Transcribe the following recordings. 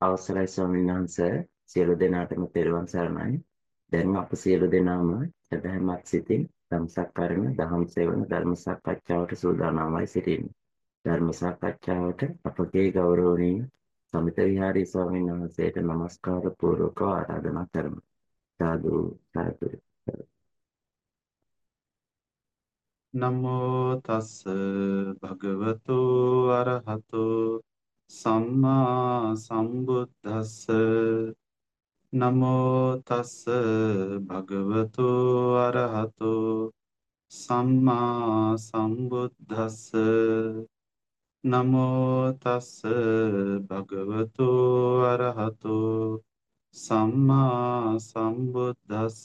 අවසරයි ස්වාමීන් වහන්සේ සියලු දෙනාටම තෙරුවන් සරණයි. දැන් අප සියලු දෙනාම සදහමත් සිතින් ධම්සක්කරණ දහම් සෙවන ධර්ම සාකච්ඡාවට සූදානම්වයි සිටින්නේ. ධර්ම සාකච්ඡාවට අපගේ ගෞරවනීය සමිත විහාරී ස්වාමීන් වහන්සේට নমස්කාර පූර්වකව ආරාධනා කරමු. සාදු සාදු නමෝ තස් භගවතු අරහතෝ සම්මා සම්බුද්දස්ස. නමෝ තස් භගවතු අරහතෝ. සම්මා සම්බුද්දස්ස. නමෝ තස් භගවතු අරහතෝ. සම්මා සම්බුද්දස්ස.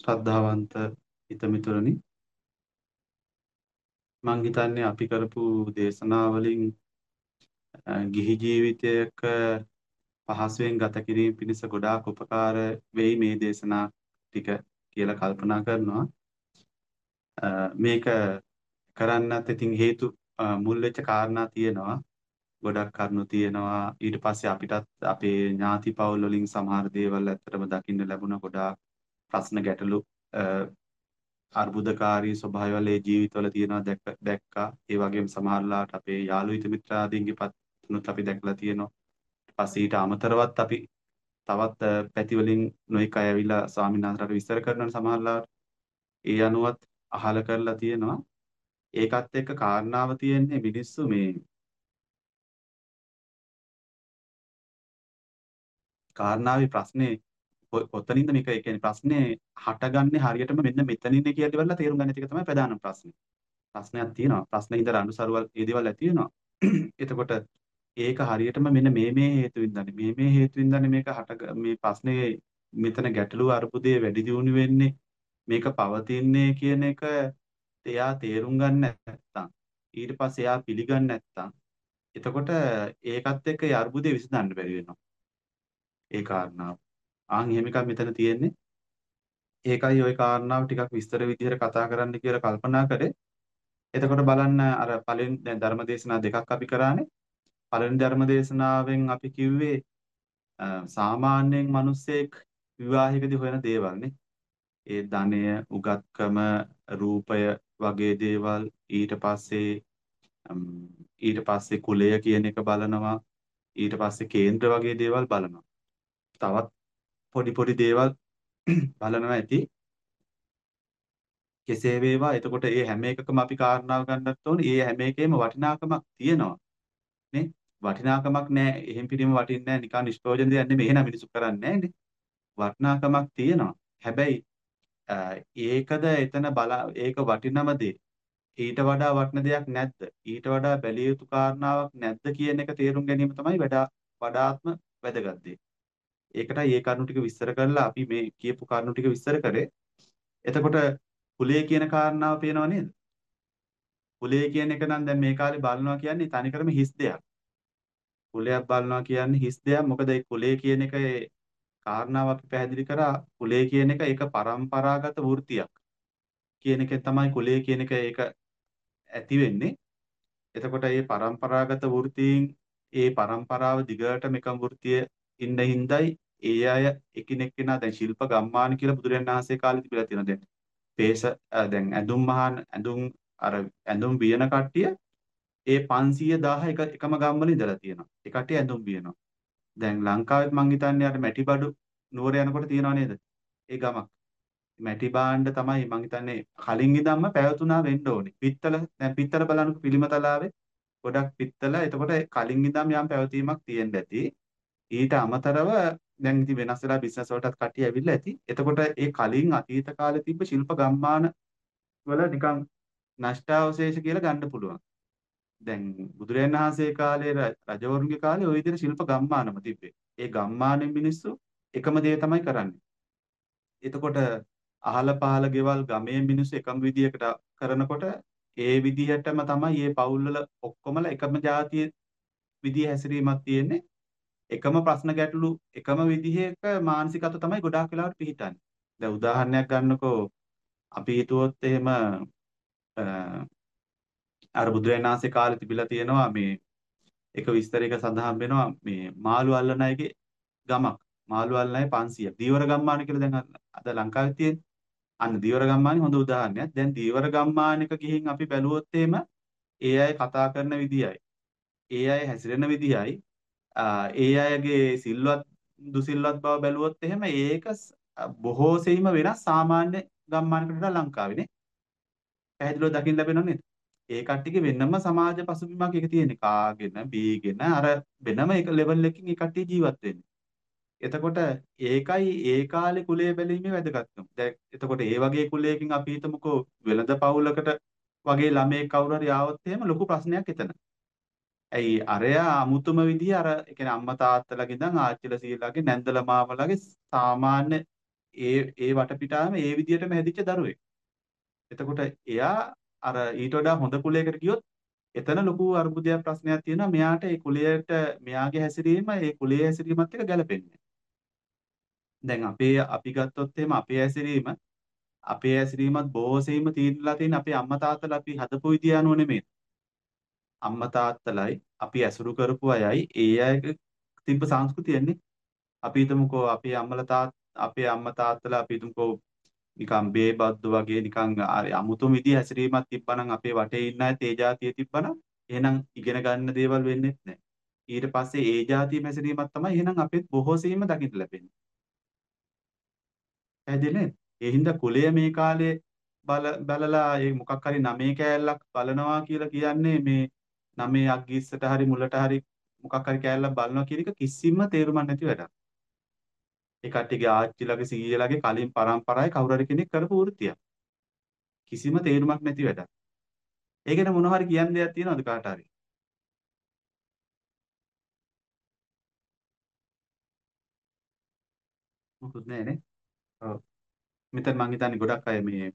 ශ්‍රද්ධාවන්ත හිතමිතුරනි මං හිතන්නේ අපි කරපු දේශනාවලින් ගිහි ජීවිතයක පහසුවෙන් ගත කිරීම පිණිස ගොඩාක් උපකාර වෙයි මේ දේශනා ටික කියලා කල්පනා කරනවා. මේක කරන්නත් ඉතින් හේතු මුල් වෙච්ච කාරණා තියෙනවා. ගොඩක් කරුණු තියෙනවා. ඊට පස්සේ අපිටත් අපේ ඥාති පවුල් වලින් සමහර දේවල් ඇත්තටම දකින්න ලැබුණා. ගොඩාක් ප්‍රශ්න ගැටලු අර්බුදකාරී ස්වභාවයවල ඒ ජීවිතවල තියෙනවා දැක්කා. ඒ වගේම සමහරලාට අපේ යාළු හිත මිත්‍රාදීන්ගේ පත්නුත් අපි දැකලා තියෙනවා. ඊපස්සේ ඊට අමතරවත් අපි තවත් පැති වලින් නොඑක අය ඇවිල්ලා ස්වාමීන් වහන්සේලාට විස්තර කරනවා සමහරලාට. ඒ අනුවත් අහල කරලා තියෙනවා. ඒකත් එක්ක කාරණාව තියෙන්නේ මිනිස්සු මේ කාරණාවේ ප්‍රශ්නේ කොතනින්ද මේක ඒ කියන්නේ ප්‍රශ්නේ හටගන්නේ හරියටම මෙන්න මෙතනින් කියලා ඉවරලා තේරුම් ගන්න එක තමයි ප්‍රධානම ප්‍රශ්නේ. ප්‍රශ්නයක් තියෙනවා. ප්‍රශ්නේ ඉදලා අනුසරුවල් ඒ දේවල් ඇති වෙනවා. එතකොට ඒක හරියටම මෙන්න මේ මේ හේතුවින්දනේ මේ මේ හේතුවින්දනේ මේක හට මේ ප්‍රශ්නේ මෙතන ගැටලුව අරුපුදේ වැඩි දියුණු වෙන්නේ මේක පවතින්නේ කියන එක එයා තේරුම් ගන්න නැත්තම් ඊට පස්සේ එයා පිළිගන්නේ නැත්තම් එතකොට ඒකත් එක්ක ඒ අරුබුදේ විසඳන්න බැරි වෙනවා. ඒ කාරණාව. ආන් එහෙම එකක් මෙතන තියෙන්නේ. ඒකයි ওই කාරණාව ටිකක් විස්තර විදිහට කතා කරන්න කියලා කල්පනා කරේ. එතකොට බලන්න අර පළවෙනි දැන් ධර්මදේශනා දෙකක් අපි කරානේ. පළවෙනි ධර්මදේශනාවෙන් අපි කිව්වේ සාමාන්‍යයෙන් මිනිස්සෙක් විවාහයකදී හොයන දේවල්නේ. ඒ ධනය, උගත්කම, රූපය වගේ දේවල් ඊට පස්සේ ඊට පස්සේ කුලය කියන එක බලනවා. ඊට පස්සේ කේන්ද්‍ර වගේ දේවල් බලනවා. තවත් පොඩි පොඩි දේවල් බලනවා ඇති. කෙසේ වේවා එතකොට ඒ හැම එකකම අපි කාරණාව ගන්නත් ඕනේ. ඒ හැම එකේම වටිනාකමක් තියෙනවා. නේ? වටිනාකමක් නැහැ. එහෙම් පිටින්ම වටින්නේ නැහැ. නිකන් නිෂ්ප්‍රයෝජන දෙයක් නෙමෙයි. එහෙනම් මිනිස්සු කරන්නේ නැහැ වටිනාකමක් තියෙනවා. හැබැයි ඒකද එතන බල ඒක වටිනම දේ. ඊට වඩා වටින දෙයක් නැද්ද? ඊට වඩා බැලිය යුතු කාරණාවක් නැද්ද කියන එක තේරුම් ගැනීම තමයි වඩා වඩාත්ම වැදගත් දේ. ඒකටයි ඒ කරුණු ටික විස්තර කරලා අපි මේ කියපු කරුණු ටික විස්තර කරේ. එතකොට කුලය කියන කාරණාව පේනව නේද? කුලය කියන එක නම් දැන් මේ කාලේ බලනවා කියන්නේ තනිකරම හිස් දෙයක්. කුලයක් බලනවා කියන්නේ හිස් දෙයක්. මොකද ඒ කුලය කියන එකේ කාරණාව අපි පැහැදිලි කරා කුලය කියන එක ඒක પરම්පරාගත වෘත්තියක්. කියන එකෙන් තමයි කුලය කියන එක ඒක ඇති වෙන්නේ. එතකොට මේ પરම්පරාගත වෘත්තීන් ඒ પરම්පරාව දිගටම එකම වෘත්තිය ඉන්න හිඳයි ඒ අය එකිනෙක කෙනා දැන් ශිල්ප ගම්මාන කියලා බුදුරජාණන් වහන්සේ කාලේ තිබිලා තියෙනවා දැන්. පේස දැන් ඇඳුම් මහාන ඇඳුම් අර ඇඳුම් වියන කට්ටිය ඒ 500 එක එකම ගම්වල ඉඳලා තියෙනවා. ඒ කට්ටිය ඇඳුම් වියනවා. දැන් ලංකාවෙත් මං හිතන්නේ අර මැටිබඩු නුවර යනකොට තියෙනව නේද? ඒ ගමක්. මැටි බාණ්ඩ තමයි මං හිතන්නේ කලින් ඉඳන්ම පැවතුනා වෙන්න ඕනේ. පිත්තල දැන් පිත්තල බලන්නකො පිළිමතලාවේ ගොඩක් පිත්තල. එතකොට කලින් ඉඳන් යම් පැවතීමක් තියෙන්න ඇති. ඊට අමතරව දැන් ඉතින් වෙනස් වෙලා බිස්නස් වලටත් කට්ටිය ඇවිල්ලා ඇති. එතකොට ඒ කලින් අතීත කාලේ තිබ්බ ශිල්ප ගම්මාන වල නිකන් නෂ්ටාවශේෂ කියලා ගන්න පුළුවන්. දැන් බුදුරජාණන් වහන්සේ කාලේ රජවරුන්ගේ කාලේ ওই විදිහට ශිල්ප ගම්මානම තිබ්බේ. ඒ ගම්මානෙ මිනිස්සු එකම දේ තමයි කරන්නේ. එතකොට අහල පහල ගෙවල් ගමේ මිනිස්සු එකම විදිහකට කරනකොට ඒ විදිහටම තමයි මේ පවුල්වල ඔක්කොමලා එකම જાතියේ විදිහ හැසිරීමක් තියෙන්නේ. එකම ප්‍රශ්න ගැටලු එකම විදිහක මානසිකත්ව තමයි ගොඩාක් වෙලාවට පිහිටන්නේ. දැන් උදාහරණයක් ගන්නකෝ අපි හිතුවොත් එහෙම අර බුදුරජාණන් වහන්සේ කාලේ තිබිලා තියෙනවා මේ එක විස්තරයක සඳහන් වෙනවා මේ මාළු අල්ලන අයගේ ගමක්. මාළු අල්ලන අය 500ක්. දීවර ගම්මාන කියලා දැන් අද ලංකාවේ තියෙන. අන්න දීවර ගම්මානේ හොඳ උදාහරණයක්. දැන් දීවර ගම්මානක ගිහින් අපි බැලුවොත් එහෙම ඒ අය කතා කරන විදියයි, ඒ අය හැසිරෙන විදියයි, ඒ අයගේ සිල්වත් දුසිල්වත් බව බැලුවොත් එහෙම ඒක බොහෝ සෙයින්ම වෙනස් සාමාන්‍ය ගම්මානකට වඩා ලංකාවේනේ. පැහැදිලිව දකින්න ලැබෙනව නේද? ඒ කට්ටියගේ වෙනම සමාජ පසුබිමක් එක තියෙන්නේ. කාගෙන, බීගෙන අර වෙනම එක ලෙවල් එකකින් ඒ කට්ටිය ජීවත් වෙන්නේ. එතකොට ඒකයි ඒ කාලේ කුලය බැලීමේ වැදගත්කම. දැන් එතකොට ඒ වගේ කුලයකින් අපි හිතමුකෝ වෙළඳ පවුලකට වගේ ළමයෙක් කවුරු හරි ආවොත් එහෙම ලොකු ප්‍රශ්නයක් එතන. ඇයි අරයා අමුතුම විදිහ අර ඒ කියන්නේ අම්මා තාත්තලාගේ ඉඳන් ආච්චිලා සීලාගේ නැන්දලා මාමලාගේ සාමාන්‍ය ඒ ඒ වටපිටාවම ඒ විදිහටම හැදිච්ච දරුවෙක්. එතකොට එයා අර ඊට වඩා හොඳ කුලයකට ගියොත් එතන ලොකු අර්බුදයක් ප්‍රශ්නයක් තියෙනවා. මෙයාට ඒ කුලයට මෙයාගේ හැසිරීම ඒ කුලයේ හැසිරීමත් එක්ක ගැලපෙන්නේ. දැන් අපේ අපි ගත්තොත් එහෙම අපේ හැසිරීම අපේ හැසිරීමත් බොහෝ සෙයින්ම තීරණලා තියෙන අපේ අම්මා තාත්තලා අපි හදපු විදිය අනුව නෙමෙයි. අම්මා තාත්තලයි අපි ඇසුරු කරපු අයයි ඒ අයගේ තිබ්බ සංස්කෘතියන්නේ. අපි හිතමුකෝ අපේ අම්මලා තාත් අපේ අම්මා තාත්තලා අපි හිතමුකෝ නිකන් බේබද්දු වගේ නිකන් අමුතුම විදිහ හැසිරීමක් තිබ්බනම් අපේ වටේ ඉන්න අය තේ જાතිය තිබ්බනම් එහෙනම් ඉගෙන ගන්න දේවල් වෙන්නේ නැහැ. ඊට පස්සේ ඒ જાතිය හැසිරීමක් තමයි එහෙනම් අපිත් බොහෝ සෙයින්ම දකින්න ලැබෙන්නේ. පැහැදිලිද? ඒ හින්දා කුලය මේ කාලේ බල බලලා ඒ මොකක් හරි නමේ කෑල්ලක් බලනවා කියලා කියන්නේ මේ නමේ අග්ගිස්සට හරි මුලට හරි මොකක් හරි කෑල්ලක් බලනවා කියන එක කිසිම තේරුමක් නැති වැඩක්. ඒ කට්ටියගේ ආච්චිලගේ සීයලගේ කලින් පරම්පරාවේ කවුරු හරි කෙනෙක් කරපු වෘත්තියක්. කිසිම තේරුමක් නැති වැඩක්. ඒ ගැන මොන හරි කියන්න දෙයක් තියෙනවද කාට හරි? මොකුත් නැහැ නේ. ඔව්. මෙතන මං හිතන්නේ ගොඩක් අය මේ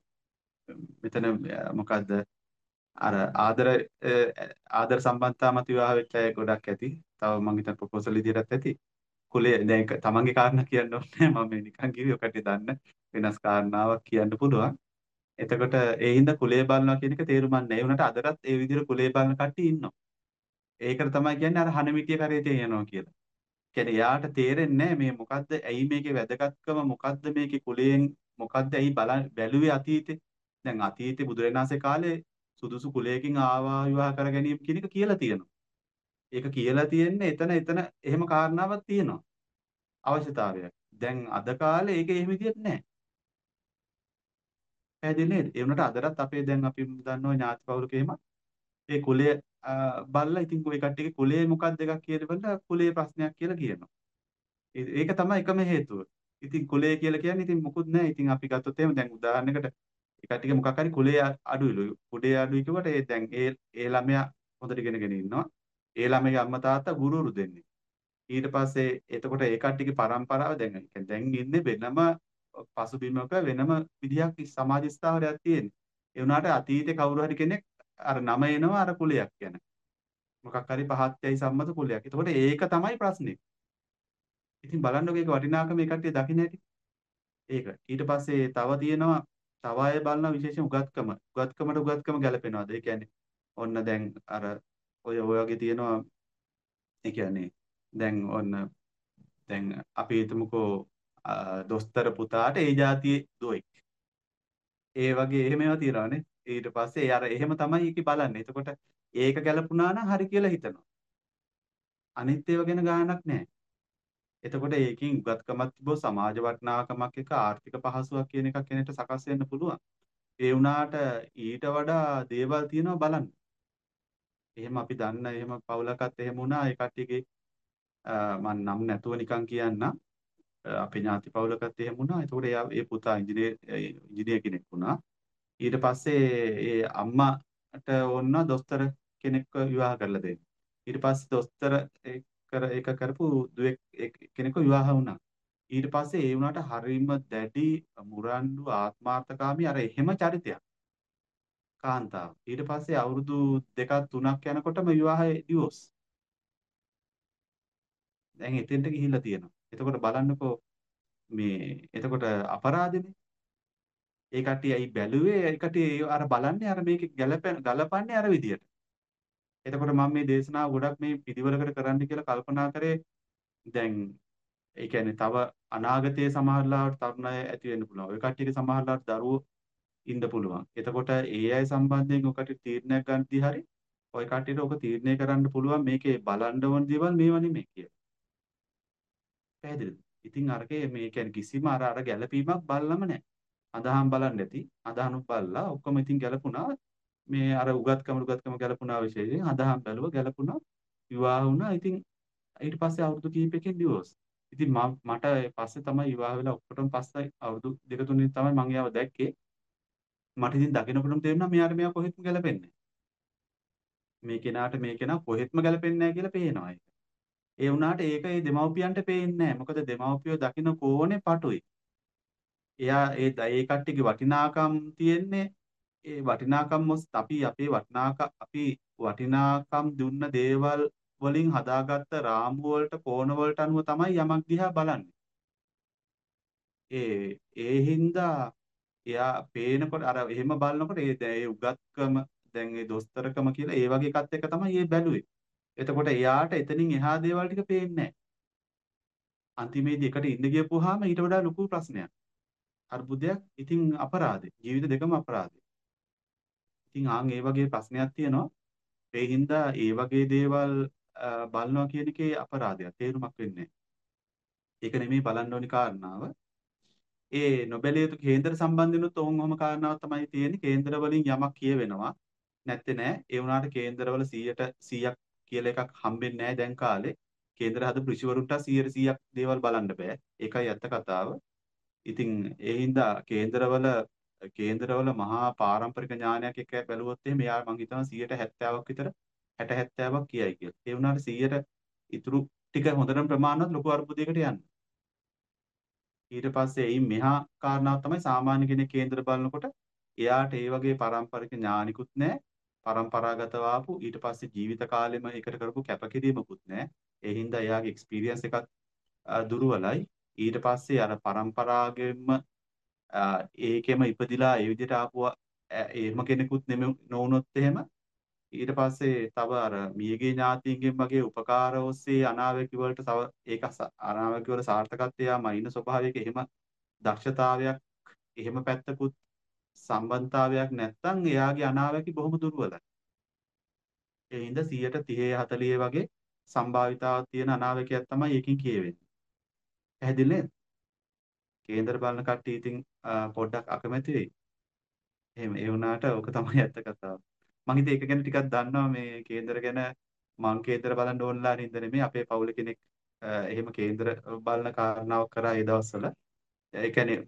මෙතන මොකද්ද අර ආදර ආදර සම්බන්ධතා මත විවාහ වෙච්ච අය ගොඩක් ඇති. තව මං හිතන ප්‍රොපෝසල් විදියටත් ඇති. කුලය දැන් තමන්ගේ කාරණා කියන්න ඕනේ මම මේ නිකන් කිව්වේ ඔකට දන්න වෙනස් කාරණාවක් කියන්න පුළුවන්. එතකොට ඒ හින්දා කුලය බලනවා කියන එක තේරුමක් නැහැ. ඒ වුණාට අදටත් ඒ විදිහට කුලය බලන කට්ටිය ඉන්නවා. ඒකට තමයි කියන්නේ අර හනමිටිය කරේ තියනවා කියලා. කියන්නේ යාට තේරෙන්නේ මේ මොකද්ද ඇයි මේකේ වැදගත්කම මොකද්ද මේකේ කුලයෙන් මොකද්ද ඇයි බැලුවේ අතීතේ දැන් අතීතේ බුදුරණාහි කාලේ සුදුසු කුලයකින් ආවා විවාහ කර ගැනීම කියන එක කියලා තියෙනවා. ඒක කියලා තියෙන්නේ එතන එතන එහෙම කාරණාවක් තියෙනවා. අවශ්‍යතාවයක්. දැන් අද කාලේ ඒක එහෙම විදියට නැහැ. පැහැදිලි නේද? ඒ වුණාට අදටත් අපේ දැන් අපි දන්නවා ඥාති පවුලක එහෙම ඒ කුලය බලලා ඉතින් ඔය කට්ටියගේ කුලය මොකක්ද එකක් කියලා බලලා කුලයේ ප්‍රශ්නයක් කියලා කියනවා. ඒක තමයි එකම හේතුව. ඉතින් කුලය කියලා කියන්නේ ඉතින් මොකුත් නැහැ. ඉතින් අපි ගත්තොත් එහෙම දැන් උදාහරණයකට ඒ කට්ටියගේ මොකක් හරි කුලය අඩුයිලු. කුඩේ අඩුයි කිව්වට ඒ දැන් ඒ ඒ ළමයා හොඳට ඉගෙනගෙන ඉන්නවා. ඒ ළමයාගේ අම්මා තාත්තා ගුරුවරු දෙන්නේ. ඊට පස්සේ එතකොට ඒ කට්ටියගේ පරම්පරාව දැන් දැන් ඉන්නේ වෙනම පසුබිමක වෙනම විදිහක් සමාජ ස්ථාවරයක් තියෙන්නේ. ඒ වුණාට අතීතේ කවුරු හරි කෙනෙක් අර නම එනවා අර කුලයක් ගැන. මොකක් හරි පහත්යයි සම්මත කුලයක්. එතකොට ඒක තමයි ප්‍රශ්නේ. ඉතින් බලන්නකෝ ඒක වටිනාකම ඒ කට්ටිය දකින්න ඇති. ඒක. ඊට පස්සේ තව තියෙනවා තව අය බලන විශේෂ උගත්කම. උගත්කමට උගත්කම ගැලපෙනවද? ඒ කියන්නේ ඔන්න දැන් අර ඔය ඔය වගේ තියෙනවා ඒ කියන්නේ දැන් ඔන්න දැන් අපි හිතමුකෝ දොස්තර පුතාට ඒ જાතියේ දුවෙක්. ඒ වගේ එහෙම ඒවා තියෙනවානේ. ඊට පස්සේ අර එහෙම තමයි ඒකේ බලන්නේ. එතකොට ඒක ගැලපුණා නම් හරි කියලා හිතනවා. අනිත් ඒවා ගැන ගාණක් නැහැ. එතකොට ඒකෙන් උගත්කමක් තිබ්බොත් සමාජ වටිනාකමක් එක ආර්ථික පහසුවක් කියන එකක් කෙනෙක්ට සකස් වෙන්න පුළුවන්. ඒ වුණාට ඊට වඩා දේවල් තියෙනවා බලන්න. එහෙම අපි දන්න එහෙම පවුලකත් එහෙම වුණා ඒ කට්ටියගේ මම නම් නැතුව නිකන් කියන්නම්. අපේ ඥාති පවුලකත් එහෙම වුණා. එතකොට එයා ඒ පුතා ඉංජිනේර් ඉංජිනේර කෙනෙක් වුණා. ඊට පස්සේ ඒ අම්මාට ඕන දොස්තර කෙනෙක්ව විවාහ කරලා දෙන්න. ඊට පස්සේ දොස්තර කර ඒක කරපු දුවෙක් කෙනෙක්ව විවාහ වුණා. ඊට පස්සේ ඒ වුණාට හරිම දැඩි මුරණ්ඩු ආත්මාර්ථකාමී අර එහෙම චරිතයක්. කාන්තාව. ඊට පස්සේ අවුරුදු දෙකක් තුනක් යනකොටම විවාහය ඩිවෝස්. දැන් එතෙන්ට ගිහිල්ලා තියෙනවා. එතකොට බලන්නකෝ මේ එතකොට අපරාධනේ. ඒ කට්ටිය ඇයි බැලුවේ? ඒ කට්ටිය අර බලන්නේ අර මේක ගැලපෙන ගලපන්නේ අර විදියට. එතකොට මම මේ දේශනාව ගොඩක් මේ පිළිවෙලකට කරන්න කියලා කල්පනා කරේ දැන් ඒ කියන්නේ තව අනාගතයේ සමහරලාට තරුණ අය ඇති වෙන්න පුළුවන්. ඔය කට්ටියගේ සමහරලාට දරුවෝ ඉන්න පුළුවන්. එතකොට ඒ අය සම්බන්ධයෙන් ඔකට තීරණයක් ගන්නදී හරි ඔය කට්ටියට ඔක තීරණය කරන්න පුළුවන් මේකේ බලන්න ඕන දේවල් මේවා නෙමෙයි කියලා. පැහැදිලිද? ඉතින් අරකේ මේ කියන්නේ කිසිම අර අර ගැළපීමක් බල්ලම නැහැ. අදහම් බලන්න ඇති. අදහනුත් බල්ලා ඔක්කොම ඉතින් ගැළපුණා. මේ අර උගත්කම උගත්කම ගැළපුණා විශේෂයෙන් අදහම් බැලුව ගැළපුණා. විවාහ වුණා. ඉතින් ඊට පස්සේ අවුරුදු කිහිපයකින් ඩිවෝස්. ඉතින් මට පස්සේ තමයි විවාහ වෙලා ඔක්කොටම පස්සේ අවුරුදු දෙක තුනකින් තමයි මම එයාව දැක්කේ. මට ඉතින් දකිනකොටම තේරුණා මෙයාට මෙයා කොහෙත්ම ගැලපෙන්නේ මේ කෙනාට මේ කෙනා කොහෙත්ම ගැලපෙන්නේ නැහැ කියලා පේනවා ඒක. ඒ වුණාට ඒක ඒ දෙමව්පියන්ට පේන්නේ නැහැ. මොකද දෙමව්පියෝ දකින කෝණේ පටුයි. එයා ඒ ඒ කට්ටියගේ වටිනාකම් තියෙන්නේ ඒ වටිනාකම් ඔස් අපි අපේ වටිනාකම් අපි වටිනාකම් දුන්න දේවල් වලින් හදාගත්ත රාමු වලට කෝණ වලට අනුව තමයි යමක් දිහා බලන්නේ. ඒ ඒ හින්දා එයා පේනකොට අර එහෙම බලනකොට ඒ ඒ උගත්කම දැන් ඒ දොස්තරකම කියලා ඒ වගේ එකත් එක තමයි ඒ බැලුවේ. එතකොට එයාට එතනින් එහා දේවල් ටික පේන්නේ නැහැ. අන්තිමේදී එකට ඉඳ ගියපුවාම ඊට වඩා ලොකු ප්‍රශ්නයක්. අර්බුදයක්. ඉතින් අපරාධේ. ජීවිත දෙකම අපරාධේ. ඉතින් ආන් ඒ වගේ ප්‍රශ්නයක් තියෙනවා. ඒ හින්දා ඒ වගේ දේවල් බලනවා කියන එකේ අපරාධයක්. තේරුමක් වෙන්නේ ඒක නෙමෙයි බලන්න ඕනි කාරණාව. ඒ නොබැලිය යුතු කේන්දර සම්බන්ධිනුත් ඔවුන් ඔහම කාරණාවක් තමයි තියෙන්නේ. කේන්දර වලින් යමක් කියවෙනවා. නැත්තේ නෑ. ඒ වුණාට කේන්දරවල 100ට 100ක් කියලා එකක් හම්බෙන්නේ නෑ දැන් කාලේ. කේන්දර හදපු ඍෂිවරුන්ට 100ට 100ක් දේවල් බලන්න බෑ. ඒකයි ඇත්ත කතාව. ඉතින් ඒ හින්දා කේන්දරවල කේන්දරවල මහා පාරම්පරික ඥානයක් එක්ක බැලුවොත් එහෙම එයා මං හිතනවා 170ක් විතර 60 70ක් කියයි කියලා. ඒ වුණාට 100ට ඉතුරු ටික හොඳටම ප්‍රමාණවත් ලොකු අර්බුදයකට යන්නේ. ඊට පස්සේ එයින් මෙහා කාරණාව තමයි සාමාන්‍ය කෙනෙක් කේන්දර බලනකොට එයාට ඒ වගේ පාරම්පරික ඥානිකුත් නැහැ. පරම්පරාගතව ආපු ඊට පස්සේ ජීවිත කාලෙම ඒකට කරපු කැපකිරීමකුත් නැහැ. ඒ හින්දා එයාගේ එක්ස්පීරියන්ස් එකක් දුර්වලයි. ඊට පස්සේ අර පරම්පරාවෙම ඒකෙම ඉපදිලා ඒ විදිහට ආපුවා එහෙම කෙනෙකුත් නෙමෙයි නොවුනොත් එහෙම ඊට පස්සේ තව අර මියගේ ඥාතීන්ගෙන් වගේ උපකාර ඔස්සේ අනාවැකි වලට තව ඒක අනාවැකි වල සාර්ථකත්වය මයින් ස්වභාවයක එහෙම දක්ෂතාවයක් එහෙම පැත්තකුත් සම්බන්ධතාවයක් නැත්නම් එයාගේ අනාවැකි බොහොම දුර්වලයි. ඒ හින්දා 130 40 වගේ සම්භාවිතාවක් තියෙන අනාවැකියක් තමයි ඒකෙන් කියවෙන්නේ. පැහැදිලි නේද? කේන්දර බලන කට්ටිය ඉතින් පොඩ්ඩක් අකමැති වෙයි. එහෙම ඒ වුණාට ඕක තමයි ඇත්ත කතාව. මං හිතේ ඒක ගැන ටිකක් දන්නවා මේ කේන්දර ගැන. මං කේන්දර බලන්න ඕනලා නින්ද නෙමෙයි අපේ පවුලේ කෙනෙක් එහෙම කේන්දර බලන කාරණාවක් කරා ඒ දවස්වල. ඒ කියන්නේ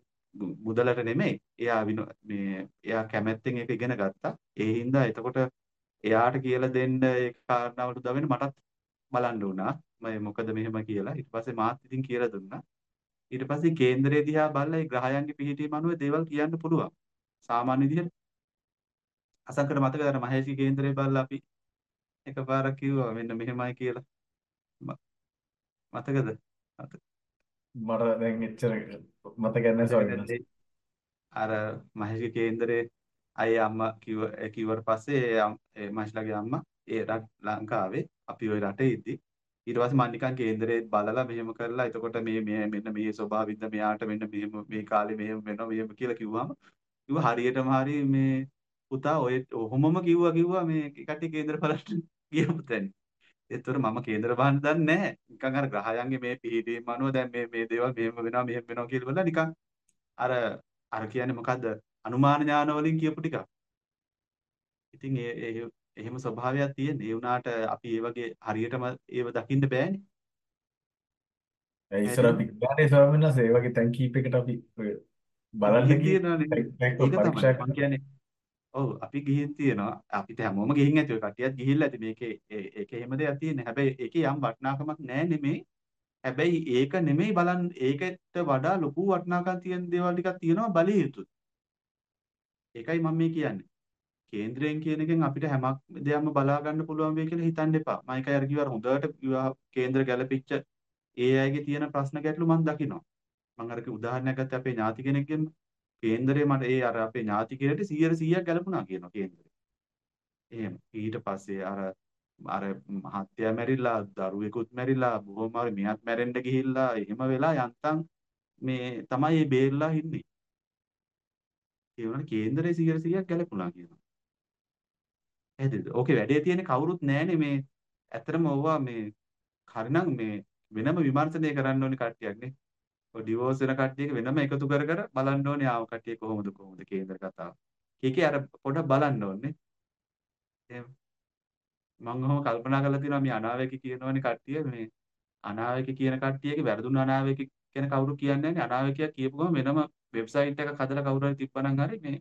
මුදලට නෙමෙයි එයා මේ එයා කැමැත්තෙන් ඒක ඉගෙන ගත්තා. ඒ හින්දා එතකොට එයාට කියලා දෙන්න ඒ කාරණාවට උදා වෙන්න මටත් බලන්න වුණා. මම මොකද මෙහෙම කියලා. ඊට පස්සේ මාත් ඉතින් කියලා දුන්නා. ඊට පස්සේ කේන්දරේ දිහා බලලා ඒ ග්‍රහයන්ගේ පිහිටීම අනුව දේවල් කියන්න පුළුවන් සාමාන්‍ය විදිහට අසංකට මතකද අර මහේෂි කේන්දරේ බලලා අපි එකපාරක් කිව්වා මෙන්න මෙහෙමයි කියලා. මතකද? මට දැන් එච්චර මතක නැහැ. අර මහේෂි කේන්දරේ අය අම්මා කිව්ව කිව්වට පස්සේ ඒ මහේෂ්ලාගේ අම්මා ඒ ලංකාවේ අපි ওই රටේ ඉද්දි ඊට පස්සේ මම නිකන් කේන්දරේ බලලා මෙහෙම කරලා එතකොට මේ මේ මෙන්න මේ ස්වභාවින්ද මෙයාට මෙන්න මෙහෙම මේ කාලේ මෙහෙම වෙනවා මෙහෙම කියලා කිව්වම කිව්ව හරියටම හරි මේ පුතා ඔය ඔහොමම කිව්වා කිව්වා මේ කට්ටිය කේන්දර බලන්න ගියපු තැන. ඒතර මම කේන්දර බලන්න දන්නේ නැහැ. නිකන් අර ග්‍රහයන්ගේ මේ පිහිටීම අනුව දැන් මේ මේ දේවල් මෙහෙම වෙනවා මෙහෙම වෙනවා කියලා බලලා නිකන් අර අර කියන්නේ මොකද්ද? අනුමාන ඥාන වලින් කියපු ටිකක්. ඉතින් ඒ එහෙම ස්වභාවයක් තියෙන. ඒ වුණාට අපි ඒ වගේ හරියටම ඒව දකින්න බෑනේ. ඒ ඉස්සර අපි ගානේ ස්වාමීන් වහන්සේ ඒ වගේ තැන් කීපයකට අපි බලන්න කියනවානේ. ඔව් අපි ගිහින් තියෙනවා. අපිට හැමෝම ගිහින් ඇති ඔය කට්ටියත් ගිහිල්ලා ඇති. මේකේ ඒකේ එහෙම දෙයක් තියෙන්නේ. හැබැයි ඒකේ යම් වටිනාකමක් නැහැ නෙමෙයි හැබැයි ඒක නෙමෙයි බලන්න ඒකට වඩා ලොකු වටිනාකම් තියෙන දේවල් ටිකක් තියෙනවා බලිය යුතුයි ඒකයි මම මේ කියන්නේ කේන්ද්‍රයෙන් කියන එකෙන් අපිට හැමක් දෙයක්ම බලා ගන්න පුළුවන් වෙයි කියලා හිතන්න එපා මම ඒකයි අර කිව්වා හොඳට කේන්ද්‍ර ගැලපිච්ච ඒ අයගේ තියෙන ප්‍රශ්න ගැටලු මම දකිනවා මම අර උදාහරණයක් ගත්තා අපේ ඥාති කෙනෙක්ගෙන් කේන්දරේ මට ඒ අර අපේ ඥාති කෙනෙක්ට 100 100ක් ගැලපුණා කියනවා කේන්දරේ. එහෙම. ඊට පස්සේ අර අර මහත්තයා මැරිලා දරුවෙකුත් මැරිලා බොහොම හරි මෙයාත් මැරෙන්න ගිහිල්ලා එහෙම වෙලා යන්තම් මේ තමයි මේ බේරලා ඉන්නේ. ඒ වුණාට කේන්දරේ 100%ක් ගැලපුණා කියනවා. පැහැදිලිද? ඕකේ වැඩේ තියෙන්නේ කවුරුත් නැහැනේ මේ ඇත්තටම ඕවා මේ හරිනම් මේ වෙනම විමර්ශනය කරන්න ඕනි කට්ටියක් නේ. ඔය ඩිවෝර්ස් වෙන කට්ටියක වෙනම එකතු කර කර බලන්න ඕනේ ආව කට්ටිය කොහොමද කොහොමද කේන්දර කතාව. කීකේ අර පොඩ්ඩක් බලන්න ඕනේ. එහෙම මම ඔහොම කල්පනා කරලා තියෙනවා මේ අනාවැකි කියනවනේ කට්ටිය මේ අනාවැකි කියන කට්ටියගේ වැරදුන අනාවැකි ගැන කවුරු කියන්නේ නැහැ අනාවැකියක් කියපු ගමන් වෙනම වෙබ්සයිට් එකක් හදලා කවුරු හරි තිබ්බනම් හරි මේ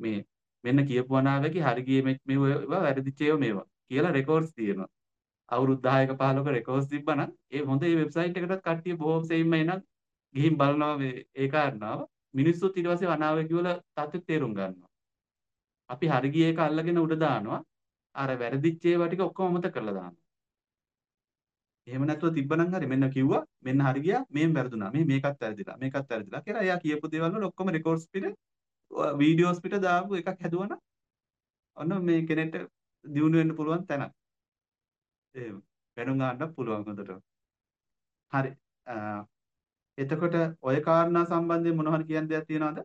මේ මෙන්න කියපු අනාවැකි හරි ගියේ මේ ඒවා වැරදිච්ච ඒවා මේවා කියලා රෙකෝඩ්ස් තියෙනවා. අවුරුදු 10ක 15ක රෙකෝඩ්ස් තිබ්බනම් ඒ හොඳ ඒ වෙබ්සයිට් එකටත් කට්ටිය බොහොම සෙයින්ම එනක් ගිහින් බලනවා මේ ඒ කාරණාව. මිනිස්සුත් ඊට පස්සේ අනාවැකි වල තත්ත්වෙ තේරුම් ගන්නවා. අපි හරි ගියේ එක අල්ලගෙන උඩ දානවා. අර වැරදිච්ච ඒවා ටික ඔක්කොම අමතක කරලා දානවා. එහෙම නැතුව තිබ්බනම් හරි මෙන්න කිව්වා මෙන්න හරි ගියා මේම් වැරදුනා. මේ මේකත් වැරදිලා මේකත් වැරදිලා කියලා එයා කියපු දේවල් වල ඔක්කොම රෙකෝඩ්ස් පිට වීඩියෝස් පිට දාපු එකක් හැදුවනම් ඔන්න මේ කෙනෙක්ට දියුණු වෙන්න පුළුවන් තැනක්. එහෙම වෙනුම් ගන්න පුළුවන් හොඳට. හරි. එතකොට ඔය කාරණා සම්බන්ධයෙන් මොනවද කියන්න දෙයක් තියෙනවද?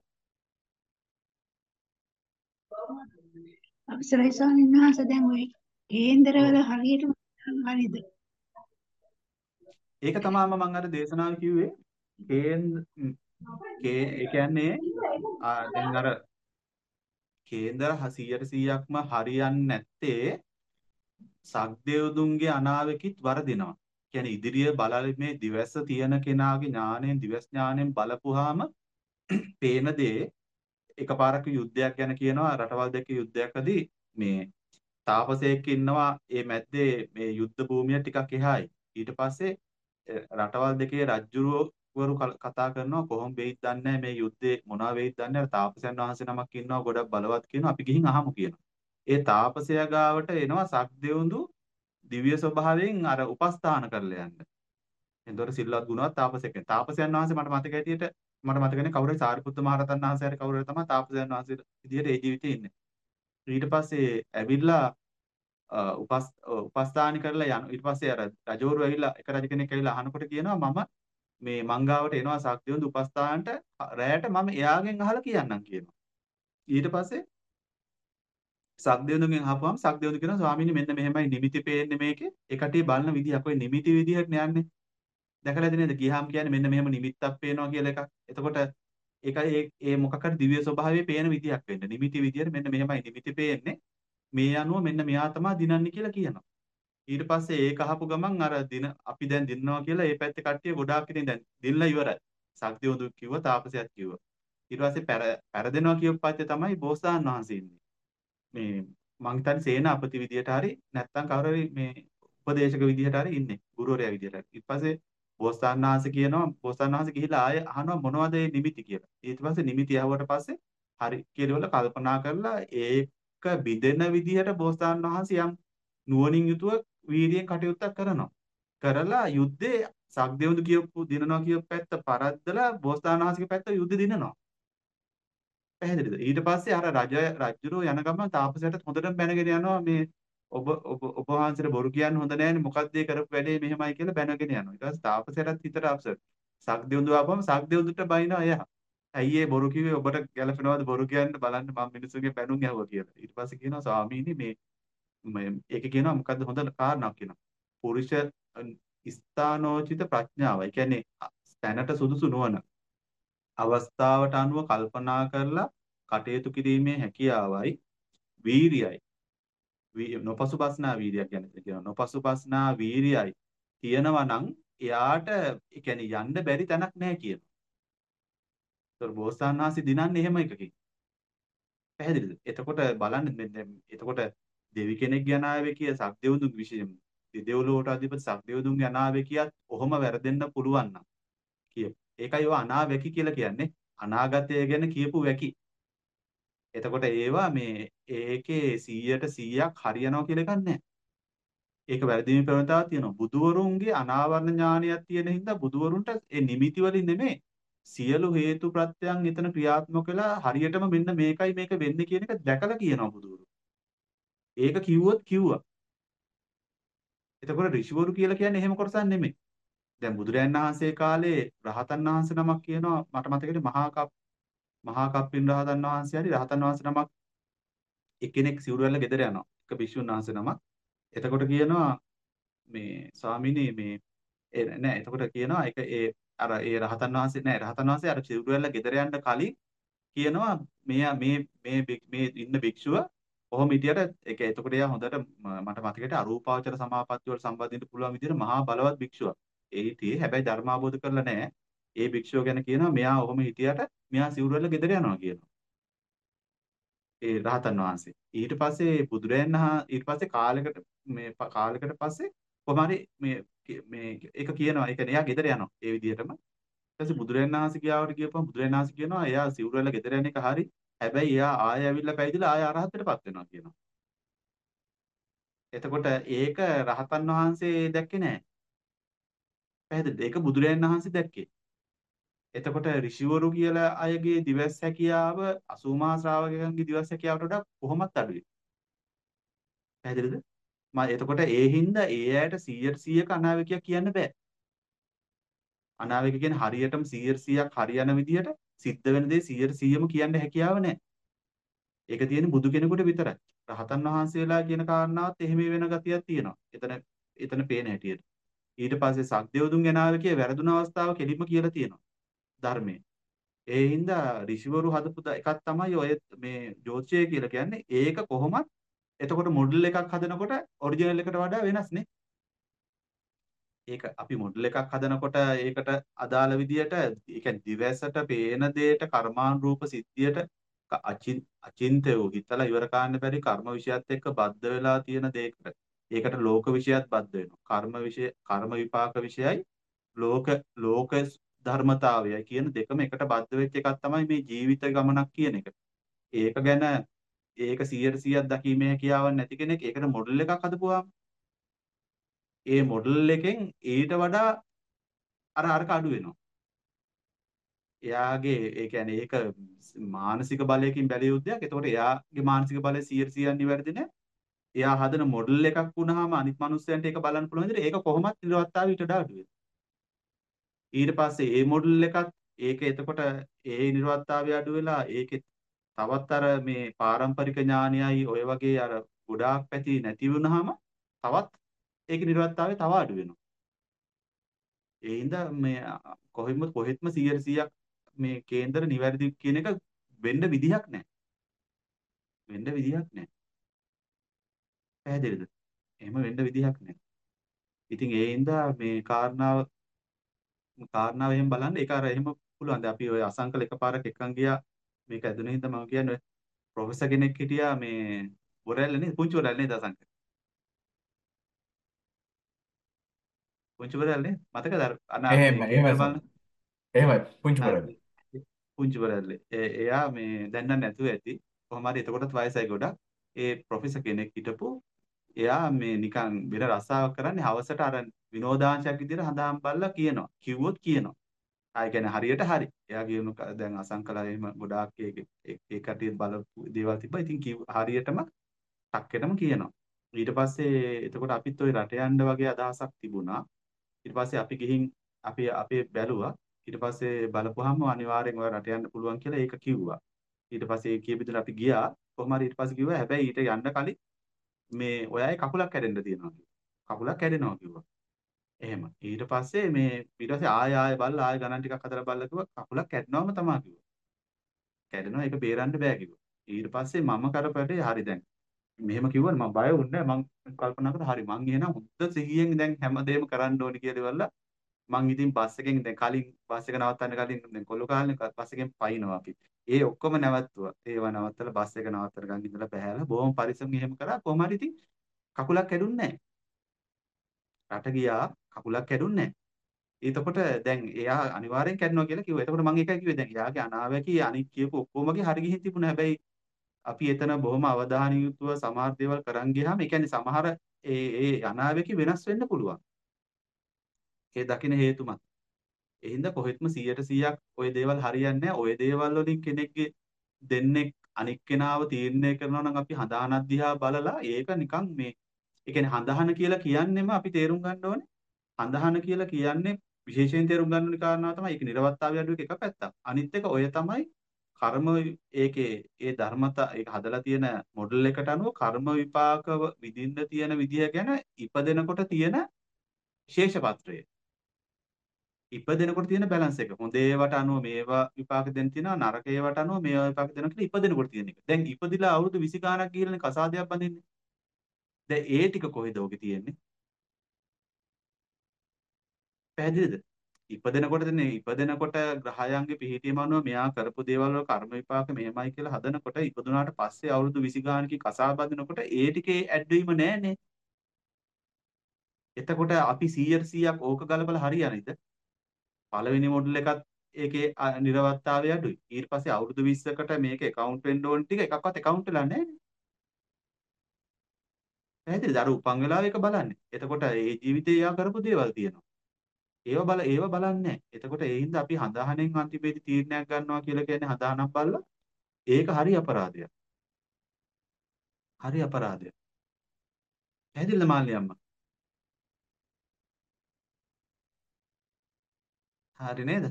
අවසරයි ස්වාමීන් වහන්සේ දැන් ওই කේන්දරවල හරියටම හරියද? ඒක තමයි මම අර දේශනාව කිව්වේ කේන්ද කේ ඒ කියන්නේ දැන් අර කේන්දර 100%ක්ම හරියන්නේ නැත්තේ සක්දේවදුන්ගේ අනාවකිත් වරදිනවා. කියන්නේ ඉදිරිය බලන්නේ දිවැස්ස තියෙන කෙනාගේ ඥාණයෙන් දිවස් ඥාණයෙන් බලපුවාම පේන දේ එකපාරක යුද්ධයක් ගැන කියනවා. රටවල් දෙකේ යුද්ධයකදී මේ තාපසයෙක් ඉන්නවා. ඒ මැද්දේ මේ යුද්ධ භූමිය ටිකක් එහායි. ඊට පස්සේ රටවල් දෙකේ රජ්ජුරුවරු කතා කරනවා කොහොම වෙයිද දන්නේ මේ යුද්ධේ මොනවා වෙයිද දන්නේ තාපසයන් වහන්සේ නමක් ඉන්නවා ගොඩක් බලවත් කියනවා අපි ගිහින් අහමු කියනවා ඒ තාපසයා ගාවට එනවා සක්දෙවුඳු දිව්‍ය ස්වභාවයෙන් අර උපස්ථාන කරලා යන්න. එතකොට සිල්වත් ගුණවත් තාපසයෙක්. තාපසයන් වහන්සේ මට මතක ඇටියට මට මතකනේ කවුරු හරි සාරිපුත්ත මහරහතන් වහන්සේ හරි කවුරු හරි තමයි තාපසයන් වහන්සේ විදියට ඒ ජීවිතේ ඉන්නේ. ඊට පස්සේ ඇවිල්ලා උපස් උපස්ථාන කරලා යන ඊට පස්සේ අර රජවරු ඇවිල්ලා එක රජ කෙනෙක් ඇවිල්ලා අහනකොට කියනවා මම මේ මංගාවට එනවා සක්තියොන්ද උපස්ථානට රැයට මම එයාගෙන් අහලා කියන්නම් කියනවා. ඊට පස්සේ සක්දෙවුන්ගෙන් අහපුවම සක්දෙවුන් කියනවා ස්වාමීනි මෙන්න මෙහෙමයි නිමිති පේන්නේ මේකේ. ඒකටි බලන විදිහක් ඔය නිමිති විදිහක් නෑන්නේ. දැකලා නේද ගියාම කියන්නේ මෙන්න මෙහෙම නිමිත්තක් පේනවා කියලා එකක්. එතකොට ඒකයි ඒ ඒ මොකක් හරි දිව්‍ය ස්වභාවයේ පේන විදියක් වෙන්න. නිමිති විදියට මෙන්න මෙහෙමයි නිමිති පේන්නේ. මේ අනුව මෙන්න මෙයා තමයි දිනන්නේ කියලා කියනවා. ඊට පස්සේ ඒක අහපු ගමන් අර දින අපි දැන් දිනනවා කියලා ඒ පැත්තේ කට්ටිය ගොඩාක් ඉතින් දැන් දිනලා ඉවරයි. සක්දියොඳු කිව්වා තාපසයත් කිව්වා. ඊට පස්සේ පැරදෙනවා කියපු පැත්තේ තමයි බෝසතාණන් වහන්සේ ඉන්නේ. මේ මං හිතන්නේ සේනාපති විදියට හරි නැත්නම් කවුරු හරි මේ උපදේශක විදියට හරි ඉන්නේ. ගුරුවරයා විදියට. ඊට පස්සේ බෝසතාණන් වහන්සේ කියනවා බෝසතාණන් වහන්සේ ගිහිලා ආයෙ අහනවා මොනවද මේ නිමිති කියලා. ඊට පස්සේ නිමිති ඇහුවට පස්සේ හරි කියලා කල්පනා කරලා ඒක බිඳෙන විදිහට බෝසතාණන් වහන්සේ යම් නුවණින් යුතුව වීර්යයෙන් කටයුත්තක් කරනවා. කරලා යුද්ධේ සක්දෙවුදු කියපු දිනනවා කියපු පැත්ත පරද්දලා බෝසතාණන් වහන්සේගේ පැත්ත යුද්ධ දිනනවා. පැහැදිලිද? ඊට පස්සේ අර රජ රජුරෝ යන ගමන් තාපසයට හොඳටම බැනගෙන යනවා මේ ඔබ ඔබ ඔබ වහන්සේට බොරු කියන්න හොඳ නෑනේ මොකක්ද ඒ කරපු වැඩේ මෙහෙමයි කියලා බැනගෙන යනවා. ඊට පස්සේ තාපසයටත් හිතට අප්සෙට්. සක්දෙවුඳු ආපම සක්දෙවුඳුට බයිනවා එයා. ඇයි ඒ බොරු කිව්වේ ඔබට ගැලපෙනවද බොරු කියන්න බලන්න මම මිනිස්සුන්ගේ බැනුම් ඇහුවා කියලා. ඊට පස්සේ කියනවා ස්වාමීනි මේ මේ ඒක කියනවා මොකද්ද හොඳ කාරණාවක් කියනවා. පුරුෂ ස්ථානෝචිත ප්‍රඥාව. ඒ කියන්නේ තැනට සුදුසු නුවණ. අවස්ථාවට අනුව කල්පනා කරලා කටයුතු කිරීමේ හැකියාවයි වීරියයි නොපසුබස්නා වීරියක් ගැන කියනවා. නොපසුබස්නා වීරියයි තියෙනවා නම් එයාට ඒ කියන්නේ යන්න බැරි තැනක් නැහැ කියනවා. ඒතර බෝසතාණන්හාසි දිනන්නේ එහෙම එකකින්. පැහැදිලිද? එතකොට බලන්න එතකොට දෙවි කෙනෙක් ගැන ආවේ කිය සක්දෙවුඳුන් විශේෂයෙන් දෙවිලෝට අධිපති සක්දෙවුඳුන්ගේ අනාවේ කියත් ඔහොම වැරදෙන්න පුළුවන් නම් කිය. ඒකයි ඔය අනාවැකි කියලා කියන්නේ. අනාගතය ගැන කියපු වැකි. එතකොට ඒවා මේ ඒකේ 100ට 100ක් හරියනවා කියලා එකක් නැහැ. ඒක වැරදීමේ ප්‍රවණතාවක් තියෙනවා. බුදුවරුන්ගේ අනාවරණ ඥානයක් තියෙන හින්දා බුදුවරුන්ට ඒ නිමිති වලින් නෙමෙයි සියලු හේතු ප්‍රත්‍යයන් එතන ක්‍රියාත්මක වෙලා හරියටම මෙන්න මේකයි මේක වෙන්නේ කියන එක දැකලා කියනවා බුදුවරු. ඒක කිව්වොත් කිව්වා. එතකොට ඍෂිවරු කියලා කියන්නේ එහෙම කොටසක් නෙමෙයි. දැන් බුදුරයන් වහන්සේ කාලේ රහතන් වහන්සේ නමක් කියනවා මට මතකයි මහා කප් මහා කප්පින් රහතන් වහන්සේ හරි රහතන් වහන්සේ නමක් එක්කෙනෙක් සිවුරු වැල්ල ගෙදර යනවා. එක භික්ෂුන් වහන්සේ නමක්. එතකොට කියනවා මේ ස්වාමීනි මේ ඒ නෑ එතකොට කියනවා ඒක ඒ අර ඒ රහතන් වහන්සේ නෑ රහතන් වහන්සේ අර සිවුරු වැල්ල ගෙදර යන්න කලින් කියනවා මේ මේ මේ භික්- මේ ඉන්න භික්ෂුව කොහොම හිටියට ඒක එතකොට එයා හොඳට ම- මට මතකයට අරූපාවචර සමාපatti වල සම්බන්ධින්න පුළුවන් විදිහට මහා බලවත් භික්ෂුවක්. ඒ හිටියේ හැබැයි ධර්මාබෝධ කරලා නැහැ. ඒ භික්ෂුව ගැන කියනවා මෙයා ඔහොම හිටියට මෙයා සිවුරු වැල්ල ගෙදර යනවා කියනවා. ඒ රහතන් වහන්සේ. ඊට පස්සේ බුදුරයන් වහන්සේ ඊට පස්සේ කාලයකට මේ ප- කාලයකට පස්සේ කොහොම හරි මේ ki- මේ ඒක කියනවා. ඒ කියන්නේ එයා ගෙදර යනවා. ඒ විදිහටම. ඊට පස්සේ බුදුරයන් වහන්සේ ගියාවට ගියපම බුදුරයන් වහන්සේ කියනවා එයා සිවුරු වැල්ල ගෙදර යන එක හරි. හැබැයි එයා ආයෙ ඇවිල්ලා පැවිදිලා ආයෙ අරහත්ත්වයටපත් වෙනවා කියනවා. එතකොට ඒක රහතන් වහන්සේ දැක්කේ නැහැ. පැහැදිලිද? ඒක බුදුරයන් වහන්සේ දැක්කේ. එතකොට ඍෂිවරු කියලා අයගේ දිවස් හැකියාව අසූමා ශ්‍රාවකයන්ගේ දිවස් හැකියාවට වඩා කොහොමත් අඩුයි. පැහැදිලිද? මම එතකොට ඒ හින්දා ඒ අයට 100ට 100ක අනාවැකියක් කියන්න බෑ. අනාවැකිය කියන්නේ හරියටම 100ට 100ක් හරියන විදිහට සිද්ධ වෙන දේ 100ට 100ම කියන්න හැකියාව නැහැ. ඒක තියෙන්නේ බුදු කෙනෙකුට විතරයි. රහතන් වහන්සේලා කියන කාරණාවත් එහෙම වෙන ගතියක් තියෙනවා. එතන එතන පේන හැටියට. ඊට පස්සේ සක්දේවතුන් ගැනාවකිය වැරදුන අවස්ථාව කෙලින්ම කියලා තියෙනවා. ධර්මයේ. ඒ හින්දා ඍෂිවරු හදපු ද- එකක් තමයි ඔය මේ ජෝතිෂය කියලා කියන්නේ. ඒක කොහොමත් එතකොට මොඩල් එකක් හදනකොට ඔරිජිනල් එකට වඩා වෙනස් නේ. ඒක අපි මොඩල් එකක් හදනකොට ඒකට අදාළ විදියට ඒ කියන්නේ දිවැසට පේන දෙයට කර්මානුරූප සිද්ධියට ක- අචින් අචින්තයෝ හිතලා ඉවර කරන්න බැරි කර්ම විෂයත් එක්ක බද්ධ වෙලා තියෙන දෙයකට ඒකට ලෝක විෂයත් බද්ධ වෙනවා කර්ම විෂය කර්ම විපාක විෂයයි ලෝක ලෝක ධර්මතාවයයි කියන දෙකම එකට බද්ධ වෙච්ච එකක් තමයි මේ ජීවිත ගමනක් කියන එක. ඒක ගැන ඒක 100ට 100ක් දකීමේ හැකියාවක් නැති කෙනෙක් ඒකට මොඩල් එකක් හදපුවාම ඒ මොඩල් එකෙන් ඊට වඩා අර අරක අඩු වෙනවා. එයාගේ ඒ කියන්නේ ඒක මානසික බලයකින් බැලිය යුද්ධයක්. එතකොට එයාගේ මානසික බලය 100 100ක් නිවැරදි නැහැ. එයා හදන මොඩල් එකක් වුණාම අනිත් මිනිස්සුන්ට ඒක බලන්න පුළුවන් විදිහට ඒක කොහොමත් නිර්වත්තාව ඊට වඩා අඩු වෙනවා. ඊට පස්සේ ඒ මොඩල් එකත් ඒක එතකොට ඒ නිර්වත්තාවය අඩු වෙලා ඒකේ තවත් අර මේ පාරම්පරික ඥානයයි ඔය වගේ අර ගොඩාක් පැති නැති වුනහම තවත් ඒකේ නිර්වත්තාවය තව අඩු වෙනවා. ඒ හින්දා මේ කොහෙම කොහෙත්ම 100%ක් මේ කේන්දර නිවැරදි කියන එක වෙන්න විදිහක් නැහැ. වෙන්න විදිහක් නැහැ. පැහැදිලිද? එහෙම වෙන්න විදිහක් නැහැ. ඉතින් ඒ හින්දා මේ කාරණාව කාරණාව එහෙම බලන්න ඒක අර එහෙම පුළුවන්. දැන් අපි ඔය අසංකල එකපාරක් එක්කන් ගියා මේක ඇදුනේ හින්දා මම කියන්නේ ප්‍රොෆෙසර් කෙනෙක් හිටියා මේ වොරැල්ල නේද? පුංචි වොරැල්ල නේද පුංචි වොරැල්ල නේද? මතකද අර අනා එහෙම මේ එහෙමයි කේන්දර සම්. බලන එහෙමයි පුංචි හරි. පොරල්ල. පුංචි වරල්ලේ. ඒ එයා මේ දැන් නම් නැතුව ඇති. කොහොම හරි එතකොටත් වයසයි ගොඩක්. ඒ ප්‍රොෆෙසර් කෙනෙක් හිටපු එයා මේ නිකන් වෙන රස්සාවක් කරන්නේ හවසට අර විනෝදාංශයක් විදිහට හඳාම් බල්ලා කියනවා. කිව්වොත් කියනවා. ආ ඒ කියන්නේ හරියට හරි. එයා කියන දැන් අසංකලා එහෙම ගොඩාක් ඒ ඒ කටිය බලපු දේවල් තිබ්බා. ඉතින් කිව් හරියටම ටක්කෙටම කියනවා. ඊට පස්සේ එතකොට අපිත් ওই රට යන්න වගේ අදහසක් තිබුණා. ඊට පස්සේ අපි ගිහින් අපි අපේ බැලුවා. ඊට පස්සේ බලපුවාම අනිවාර්යෙන් ඔය රට යන්න පුළුවන් කියලා ඒක කිව්වා. ඊට පස්සේ ඒ කියපු විදිහට අපි ගියා. කොහොම හරි ඊට පස්සේ කිව්වා හැබැයි ඊට යන්න කලින් මේ ඔයාගේ කකුලක් කැඩෙන්න තියෙනවා කිව්වා. කකුලක් කැඩෙනවා කිව්වා. එහෙම. ඊට පස්සේ මේ ඊට පස්සේ ආය ආය බලලා ආය ගණන් ටිකක් හදලා බලලා කිව්වා කකුලක් කැඩෙනවම තමයි කිව්වා. කැඩෙනවා ඒක බේරන්න බෑ කිව්වා. ඊට පස්සේ මම කරපැටේ හරි දැන් මෙහෙම කිව්වනේ මම බය වුණේ නැහැ. මම කල්පනා කරා හරි මං එහෙනම් හොඳ සිහියෙන් දැන් හැමදේම කරන්න ඕනි කියලා ඉවරලා මං ඉතින් බස් එකෙන් දැන් කලින් බස් එක නවත්තන්න කලින් දැන් කොල්ල කාලේ බස් එකෙන් පයින්නවා අපි. ඒ ඔක්කොම නැවතුවා. ඒවා නවත්තලා බස් එක නවත්තන ගන් ඉඳලා බහැලා බොහොම පරිස්සම් එහෙම කරා කොහොම හරි ඉතින් කකුලක් කැඩුන්නේ නැහැ. රට ගියා කකුලක් කැඩුන්නේ නැහැ. එතකොට දැන් එයා අනිවාර්යෙන් කැඩනවා කියලා කිව්වා. එතකොට මම ඒකයි කිව්වේ දැන් එයාගේ අනාවැකි අනික් කියපු ඔක්කොමගේ හරි ගිහින් තිබුණා. හැබැයි අපි එතන බොහොම අවධානය යුතුව සමහර දේවල් කරන් ගියාම ඒ කියන්නේ සමහර ඒ ඒ අනාවැකි වෙනස් වෙන්න පුළුවන්. ඒ දකින හේතු මත. ඒ හින්දා කොහෙත්ම 100ට 100ක් ওই දේවල් හරියන්නේ නැහැ. ওই දේවල් වලින් කෙනෙක්ගේ දෙන්නෙක් අනික් කෙනාව තීරණය කරනවා නම් අපි හදානක් දිහා බලලා ඒක නිකන් මේ ඒ කියන්නේ හඳහන කියලා කියන්නෙම අපි තේරුම් ගන්න ඕනේ. හඳහන කියලා කියන්නේ විශේෂයෙන් තේරුම් ගන්න ඕනේ කාරණාව තමයි ඒක නිර්වත්තාවය අඩුවක එක පැත්තක්. අනිත් එක ඔය තමයි කර්ම ඒකේ ඒ ධර්මතා ඒක හදලා තියෙන මොඩල් එකට අනුව කර්ම විපාක විඳින්න තියෙන විදිය ගැන ඉපදෙනකොට තියෙන ශේෂපත්‍රය. ඉපදෙනකොට තියෙන බැලන්ස් එක. හොඳ ඒවට අනුව මේවා විපාක දෙන්න තියෙනවා නරක ඒවට අනුව මේවා විපාක දෙනවා කියලා ඉපදෙනකොට තියෙන එක. දැන් ඉපදිලා අවුරුදු 20 ගාණක් ගිහලානේ කසාදයක් බඳින්නේ. දැන් ඒ ටික කොහෙද ඔගේ තියෙන්නේ? පැහැදිලිද? ඉපදෙනකොට දෙන්නේ ඉපදෙනකොට ග්‍රහයන්ගේ පිහිටීම අනුව මෙයා කරපු දේවල් වල කර්ම විපාක මෙහෙමයි කියලා හදනකොට ඉපදුනාට පස්සේ අවුරුදු 20 ගානකින් කසා බඳිනකොට ඒ ටිකේ ඇඩ්වීම නෑනේ. එතකොට අපි 100 100ක් ඕක ගලපලා හරියනයිද? පළවෙනි මොඩල් එකත් ඒකේ නිර්වත්තාවය අඩුයි. ඊට පස්සේ අවුරුදු 20කට මේක account වෙන්න ඕන ටික එකක්වත් account වෙලා නෑනේ. පැහැදිලිද? අර උපන් වෙලාව එක බලන්නේ. එතකොට ඒ ජීවිතේ යා කරපු දේවල් තියෙනවා. ඒව බල ඒව බලන්නේ නැහැ. එතකොට ඒ හින්දා අපි හඳහනෙන් අන්තිමේදී තීරණයක් ගන්නවා කියලා කියන්නේ හඳහනක් බලලා ඒක හරි අපරාධයක්. හරි අපරාධයක්. පැහැදිලිද මාල්ලි අම්මා? හරි නේද?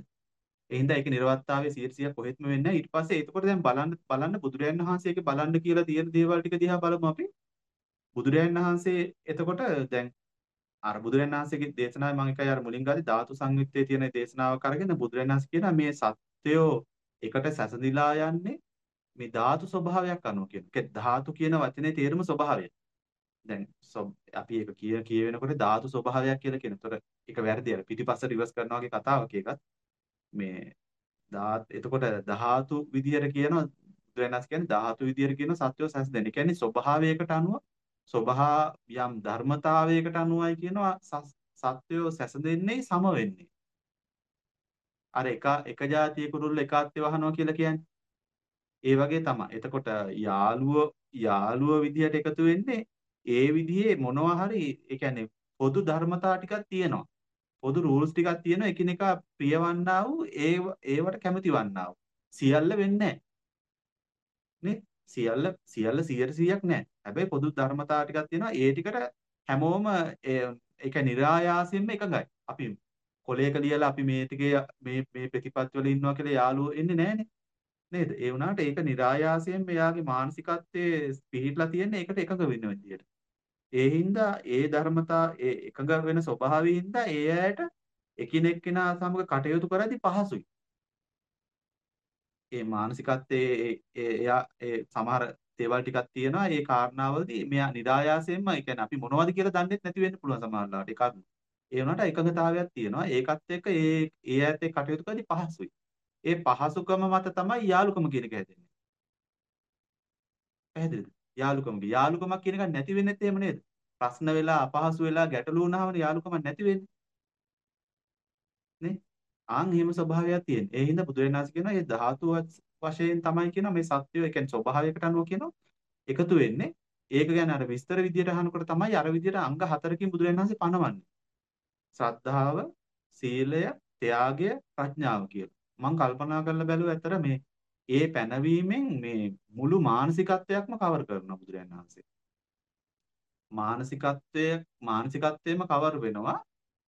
ඒ හින්දා ඒක නිර්වත්තාවේ 100 කොහෙත්ම වෙන්නේ නැහැ. ඊට පස්සේ එතකොට දැන් බලන්න බලන්න බුදුරයන් වහන්සේගේ බලන්න කියලා තියෙන දේවල් ටික දිහා බලමු අපි. බුදුරයන් වහන්සේ එතකොට දැන් අර බුදුරජාණන් වහන්සේගේ දේශනාවේ මම එකයි අර මුලින් ගාදී ධාතු සංයුත්තේ තියෙන දේශනාවක් අරගෙන බුදුරජාණන් වහන්සේ කියනවා මේ සත්‍යෝ එකට සැසඳිලා යන්නේ මේ ධාතු ස්වභාවයක් අනුව කියන. ඒ ධාතු කියන වචනේ තේරුම ස්වභාවය. දැන් අපි ඒක කිය කියවෙනකොට ධාතු ස්වභාවයක් කියලා කියනතොර ඒක වැරදි අර පිටිපස්ස රිවර්ස් කරනවා වගේ කතාවක් ඒකත්. මේ ධාත් එතකොට ධාතු විදියට කියනවා බුදුරජාණන් කියන්නේ ධාතු විදියට කියන සත්‍යෝ සැසඳෙන. ඒ කියන්නේ ස්වභාවයකට අනුව ස්වභා යම් ධර්මතාවයකට අනුවයි කියනවා සත්වයෝ සැසඳෙන්නේ සම වෙන්නේ. අර එක එක જાතිය කුරුල්ල එක අත්ති වහනවා කියලා කියන්නේ. ඒ වගේ තමයි. එතකොට යාළුව යාළුව විදිහට එකතු වෙන්නේ ඒ විදිහේ මොනවා හරි ඒ කියන්නේ පොදු ධර්මතා ටිකක් තියෙනවා. පොදු රූල්ස් ටිකක් තියෙනවා එකිනෙකා ප්‍රියවන්නා වූ ඒ ඒවට කැමති වන්නා වූ. සියල්ල වෙන්නේ නැහැ. සියල්ල සියල්ල 100%ක් නෑ. හැබැයි පොදු ධර්මතා ටිකක් තියෙනවා. ඒ ටිකට හැමෝම ඒක નિરાයාසින්ම එකඟයි. අපි කොලේක ලියලා අපි මේ ටිකේ මේ මේ ප්‍රතිපත් වල ඉන්නවා කියලා යාළුවෝ එන්නේ නෑනේ. නේද? ඒ වුණාට ඒක નિરાයාසයෙන් මෙයාගේ මානසිකත්වයේ පිහිටලා තියෙන එකට එකඟ වෙන විදියට. ඒ හින්දා ඒ ධර්මතා ඒ එකඟ වෙන ස්වභාවය හින්දා ඒ ඇයට එකිනෙක කෙනා සමග කටයුතු කරද්දී පහසුයි. ඒ මානසිකත්වයේ එයා ඒ සමහර දේවල් ටිකක් තියෙනවා ඒ කාරණාවලදී මෙයා නිදායාසයෙන්ම ඒ කියන්නේ අපි මොනවද කියලා දන්නෙත් නැති වෙන්න පුළුවන් සමහරවිට ඒ කරුණ. ඒ වුණාට එකඟතාවයක් තියෙනවා. ඒකත් එක්ක ඒ ඒ ඈත් එක්ක කටයුතු කරද්දී පහසුයි. ඒ පහසුකම මත තමයි යාළුකම කියන එක හැදෙන්නේ. පැහැදිලිද? යාළුකම. යාළුකමක් කියන එක නැති වෙන්නේත් එහෙම නේද? ප්‍රශ්න වෙලා අපහසු වෙලා ගැටලු වුණාම යාළුකමක් නැති වෙන්නේ. නේ? ආන් එහෙම ස්වභාවයක් තියෙන. ඒ හින්දා බුදුරජාණන් කියනවා මේ ධාතු වශයෙන් තමයි කියනවා මේ සත්‍යය ඒ කියන්නේ ස්වභාවයකට අනුව කියනවා එකතු වෙන්නේ. ඒක ගැන අර විස්තර විදියට අහනකොට තමයි අර විදියට අංග හතරකින් බුදුරජාණන් පනවන්නේ. ශ්‍රද්ධාව, සීලය, ත්‍යාගය, ප්‍රඥාව කියලා. මම කල්පනා කරලා බැලුවා ඇත්තට මේ ඒ පැනවීමෙන් මේ මුළු මානසිකත්වයක්ම කවර් කරනවා බුදුරජාණන් වහන්සේ. මානසිකත්වය මානසිකත්වයේම කවර් වෙනවා.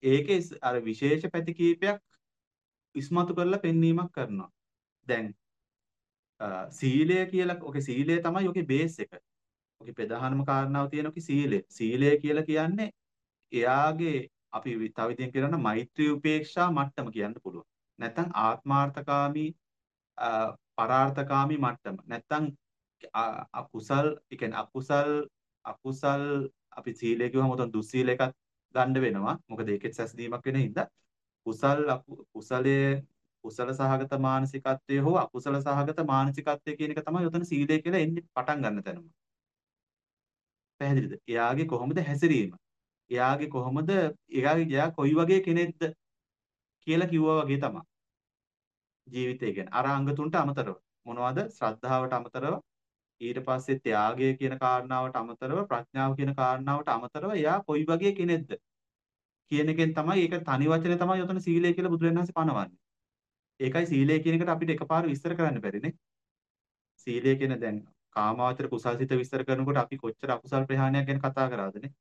ඒකේ අර විශේෂ පැති කීපයක් ඉස්මතු කරලා පෙන්වීමක් කරනවා. දැන් සීලය කියලා ඔකේ සීලය තමයි ඔකේ බේස් එක. ඔකේ ප්‍රධානම කාරණාව තියෙන ඔකේ සීලය. සීලය කියලා කියන්නේ එයාගේ අපි තව විදිහෙන් කියනවා නම් මෛත්‍රී උපේක්ෂා මට්ටම කියන්න පුළුවන්. නැත්නම් ආත්මාර්ථකාමී පරාර්ථකාමී මට්ටම. නැත්නම් අකුසල්, ඒ කියන්නේ අකුසල් අකුසල් අපි සීලය කිව්වම උතන් දුස්සීල එකක් ගන්න වෙනවා. මොකද ඒකෙත් සැසදීමක් වෙන හින්දා කුසල් කුසලයේ කුසල සහගත මානසිකත්වයේ හෝ අකුසල සහගත මානසිකත්වයේ කියන එක තමයි උතන සීලය කියලා එන්නේ පටන් ගන්න තැනම. පැහැදිලිද? එයාගේ කොහොමද හැසිරීම? එයාගේ කොහොමද එයාගේ එයා කොයි වගේ කෙනෙක්ද කියලා කිව්වා වගේ තමයි. ජීවිතය ගැන. අර අංග තුනට අමතරව මොනවද? ශ්‍රද්ධාවට අමතරව ඊට පස්සේ ත්‍යාගය කියන කාරණාවට අමතරව ප්‍රඥාව කියන කාරණාවට අමතරව එයා කොයි වගේ කෙනෙක්ද කියන එකෙන් තමයි ඒක තනි වචනේ තමයි උතන සීලය කියලා බුදුරජාණන් වහන්සේ පනවන්නේ. ඒකයි සීලය කියන එකට අපිට එකපාර විස්තර කරන්න බැරිනේ. සීලය කියන දැන් කාමාවචර කුසල්සිත විස්තර කරනකොට අපි කොච්චර අකුසල් ප්‍රහාණයක් ගැන කතා කරාදනේ.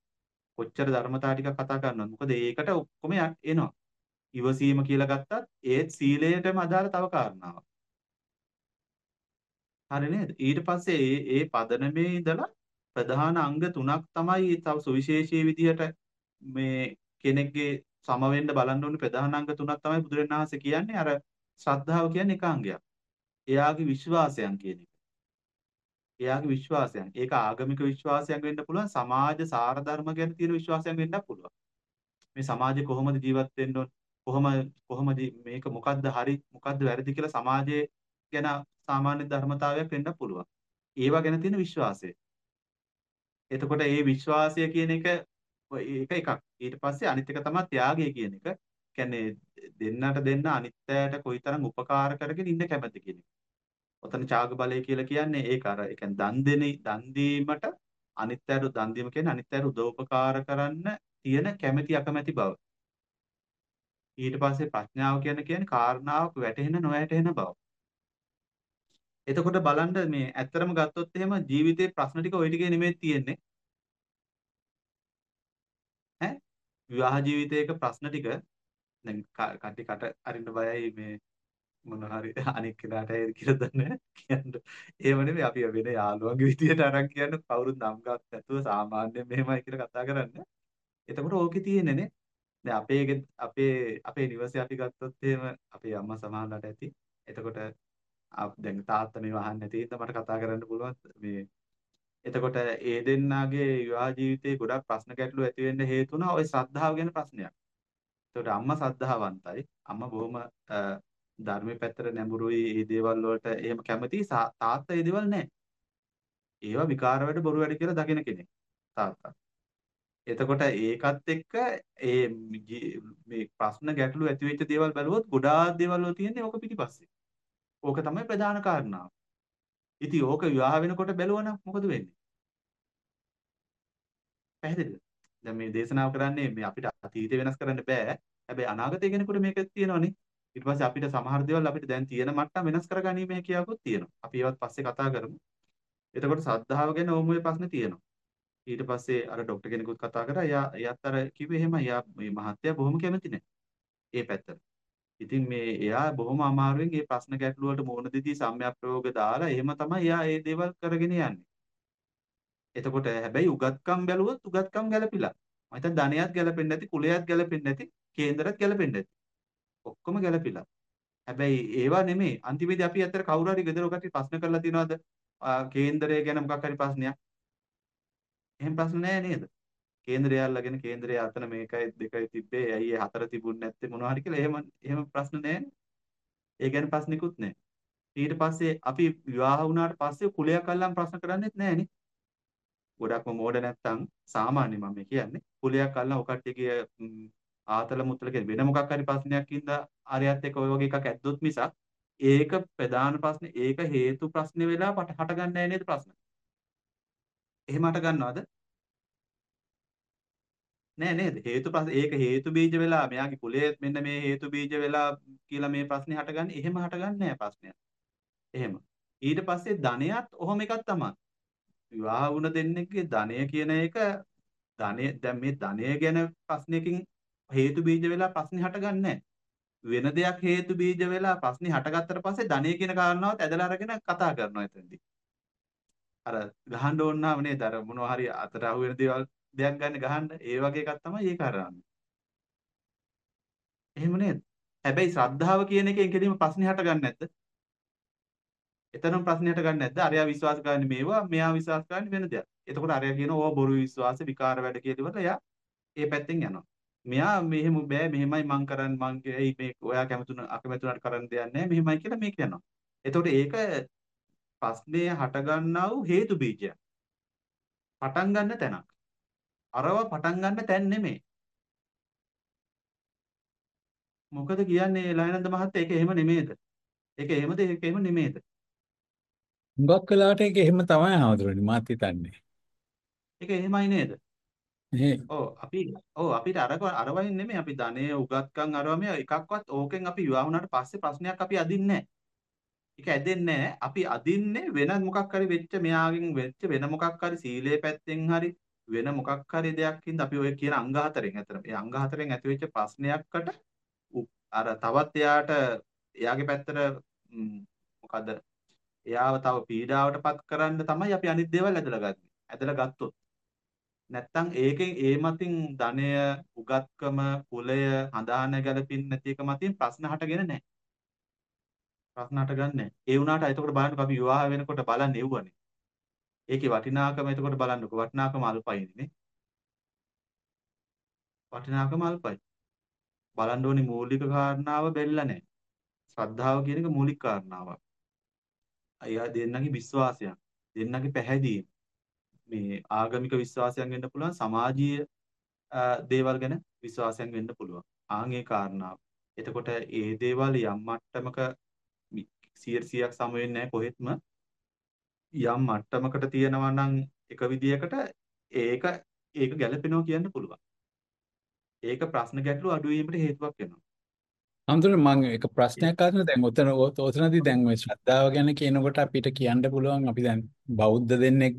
කොච්චර ධර්මතා ටිකක් කතා කරනවද? මොකද ඒකට ඔක්කොම එනවා. ඉවසීම කියලා ගත්තත් ඒත් සීලයටම අදාළ තව කාරණාවක්. හරි නේද? ඊට පස්සේ ඒ ඒ පදනමේ ඉඳලා ප්‍රධාන අංග තුනක් තමයි තව සුවිශේෂී විදිහට මේ කෙනෙක්ගේ සම වෙන්න බලන්න ඕනේ ප්‍රධාන අංග තුනක් තමයි බුදුරණාහි කියන්නේ අර ශ්‍රද්ධාව කියන්නේ එක අංගයක්. එයාගේ විශ්වාසයන් කියන එක. එයාගේ විශ්වාසයන්. ඒක ආගමික විශ්වාසයක් වෙන්න පුළුවන් සමාජ සාර ධර්ම ගැන තියෙන විශ්වාසයක් වෙන්නත් පුළුවන්. මේ සමාජය කොහොමද ජීවත් වෙන්න ඕන කොහොම කොහොමද මේක මොකද්ද හරි මොකද්ද වැරදි කියලා සමාජයේ ගැන සාමාන්‍ය ධර්මතාවයක් වෙන්න පුළුවන්. ඒවා ගැන තියෙන විශ්වාසය. එතකොට මේ විශ්වාසය කියන එක ඒක එකක්. ඊට පස්සේ අනිත් එක තමයි ත්‍යාගය කියන එක. කියන්නේ දෙන්නට දෙන්න අනිත්‍යයට කොයිතරම් උපකාර කරගෙන ඉන්න කැමති කියන එක. ඔතන ඡාග බලය කියලා කියන්නේ ඒක අර ඒ කියන්නේ දන් දෙන දන් දීමට අනිත්‍යයට දන් දීම කියන්නේ අනිත්‍යයට උදව්පකාර කරන්න තියෙන කැමැති අකමැති බව. ඊට පස්සේ ප්‍රඥාව කියන කියන්නේ කාරණාවක් වැටහෙන නොවැටහෙන බව. එතකොට බලන්න මේ ඇත්තරම ගත්තොත් එහෙම ජීවිතේ ප්‍රශ්න ටික ওই ටිකේ නෙමෙයි තියෙන්නේ. විවාහ ජීවිතයක ප්‍රශ්න ටික දැන් කටි කට අරින්න බයයි මේ මොන හරි අනික් කෙනාට ඒ කියලා දන්නේ කියන්න. ඒව නෙමෙයි අපි වෙන යාළුවන්ගේ විදියට අරන් කියන්නේ කවුරුත් නම් ගන්න නැතුව සාමාන්‍යයෙන් මෙහෙමයි කියලා කතා කරන්නේ. එතකොට ඕකේ තියෙන්නේ නේ. දැන් අපේ අපේ අපේ නිවසේ අපි ගත්තොත් එහෙම අපේ අම්මා සමහරලාට ඇති. එතකොට දැන් තාත්තා මේව අහන්නේ නැති හින්දා මට කතා කරන්න පුළුවන් මේ එතකොට ඒ දෙන්නාගේ විවාහ ජීවිතේ ගොඩක් ප්‍රශ්න ගැටලු ඇති වෙන්න හේතු වුණා ওই ශ්‍රද්ධාව ගැන ප්‍රශ්නයක්. එතකොට අම්මා ශ්‍රද්ධාවන්තයි. අම්මා බොහොම ධර්මයේ පැත්තට නැඹුරුයි. මේ දේවල් වලට එහෙම කැමති. තාත්තා මේ දේවල් නැහැ. ඒවා විකාර වැඩ බොරු වැඩ කියලා දකින කෙනෙක්. තාත්තා. එතකොට ඒකත් එක්ක ඒ මේ ප්‍රශ්න ගැටලු ඇති වෙච්ච දේවල් බැලුවොත් ගොඩාක් දේවල් වල තියෙන්නේ ඕක පිටිපස්සේ. ඕක තමයි ප්‍රධාන කාරණාව. ඉතින් ඕක විවාහ වෙනකොට බැලුවනම් මොකද වෙන්නේ? පැහැදිලිද? දැන් මේ දේශනාව කරන්නේ මේ අපිට අතීතය වෙනස් කරන්න බෑ. හැබැයි අනාගතය කෙනෙකුට මේක තියෙනවනේ. ඊට පස්සේ අපිට සමහර දේවල් අපිට දැන් තියෙන මට්ටම් වෙනස් කරගැනීමේ හැකියාවකුත් තියෙනවා. අපි ඒවත් පස්සේ කතා කරමු. එතකොට සද්ධාව ගැන ඕම ඔය ප්‍රශ්නේ තියෙනවා. ඊට පස්සේ අර ડોක්ටර් කෙනෙකුත් කතා කරා. එයා එයාත් අර කිව්වේ එහෙම. එයා මේ මහත්තයා බොහොම කැමති නැහැ. ඒ පැත්තට. ඉතින් මේ එයා බොහොම අමාරුවෙන් මේ ප්‍රශ්න ගැටළු වලට මුහුණ දෙදී සම්‍යක් ප්‍රයෝග දාලා එහෙම තමයි එයා මේ දේවල් කරගෙන යන්නේ. එතකොට හැබැයි උගත්කම් බැලුවොත් උගත්කම් ගැලපිලා. මම හිතන්නේ ධනයත් ගැලපෙන්නේ නැති, කුලයත් ගැලපෙන්නේ නැති, කේන්දරත් ගැලපෙන්නේ නැති. ඔක්කොම ගැලපිලා. හැබැයි ඒවා නෙමෙයි. අන්තිමේදී අපි අතර කවුරු හරි ගෙදර ඔකට ප්‍රශ්න කරලා තියනවද? කේන්දරය ගැන මොකක් හරි ප්‍රශ්නයක්? එහෙම ප්‍රශ්න නැහැ නේද? කේන්දරය අල්ලගෙන කේන්දරය අතන මේකයි දෙකයි තිබ්බේ. ඇයි ඒ හතර තිබුණ නැත්තේ? මොනවා හරි කියලා එහෙම එහෙම ප්‍රශ්න නැහැ ඒ ගැන ප්‍රශ්නිකුත් නැහැ. ඊට පස්සේ අපි විවාහ වුණාට පස්සේ කුලයක් අල්ලන් ප්‍රශ්න කරන්නේත් නැහනේ ගොඩක්ම මෝඩ නැත්තම් සාමාන්‍ය මම කියන්නේ. කුලයක් අල්ලන් ඔකට්ටියගේ ආතල මුත්තල කියන වෙන මොකක් හරි ප්‍රශ්නයක් ඉඳලා ආරයත් එක්ක ඔය වගේ එකක් ඇද්දොත් මිසක් ඒක ප්‍රධාන ප්‍රශ්නේ ඒක හේතු ප්‍රශ්නේ වෙලා හට ගන්නෑ නේද ප්‍රශ්න? එහෙම හට ගන්නවද? නෑ නේද? හේතු ප්‍රශ්න ඒක හේතු බීජ වෙලා මෙයාගේ කුලයේ මෙන්න මේ හේතු බීජ වෙලා කියලා මේ ප්‍රශ්නේ හටගන්නේ. එහෙම හටගන්නේ නෑ ප්‍රශ්නයක්. එහෙම. ඊට පස්සේ ධනයත් ඔහොම එකක් තමයි. විවාහ වුණ දෙන්නෙක්ගේ ධනය කියන එක ධනය දැන් මේ ධනය ගැන ප්‍රශ්නයකින් හේතු බීජ වෙලා ප්‍රශ්නේ හටගන්නේ වෙන දෙයක් හේතු බීජ වෙලා ප්‍රශ්නේ හටගත්තට පස්සේ ධනය කියන කාරණාවත් ඇදලා අරගෙන කතා කරනවා එතනදී. අර ගහන්න ඕන නම් නේද අර මොනවා හරි අතට අහු වෙන දේවල් දෙයක් ගන්න ගහන්න ඒ වගේ එකක් තමයි ඒක කරන්නේ. එහෙම නේද? හැබැයි ශ්‍රද්ධාව කියන එකෙන් කෙලින්ම ප්‍රශ්නේ හටගන්නේ නැද්ද? එතනම ප්‍රශ්නේ හටගන්නේ නැද්ද? අරයා විශ්වාස කරන්නේ මේවා, මෙයා විශ්වාස කරන්නේ වෙන දෙයක්. එතකොට අරයා කියනවා ඕ බොරු විශ්වාස විකාර වැඩ කියලා ඉවරලා එයා ඒ පැත්තෙන් යනවා. මෙයා මෙහෙම බෑ මෙහෙමයි මං කරන්නේ මං ඒ මේ ඔයා කැමතුන අකමැතුනට කරන්න දෙයක් නැහැ මෙහෙමයි කියලා මේ කියනවා. එතකොට ඒක ප්‍රශ්නේ හටගන්නා වූ හේතු බීජයක්. පටන් ගන්න තැනක්. අරව පටන් ගන්න තැන් නෙමෙයි. මොකද කියන්නේ ලයනන්ද මහත්තයා ඒක එහෙම නෙමෙයිද? ඒක එහෙමද ඒක එහෙම නෙමෙයිද? හුඟක් වෙලාවට ඒක එහෙම තමයි හවුදුරනේ මාත් හිතන්නේ. ඒක එහෙමයි නේද? ඔව් අපි ඔව් අපිට අර අරවයින් නෙමෙයි අපි ධනෙ උගත්කම් අරව මේ එකක්වත් ඕකෙන් අපි විවාහ වුණාට පස්සේ ප්‍රශ්නයක් අපි අදින්නේ නැහැ. ඒක ඇදෙන්නේ නැහැ. අපි අදින්නේ වෙන මොකක් හරි වෙච්ච මෙයාගෙන් වෙච්ච වෙන මොකක් හරි සීලේ පැත්තෙන් හරි වෙන මොකක් හරි දෙයක් හින්දා අපි ඔය කියන අංග හතරෙන් ඇතර ඒ අංග හතරෙන් ඇති වෙච්ච ප්‍රශ්නයක්කට උ- අර තවත් එයාට එයාගේ පැත්තට ම්, මොකද එයාව තව පීඩාවටපත් කරන්න තමයි අපි අනිත් දේවල් ඇදලා ගන්නේ. ඇදලා ගත්තොත් නැත්තම් ඒකෙන් ඒ මතින් ධනය, උගත්කම, කුලය, හඳාන ගැලපෙන්නේ නැති එක මතින් ප්‍රශ්න හටගෙන නැහැ. ප්‍රශ්න හටගන්නේ නැහැ. ඒ වුණාට එතකොට බලන්නකො අපි විවාහ වෙනකොට බලන්නේ එව්වනේ. ඒකේ වටිනාකම එතකොට බලන්නකො වටිනාකම අල්පයිනේ. වටිනාකම අල්පයි. බලන්න ඕනි මූලික කාරණාව බෙල්ල නැහැ. ශ්‍රද්ධාව කියන එක මූලික කාරණාවක්. අයියා දෙන්නගේ විශ්වාසයන්, දෙන්නගේ පැහැදීම. මේ ආගමික විශ්වාසයන් වෙන්න පුළුවන්, සමාජීය අ, දේවල් ගැන විශ්වාසයන් වෙන්න පුළුවන්. ආන් ඒ කාරණාව. එතකොට ඒ දේවල් යම් මට්ටමක 100%ක් සම වෙන්නේ නැහැ කොහෙත්ම. යම් මට්ටමකට තියෙනවා නම් එක විදියකට ඒක ඒක ගැළපෙනවා කියන්න පුළුවන්. ඒක ප්‍රශ්න ගැටලු අඩු වීමට හේතුවක් වෙනවා. අන්තර මම එක ප්‍රශ්නයක් අහන්න දැන් ඔතන ඔතනදී දැන් මේ ශ්‍රද්ධාව ගැන කියනකොට අපිට කියන්න පුළුවන් අපි දැන් බෞද්ධ දෙන්නෙක්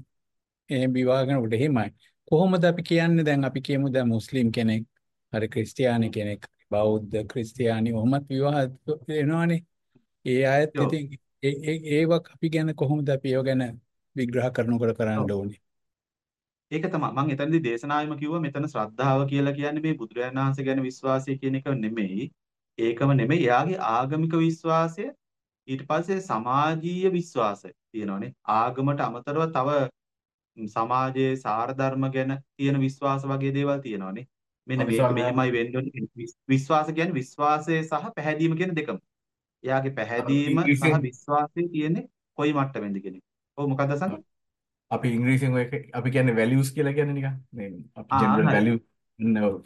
එහෙම විවාහ කරනකොට එහෙමයි කොහොමද අපි කියන්නේ දැන් අපි කියමු දැන් මුස්ලිම් කෙනෙක් හරි ක්‍රිස්තියානි කෙනෙක් බෞද්ධ ක්‍රිස්තියානි ඔහොමත් විවාහ වෙනවනේ ඒ අයත්. ඉතින් ඒ ඒවක් අපි ගැන කොහොමද අපි ඒව ගැන විග්‍රහ කරනකොට කරන්න. ඕනේ ඒක තමයි මම එතනදී දේශනාවෙම කිව්වා මෙතන ශ්‍රද්ධාව කියලා කියන්නේ මේ බුදුරජාණන් වහන්සේ ගැන විශ්වාසය කියන එක නෙමෙයි. ඒකම නෙමෙයි. එයාගේ ආගමික විශ්වාසය ඊට පස්සේ සමාජීය විශ්වාසය තියෙනවානේ. ආගමට අමතරව තව සමාජයේ සාර ධර්ම ගැන තියෙන විශ්වාස වගේ දේවල් තියෙනවානේ. මෙන්න මේක මෙහෙමයි වෙන්න ඕනේ. විස්- විශ්වාස කියන්නේ විශ්වාසය සහ පැහැදීම කියන දෙකම. එයාගේ පැහැදීම සහ විශ්වාසය තියෙන්නේ කොයි මට්ටමෙන්ද කියන එක. ඔව් මොකක්ද අසන්න? අපි ඉංග්‍රීසියෙන් ඔය අපි කියන්නේ values කියලා කියන්නේ නිකන් මේ අපි general හරි. values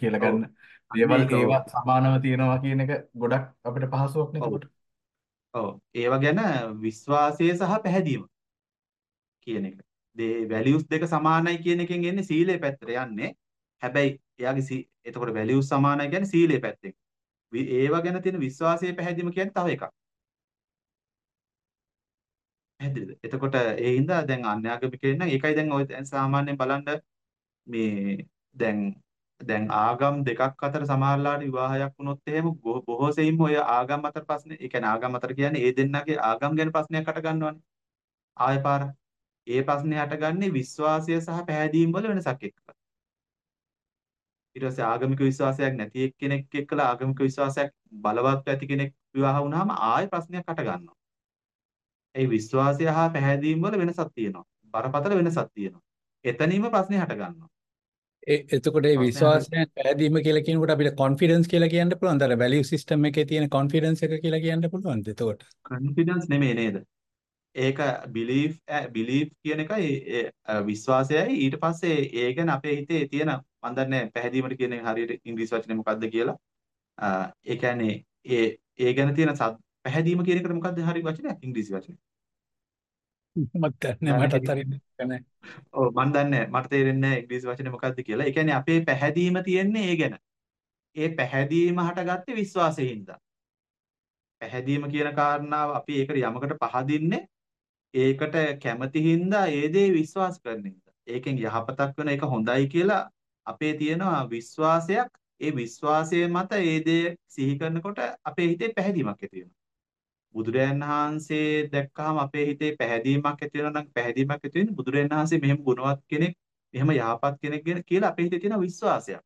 කියලා. ගන්න දේවල්. ඒවා සමානව තියෙනවා කියන එක ගොඩක් අපිට පහසුවක් නේ. එතකොට. ඔව්. ඒව ගැන විශ්වාසය සහ පැහැදීම කියන එක. දේ values දෙක සමානයි කියන එකෙන් එන්නේ සීලේ පැත්තට යන්නේ. හැබැයි එයාගේ එතකොට values සමානයි කියන්නේ සීලේ පැත්තෙන්. වි- ඒව ගැන තියෙන විශ්වාසයේ පැහැදීම කියන්නේ තව එකක්. පැහැදිලිද? එතකොට ඒ හින්දා දැන් අන්‍යාගමිකයන් නම් ඒකයි දැන් ඔය දැන් සාමාන්‍යයෙන් බලන්න මේ දැන් දැන් ආගම් දෙකක් අතර සමහරලාට විවාහයක් වුණොත් එහෙම බොහෝ බොහෝ සෙයින්ම ඔය ආගම් අතර ප්‍රශ්නේ ඒ කියන්නේ ආගම් අතර කියන්නේ ඒ දෙන්නගේ ආගම් ගැන ප්‍රශ්නයක් අට ගන්නවනේ. ආයෙ පාර. ඒ ප්‍රශ්නේ හටගන්නේ විශ්වාසය සහ පැහැදීම් වල වෙනසක් එක්ක. ඊට පස්සේ ආගමික විශ්වාසයක් නැති එක්කෙනෙක් එක්කලා ආගමික විශ්වාසයක් බලවත් ඇති කෙනෙක් විවාහ වුණාම ආයෙ ප්‍රශ්නයක් අට ගන්නවා. ඒ විශ්වාසය හා පැහැදීම් වල වෙනසක් තියෙනවා. බරපතල වෙනසක් තියෙනවා. එතනින්ම ප්‍රශ්නේ හට ගන්නවා. ඒ එතකොට හට විශ්වාසයෙන් පැහැදීම කියලා කියනකොට අපිට කොන්ෆිඩන්ස් කියලා කියන්න පුළුවන්. අර වැලියු සිස්ටම් එකේ තියෙන කොන්ෆිඩන්ස් එක කියලා කියන්න පුළුවන්ද එතකොට? confidence නෙමෙයි නේද? ඒක belief belief කියන එකයි විශ්වාසයයි ඊට පස්සේ ඒ ගැන අපේ හිතේ තියෙන මම දන්නේ පැහැදීමට කියන හරියට ඉංග්‍රීසි වචනේ මොකක්ද කියලා. ඒ කියන්නේ ඒ ඒ ගැන තියෙන පැහැදීම කියන එකට මොකක්ද හරි වචනයක් ඉංග්‍රීසි වචනේ. මට දන්නේ. හරියට නැහැ. ඔව් මම දන්නේ මට තේරෙන්නේ නැහැ ඉංග්‍රීසි වචනේ මොකක්ද කියලා. ඒ කියන්නේ අපේ පැහැදීම තියෙන්නේ ඒ ගැන. ඒ පැහැදීම හටගත්තේ විශ්වාසයෙන් හින්දා. පැහැදීම කියන කාරණාව අපි ඒකට යමකට පහදින්නේ ඒකට කැමති හින්දා ඒ දේ විශ්වාස කරන හින්දා. ඒකෙන් යහපතක් වෙන එක හොඳයි කියලා අපේ තියෙනවා විශ්වාසයක්. ඒ විශ්වාසය මත ඒ දේ සිහි කරනකොට අපේ හිතේ පැහැදීමක් ඇති වෙනවා. බුදුරයන් වහන්සේ දැක්කහම අපේ හිතේ පැහැදීමක් ඇති වෙනවා නම් පැහැදීමක් ඇති වෙන්නේ බුදුරයන් වහන්සේ මෙහෙම ගුණවත් කෙනෙක්, මෙහෙම යහපත් කෙනෙක් ගැන කියලා අපේ හිතේ තියෙන විශ්වාසයක්.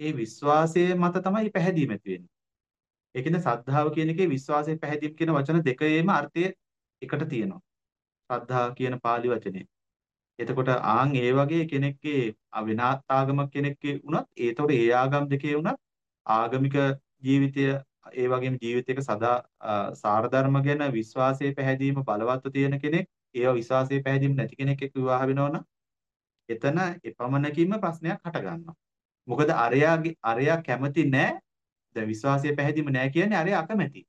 ඒ විශ්වාසය මත තමයි පැහැදීම ඇති වෙන්නේ. ඒකෙන්ද ශ්‍රද්ධාව කියන එකේ විශ්වාසය පැහැදීම කියන වචන දෙකේම අර්ථය එකට තියෙනවා. ශ්‍රද්ධා කියන pāli වචනේ. එතකොට ආන් ඒ වගේ කෙනෙක්ගේ වෙනත් ආගමක් කෙනෙක්ගේ වුණත් ඒතකොට ඒ ආගම් දෙකේ වුණත් ආගමික ජීවිතය ඒ වගේම ජීවිතයක සදා අ, සාර ධර්ම ගැන විශ්වාසයේ පැහැදීම බලවත්ව තියෙන කෙනෙක් ඒව විශ්වාසයේ පැහැදීම නැති කෙනෙක් එක්ක විවාහ වෙනවා නම් එතන එපමණකින්ම ප්‍රශ්නයක් හට ගන්නවා. මොකද අරයාගේ අරයා කැමති නැහැ. දැන් විශ්වාසයේ පැහැදීම නැහැ කියන්නේ අරයා අකමැති.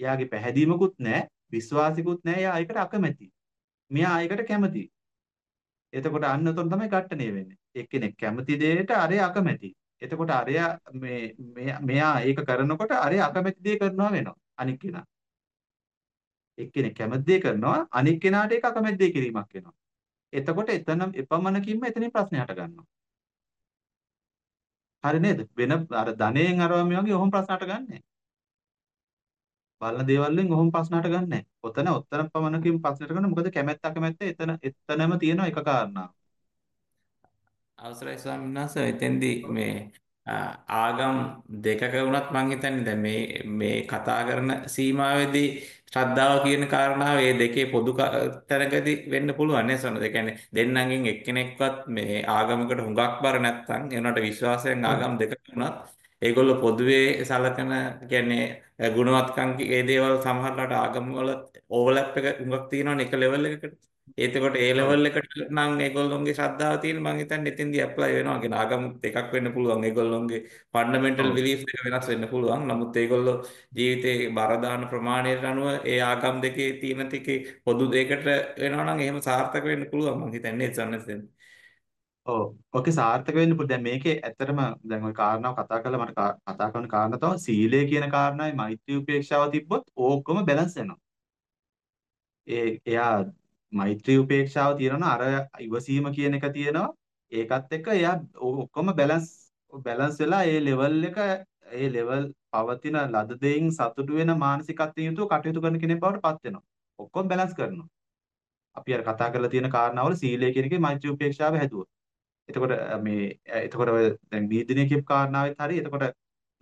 එයාගේ පැහැදීමකුත් නැහැ, විශ්වාසිකුත් නැහැ. එයා ඒකට අකමැති. මෙයා ඒකට කැමති. එතකොට අන්න උතන තමයි ඝට්ටණය වෙන්නේ. එක්කෙනෙක් කැමති දෙයට අරයා අකමැති. එතකොට අරයා මේ මෙයා මෙයා ඒක කරනකොට අරයා අකමැති දේ කරනවා වෙනවා. අනික් කෙනා. එක්කෙනෙක් කැමති දේ කරනවා අනික් කෙනාට ඒක අකමැති දේ කිරීමක් වෙනවා. එතකොට එතන එපමණකින්ම එතනින් ප්‍රශ්න හට ගන්නවා. හරි නේද? වෙන අර ධනයෙන් අරවා මේ වගේ ඔහොම ප්‍රශ්න හට ගන්නෑ. බලන දේවල් වලින් ඔහොම ප්‍රශ්න හට ගන්නෑ. ඔතන ඔතන පමණකින් ප්‍රශ්නට ගන්න මොකද කැමැත්ත අකමැත්ත එතන එතනම තියෙන එක කාරණා. අවසරයි ස්වාමීන් වහන්සේ එතෙන්දී මේ ආ, ආගම් දෙකක වුණත් මං හිතන්නේ දැන් මේ මේ කතා කරන සීමාවේදී ශ්‍රද්ධාව කියන කාරණාව මේ දෙකේ පොදු ක- තැනකදී වෙන්න පුළුවන් නේ සොන. ඒ කියන්නේ දෙන්නගෙන් එක්කෙනෙක්වත් මේ ආගමකට හුඟක් බර නැත්නම් ඒ උනාට විශ්වාසයෙන් ආගම් දෙකක වුණත් ඒගොල්ලෝ පොදුවේ සලකන කියන්නේ ගුණවත්කම් ඒ දේවල් සමහරවිට ආගම් වල ඕවර්ලැප් එක හුඟක් තියෙනවනේ එක ලෙවල් එකකට. එතකොට ඒ ලෙවල් එකට නම් ඒගොල්ලොන්ගේ ශ්‍රද්ධාව තියෙන මං හිතන්නේ එතෙන්දී ඇප්ලයි වෙනවා කියන ආගම් දෙකක් වෙන්න පුළුවන්. ඒගොල්ලොන්ගේ ෆන්ඩමෙන්ටල්. බිලීෆ් එක වෙනස් වෙන්න පුළුවන්. නමුත් ඒගොල්ලෝ ජීවිතේ බර දාන ප්‍රමාණයට අනුව ඒ ආගම් දෙකේ තියෙන තිකේ පොදු දෙයකට වෙනවා නම් එහෙම සාර්ථක වෙන්න පුළුවන් මං හිතන්නේ. සන්නසෙන් ඔව්. ඔකේ සාර්ථක වෙන්න පුළුවන්. දැන් මේකේ ඇත්තටම දැන් ওই කාරණාව කතා කරලා මට කා- කතා කරන කාරණා තමයි සීලය කියන කාරණායි මෛත්‍රී උපේක්ෂාව තිබ්බොත් ඕකම බැලන්ස් වෙනවා. ඒ එයා මෛත්‍රී උපේක්ෂාව තියෙනවා අර ඉවසීම කියන එක තියෙනවා. ඒකත් එක්ක එයා ඔ- ඔක්කොම බැලන්ස් බැලන්ස් වෙලා ඒ ලෙවල් එක ඒ ලෙවල් පවතින ලද දෙයින් සතුටු වෙන මානසිකත්වයෙන් යුතුව කටයුතු කරන කෙනෙක් බවට පත් වෙනවා. ඔක්කොම බැලන්ස් කරනවා. අපි අර කතා කරලා තියෙන කාරණාවල සීලය කියන එකේ මෛත්‍රී උපේක්ෂාව හැදුවා. එතකොට මේ එතකොට ඔය දැන් මේ දිනේ කියපු කාරණාවෙත් හරි එතකොට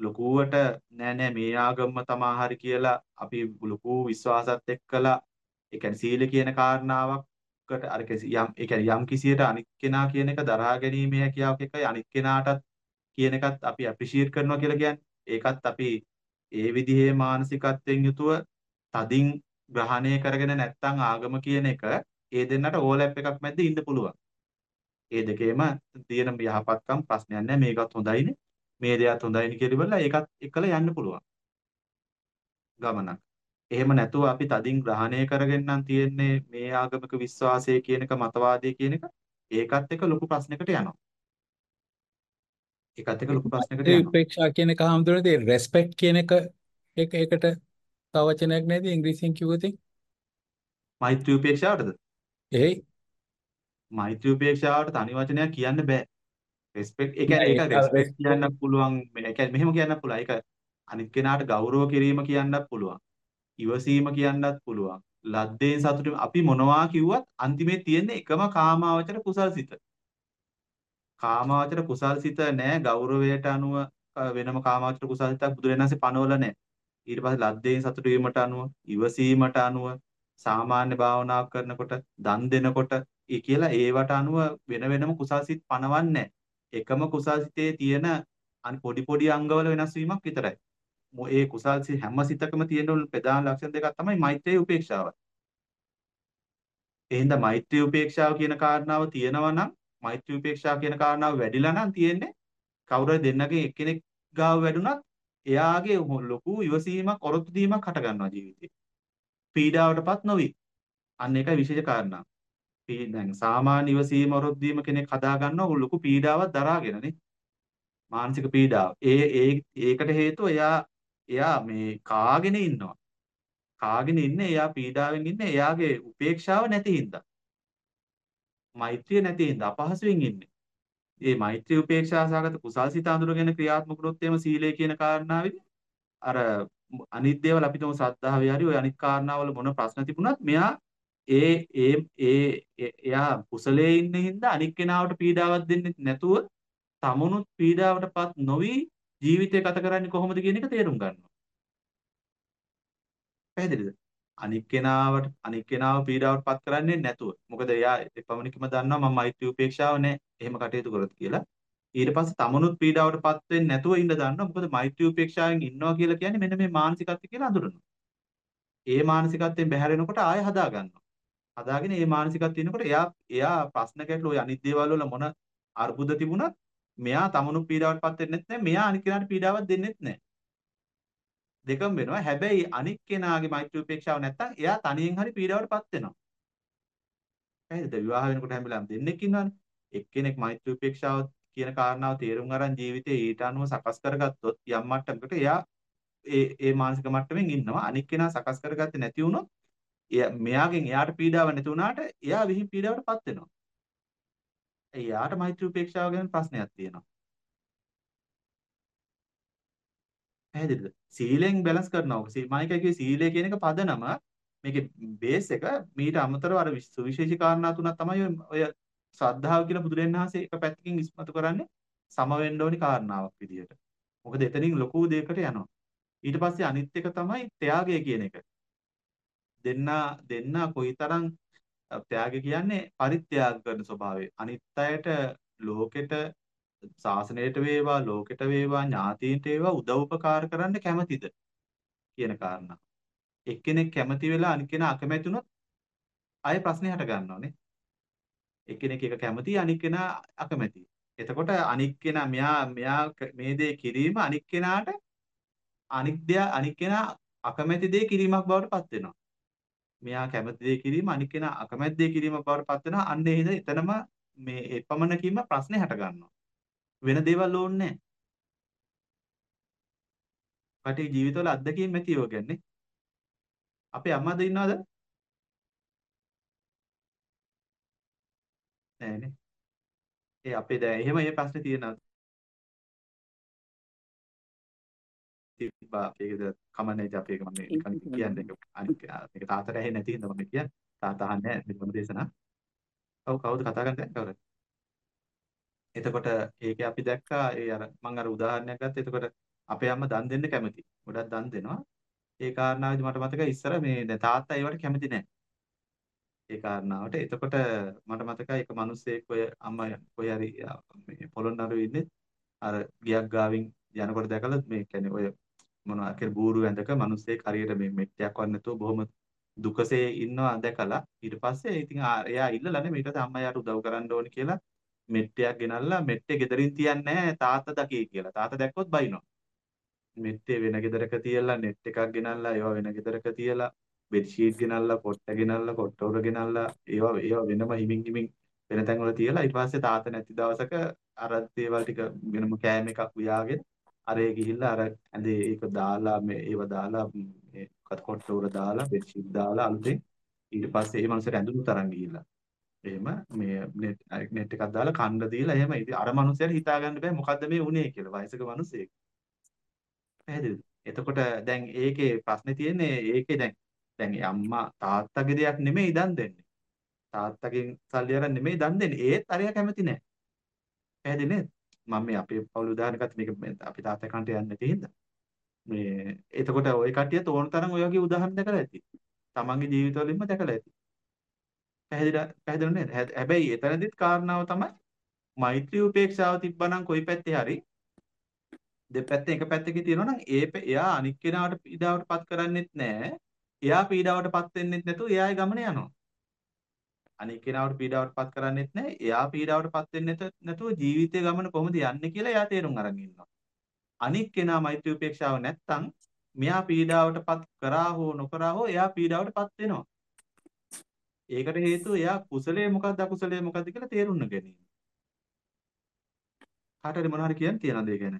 ලොකුවට නෑ නෑ මේ ආගම තමා හරි කියලා අපි ලොකු විශ්වාසත් එක්කලා ඒ කියන්නේ සීල කියන කාරණාවකට අර යම් ඒ කියන්නේ යම් කිසියට අනික් කෙනා කියන එක දරා ගැනීමේ හැකියාවක් එකයි අනික් කෙනාටත් කියන එකත් අපි ඇප්‍රිෂিয়েට් කරනවා කියලා කියන්නේ. ඒකත් අපි ඒ විදිහේ මානසිකත්වයෙන් යුතුව තදින් ග්‍රහණය කරගෙන නැත්නම් ආගම කියන එක ඒ දෙන්නට ඕලැප් එකක් මැද්ද ඉන්න පුළුවන්. ඒ දෙකේම තියෙන යහපත්කම් ප්‍රශ්නයක් නැහැ මේකත් හොඳයිනේ මේ දෙයත් හොඳයිනේ කියලා ඉවරලා ඒකත් එක්කලා යන්න පුළුවන් ගමනක්. එහෙම නැතුව අපි තදින් ග්‍රහණය කරගෙන නම් තියෙන්නේ මේ ආගමික විශ්වාසය කියන එක මතවාදය කියන එක ඒකත් එක්ක ලොකු ප්‍රශ්නයකට යනවා. ඒකත් එක්ක ලොකු ප්‍රශ්නයකට යනවා. උපේක්ෂා කියන එක හාමුදුරනේ රෙස්පෙක්ට් කියන එක එක එකට තව වචනයක් නේද ඉංග්‍රීසියෙන් කිව්වොත් මෛත්‍රී උපේක්ෂාවටද? එහේ මෛත්‍රී උපේක්ෂාවට තනි වචනයක් කියන්න බෑ. රෙස්පෙක්ට් ඒ කියන්නේ ඒක රෙස්පෙක්ට් කියන්න පුළුවන්. ඒ කියන්නේ මෙහෙම කියන්න පුළුවන්. ඒක අනිත් කෙනාට ගෞරව කිරීම කියන්නත් පුළුවන්. ඉවසීම කියන්නත් පුළුවන්. ලද්දෙන් සතුටු අපි මොනවා කිව්වත් අන්තිමේ තියෙන්නේ එකම කාමාවචර කුසල්සිත. කාමාවචර කුසල්සිත නෑ ගෞරවයට අනුව වෙනම කාමාවචර කුසල්සිතක් බුදුරජාණන්සේ පනවලා නෑ. ඊට පස්සේ ලද්දෙන් සතුටු වීමට අනුව ඉවසීමට අනුව සාමාන්‍ය භාවනාවක් කරනකොට දන් දෙනකොට ඒ කියලා ඒවට අනුව වෙන වෙනම කුසල්සිත පනවන්නේ එකම කුසල්සිතේ තියෙන අනි පොඩි පොඩි අංගවල වෙනස් වීමක් විතරයි. මො- ඒ කුසල්සි හැම සිතකම තියෙන ප්‍රධාන ලක්ෂණ දෙකක් තමයි මෛත්‍රී උපේක්ෂාව. ඒ හින්දා මෛත්‍රී උපේක්ෂාව කියන කාරණාව තියෙනවා නම් මෛත්‍රී උපේක්ෂාව කියන කාරණාව වැඩිලා නම් තියෙන්නේ කවුරු හරි දෙන්නගෙන් එක්කෙනෙක් ගාව වැඩුණත් එයාගේ හො- ලොකු ඉවසීමක් ඔරොත්තු දීමක් හට ගන්නවා ජීවිතේ. පීඩාවටපත් නොවි. අන්න ඒකයි විශේෂ කාරණා. පී දැන් සාමාන්‍ය ඉවසීම ඔරොත්තු දීම කෙනෙක් හදා ගන්නවා ලොකු පීඩාවක් දරාගෙනනේ. මානසික පීඩාව. ඒ ඒ ඒකට හේතුව එයා එයා මේ කාගෙන ඉන්නවා. කාගෙන ඉන්නේ එයා පීඩාවෙන් ඉන්නේ එයාගේ උපේක්ෂාව නැති හින්දා. මෛත්‍රිය නැති හින්දා අපහසුවෙන් ඉන්නේ. මේ මෛත්‍රී උපේක්ෂා සහගත කුසල්සිත අඳුරගෙන ක්‍රියාත්මක කරොත් එම සීලය කියන කාරණාවෙදි අර අනිත් දේවල් අපි තුමු සද්ධාවේ හරි ඔය අනිත් කාරණාවල මොන ප්‍රශ්න තිබුණත් මෙයා ඒ ඒ ඒ ඒ- එයා කුසලයේ ඉන්න හින්දා අනික් කෙනාවට පීඩාවක් දෙන්නේ නැතුව තමනුත් පීඩාවටපත් නොවි ජීවිතය ගත කරන්නේ කොහොමද කියන එක තේරුම් ගන්නවා. පැහැදිලිද? අනික් කෙනාවට අනික් කෙනාව පීඩාවට පත් කරන්නේ නැතුව. මොකද එයා එපමණකින්ම දන්නවා මම මෛත්‍රී උපේක්ෂාව නැහැ. එහෙම කටයුතු කරොත් කියලා. ඊට පස්සේ තමනුත් පීඩාවට පත් වෙන්නේ නැතුව ඉන්න දන්නවා. මොකද මෛත්‍රී උපේක්ෂාවෙන් ඉන්නවා කියලා කියන්නේ මෙන්න මේ මානසිකත්වය කියලා අඳුරනවා. ඒ මානසිකත්වයෙන් බැහැර වෙනකොට ආයෙ හදා ගන්නවා. හදාගෙන මේ මානසිකත්වය ඉන්නකොට එයා එයා ප්‍රශ්න ගැටළු ඔය අනිත් දේවල් වල මොන අර්බුද තිබුණත් මෙයා තමනුත් පීඩාවට පත් වෙන්නෙත් නැහැ. මෙයා අනිත් කෙනාට පීඩාවක් දෙන්නෙත් නැහැ. දෙකම වෙනවා. හැබැයි අනික් කෙනාගේ මෛත්‍රී උපේක්ෂාව නැත්තම් එයා තනියෙන් හරි පීඩාවටපත් වෙනවා. පැහැදිලිද? විවාහ වෙනකොට හැම වෙලාවෙම දෙන්නෙක් ඉන්නවනේ. එක්කෙනෙක් මෛත්‍රී උපේක්ෂාව කියන කාරණාව තේරුම් අරන් ජීවිතේ ඊට අනුව සකස් කරගත්තොත් යම් මට්ටමකට එයා ඒ ඒ මානසික මට්ටමින් ඉන්නවා. අනික් කෙනා සකස් කරගත්තේ නැති වුණොත් එයා මෙයාගෙන් එයාට පීඩාවක් නැති වුණාට එයා විහිං පීඩාවටපත් වෙනවා. එයාට මෛත්‍රී උපේක්ෂාව ගැන ප්‍රශ්නයක් තියෙනවා. පැහැදිලිද? සීලෙන් බැලන්ස් කරනවා. ඔක මයිකයි කිව්වේ සීලය කියන එක පදනම මේකේ බේස් එක මීට අමතරව අර සුවිශේෂී කාරණා තුනක් තමයි ඔය ශ්‍රද්ධාව කියලා බුදුරජාණන් වහන්සේ එක පැත්තකින් ඉස්මතු කරන්නේ සම වෙන්න ඕනි කාරණාවක් විදියට. මොකද එතනින් ලොකු දෙයකට යනවා. ඊට පස්සේ අනිත් එක තමයි ත්‍යාගය කියන එක. දෙන්න දෙන්න කොයිතරම් ත්‍යාගය කියන්නේ පරිත්‍යාග කරන ස්වභාවය. අනිත් අයට ලෝකෙට ශාසනයට වේවා ලෝකෙට වේවා ඥාතීන්ට වේවා උදව් උපකාර කරන්න කැමතිද කියන කාරණා. එක්කෙනෙක් කැමති වෙලා අනිත් කෙනා අකමැති වුණොත් ආයෙ ප්‍රශ්නේ හට ගන්නවානේ. එක්කෙනෙක් එක කැමති අනිත් කෙනා අකමැති. එතකොට අනිත් කෙනා මෙයා මෙයා මේ දේ කිරීම අනිත් කෙනාට අනිත් දේ අනිත් කෙනා අකමැති දේ කිරීමක් බවට පත් වෙනවා. මෙයා කැමති දේ කිරීම අනිත් කෙනා අකමැති දේ කිරීමක් බවට පත් වෙනවා. අන්න ඒ හින්දා එතනම මේ එපමණකින්ම ප්‍රශ්නේ හට ගන්නවා. වෙන දේවල් ඕනේ නැහැ. කටේ ජීවිතවල අත්දැකීම් ඇති ඒවා ගැන්නේ. අපේ අම්මාද ඉන්නවද? නෑනේ. ඒ අපේ දැන් එහෙම මේ ප්‍රශ්නේ තියෙනවා. තිබ්බා ඒකද කමන්නේ ඉතින් අපි ඒක මම නිකන් කියන්නේ අනික මේක තාතට ඇහෙන්නේ නැති හින්දා මම කියන්නේ තාතා අහන්නේ මෙතන දේශනා. ඔව් කවුද කතා කරන්නේ කවුද? එතකොට ඒකේ අපි දැක්කා ඒ අර මම අර උදාහරණයක් ගත්තා. එතකොට අපේ අම්මා දන් දෙන්න කැමති. ගොඩක් දන් දෙනවා. ඒ කාරණාවේදී මට මතකයි ඉස්සර මේ දැන් තාත්තා ඒවට කැමති නැහැ. ඒ කාරණාවට. එතකොට මට මතකයි එක මිනිස්සෙක් ඔය අම්මා කොයි හරි මේ පොළොන්නරුවේ ඉන්නේ අර ගියක් ගාවින් යනකොට දැකලා මේ කියන්නේ ඔය මොනවා කියලා බూరు ඇඳක මිනිස්සෙක් හරියට මේ මෙට්ටයක් වත් නැතුව බොහොම දුකසේ ඉන්නවා දැකලා ඊට පස්සේ ඉතින් එයා ඉල්ලලානේ මේක තමයි අම්මා යාට උදව් කරන්න ඕනේ කියලා මෙට්ටයක් ගෙනල්ලා මෙට්ටේ ගෙදරින් තියන්නේ නැහැ තාත්තා දකේ කියලා. තාත්තා දැක්කොත් බයිනවා. මෙට්ටේ වෙන ගෙදරක තියලා නෙට් එකක් ගෙනල්ලා ඒවා වෙන ගෙදරක තියලා බෙඩ් ෂීට් ගෙනල්ලා කොට්ට ගෙනල්ලා කොට්ටෝර ගෙනල්ලා ඒවා ඒවා වෙනම හිමින් හිමින් වෙන තැන්වල තියලා ඊට පස්සේ තාත්තා නැති දවසක අර දේවල් ටික වෙනම කෑම එකක් උයාගෙන අරේ ගිහිල්ලා අර ඇඳේ ඒක දාලා මේ ඒව දාලා මේ කොට්ටෝර දාලා බෙඩ් ෂීට් දාලා අලුතෙන් ඊට පස්සේ ඒ මනුස්සයාට ඇඳුම් තරන් ගිහිල්ලා එහෙම මේ නෙට් නෙට් එකක් දාලා කන්න දීලා එහෙම ඉතින් අර මනුස්සයාට හිතා ගන්න බෑ මොකද්ද මේ උනේ කියලා වයසක මනුස්සයෙක්. පැහැදිලිද? එතකොට දැන් ඒකේ ප්‍රශ්නේ තියෙන්නේ ඒකේ දැන් දැන් අම්මා තාත්තගේ දෙයක් නෙමෙයි දන් දෙන්නේ. තාත්තගෙන් සල්ලි අරන් නෙමෙයි දන් දෙන්නේ. ඒත් අරයා කැමති නෑ. පැහැදිලි නේද? මම මේ අපේ පවුල උදාහරණයක් මේක අපි තාත්තා කන්ට යන්නේ නැති හින්දා. මේ එතකොට ওই කට්ටියත් ඕන තරම් ඔය වගේ උදාහරණ දැකලා ඇති. තමන්ගේ ජීවිතවලින්ම දැකලා ඇති. පැහැදිලා පැහැදිලි නේද? හැබැයි එතනදිත් කාරණාව තමයි මෛත්‍රී උපේක්ෂාව තිබ්බනම් කොයි පැත්තේ හරි දෙපැත්තේ එක පැත්තකින් තියෙනවා නම් ඒ එයා අනික් කෙනාට පීඩාවටපත් කරන්නෙත් නැහැ. එයා පීඩාවටපත් වෙන්නෙත් නැතුව එයාගේ ගමන යනවා. අනික් කෙනාට පීඩාවටපත් කරන්නෙත් නැහැ. එයා පීඩාවටපත් වෙන්නේ නැතුව ජීවිතයේ ගමන කොහොමද යන්නේ කියලා එයා තේරුම් අරන් ඉන්නවා. අනික් කෙනා මෛත්‍රී උපේක්ෂාව නැත්තම් මෙයා පීඩාවටපත් කරා හෝ නොකරා හෝ එයා පීඩාවටපත් වෙනවා. ඒකට හේතුව එයා කුසලයේ මොකක්ද අකුසලයේ මොකක්ද කියලා තේරුම් ගැනීම. කාට හරි මොනවා හරි කියන්න තියනද ඒ ගැන?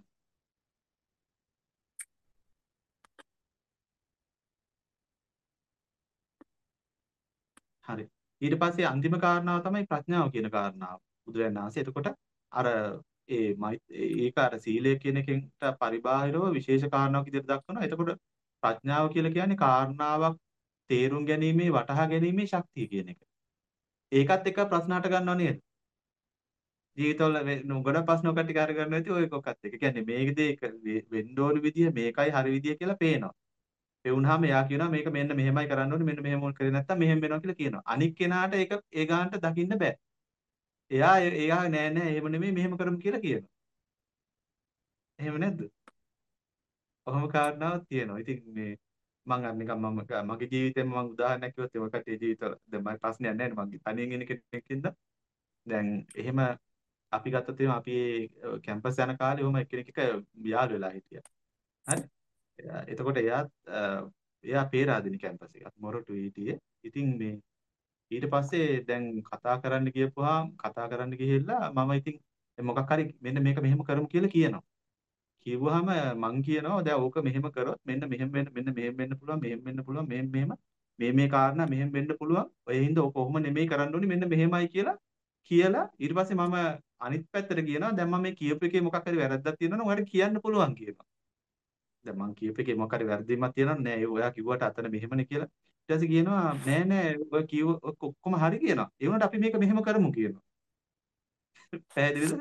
හරි. ඊට පස්සේ අන්තිම කාරණාව තමයි ප්‍රඥාව කියන කාරණාව. බුදුරජාණන් වහන්සේ එතකොට අර ඒ ඒක අර සීලය කියන එකෙන්ට පරිබාහිරව විශේෂ කාරණාවක් විදිහට දක්වනවා. එතකොට ප්‍රඥාව කියලා කියන්නේ කාරණාවක් තේරුම් ගැනීමේ වටහා ගැනීමේ ශක්තිය කියන එක. ඒකත් එක්ක ප්‍රශ්න හට ගන්නව නේද? ජීවිතවල ගොඩක් ප්‍රශ්න ඔකට ටික අරගන්න නැති ඔය එකක්වත් එක්ක. කියන්නේ මේක දේ වෙන්න ඕන විදිය මේකයි හරි විදිය කියලා පේනවා. ඒ වුණාම එයා කියනවා මේක මෙන්න මෙහෙමයි කරන්න ඕනේ මෙන්න මෙහෙම කරේ නැත්තම් මෙහෙම වෙනවා කියලා කියනවා. අනික් කෙනාට ඒක ඒ ගානට දකින්න බෑ. එයා එයා නෑ නෑ එහෙම නෙමෙයි මෙහෙම කරමු කියලා කියනවා. එහෙම නැද්ද? කොහොම කාරණාවක් තියෙනවා. ඉතින් මේ මම අර නිකන් මම මගේ ජීවිතේම මම උදාහරණයක් කිව්වොත් ඒ කට්ටිය ජීවිතවල දැන් මම ප්‍රශ්නයක් නැහැ නේ මම තනියෙන් ඉන්න කෙනෙක්ින්ද දැන් එහෙම අපි ගත්තොත් එහෙම අපි කැම්පස් යන කාලේ ඔහම එක්කෙනෙක් එක යාළු වෙලා හිටියා. හරි. එතකොට එයාත් එයා පේරාදෙනි කැම්පස් එකක් මොරටු හිටියේ. ඉතින් මේ ඊට පස්සේ දැන් කතා කරන්න ගියපුවාම කතා කරන්න ගිහිල්ලා මම ඉතින් මොකක් හරි මෙන්න මේක මෙහෙම කරමු කියලා කියනවා. කිව්වහම මං කියනවා දැන් ඕක මෙහෙම කරොත් මෙන්න මෙහෙම වෙන්න මෙන්න මෙහෙම වෙන්න පුළුවන් මෙහෙම වෙන්න පුළුවන් මෙහෙම මෙහෙම මේ මේ කාරණා මෙහෙම වෙන්න පුළුවන් ඔය හින්දා ඕක කොහොම නෙමෙයි කරන්න ඕනේ මෙන්න මෙහෙමයි කියලා කියලා ඊට පස්සේ මම අනිත් පැත්තට කියනවා දැන් මම මේ කියපු එකේ මොකක් හරි වැරද්දක් තියෙනවා නම් ඔයාලට කියන්න පුළුවන් කියනවා. දැන් මං කියපු එකේ මොකක් හරි වැරදීමක් තියෙනවා නෑ ඒ ඔයා කිව්වට අතන මෙහෙමනේ කියලා. ඊට පස්සේ කියනවා නෑ නෑ ඔය කිව්ව ඔක්කොම හරි කියනවා. ඒ වුණාට අපි මේක මෙහෙම කරමු කියනවා. පැහැදිලිද?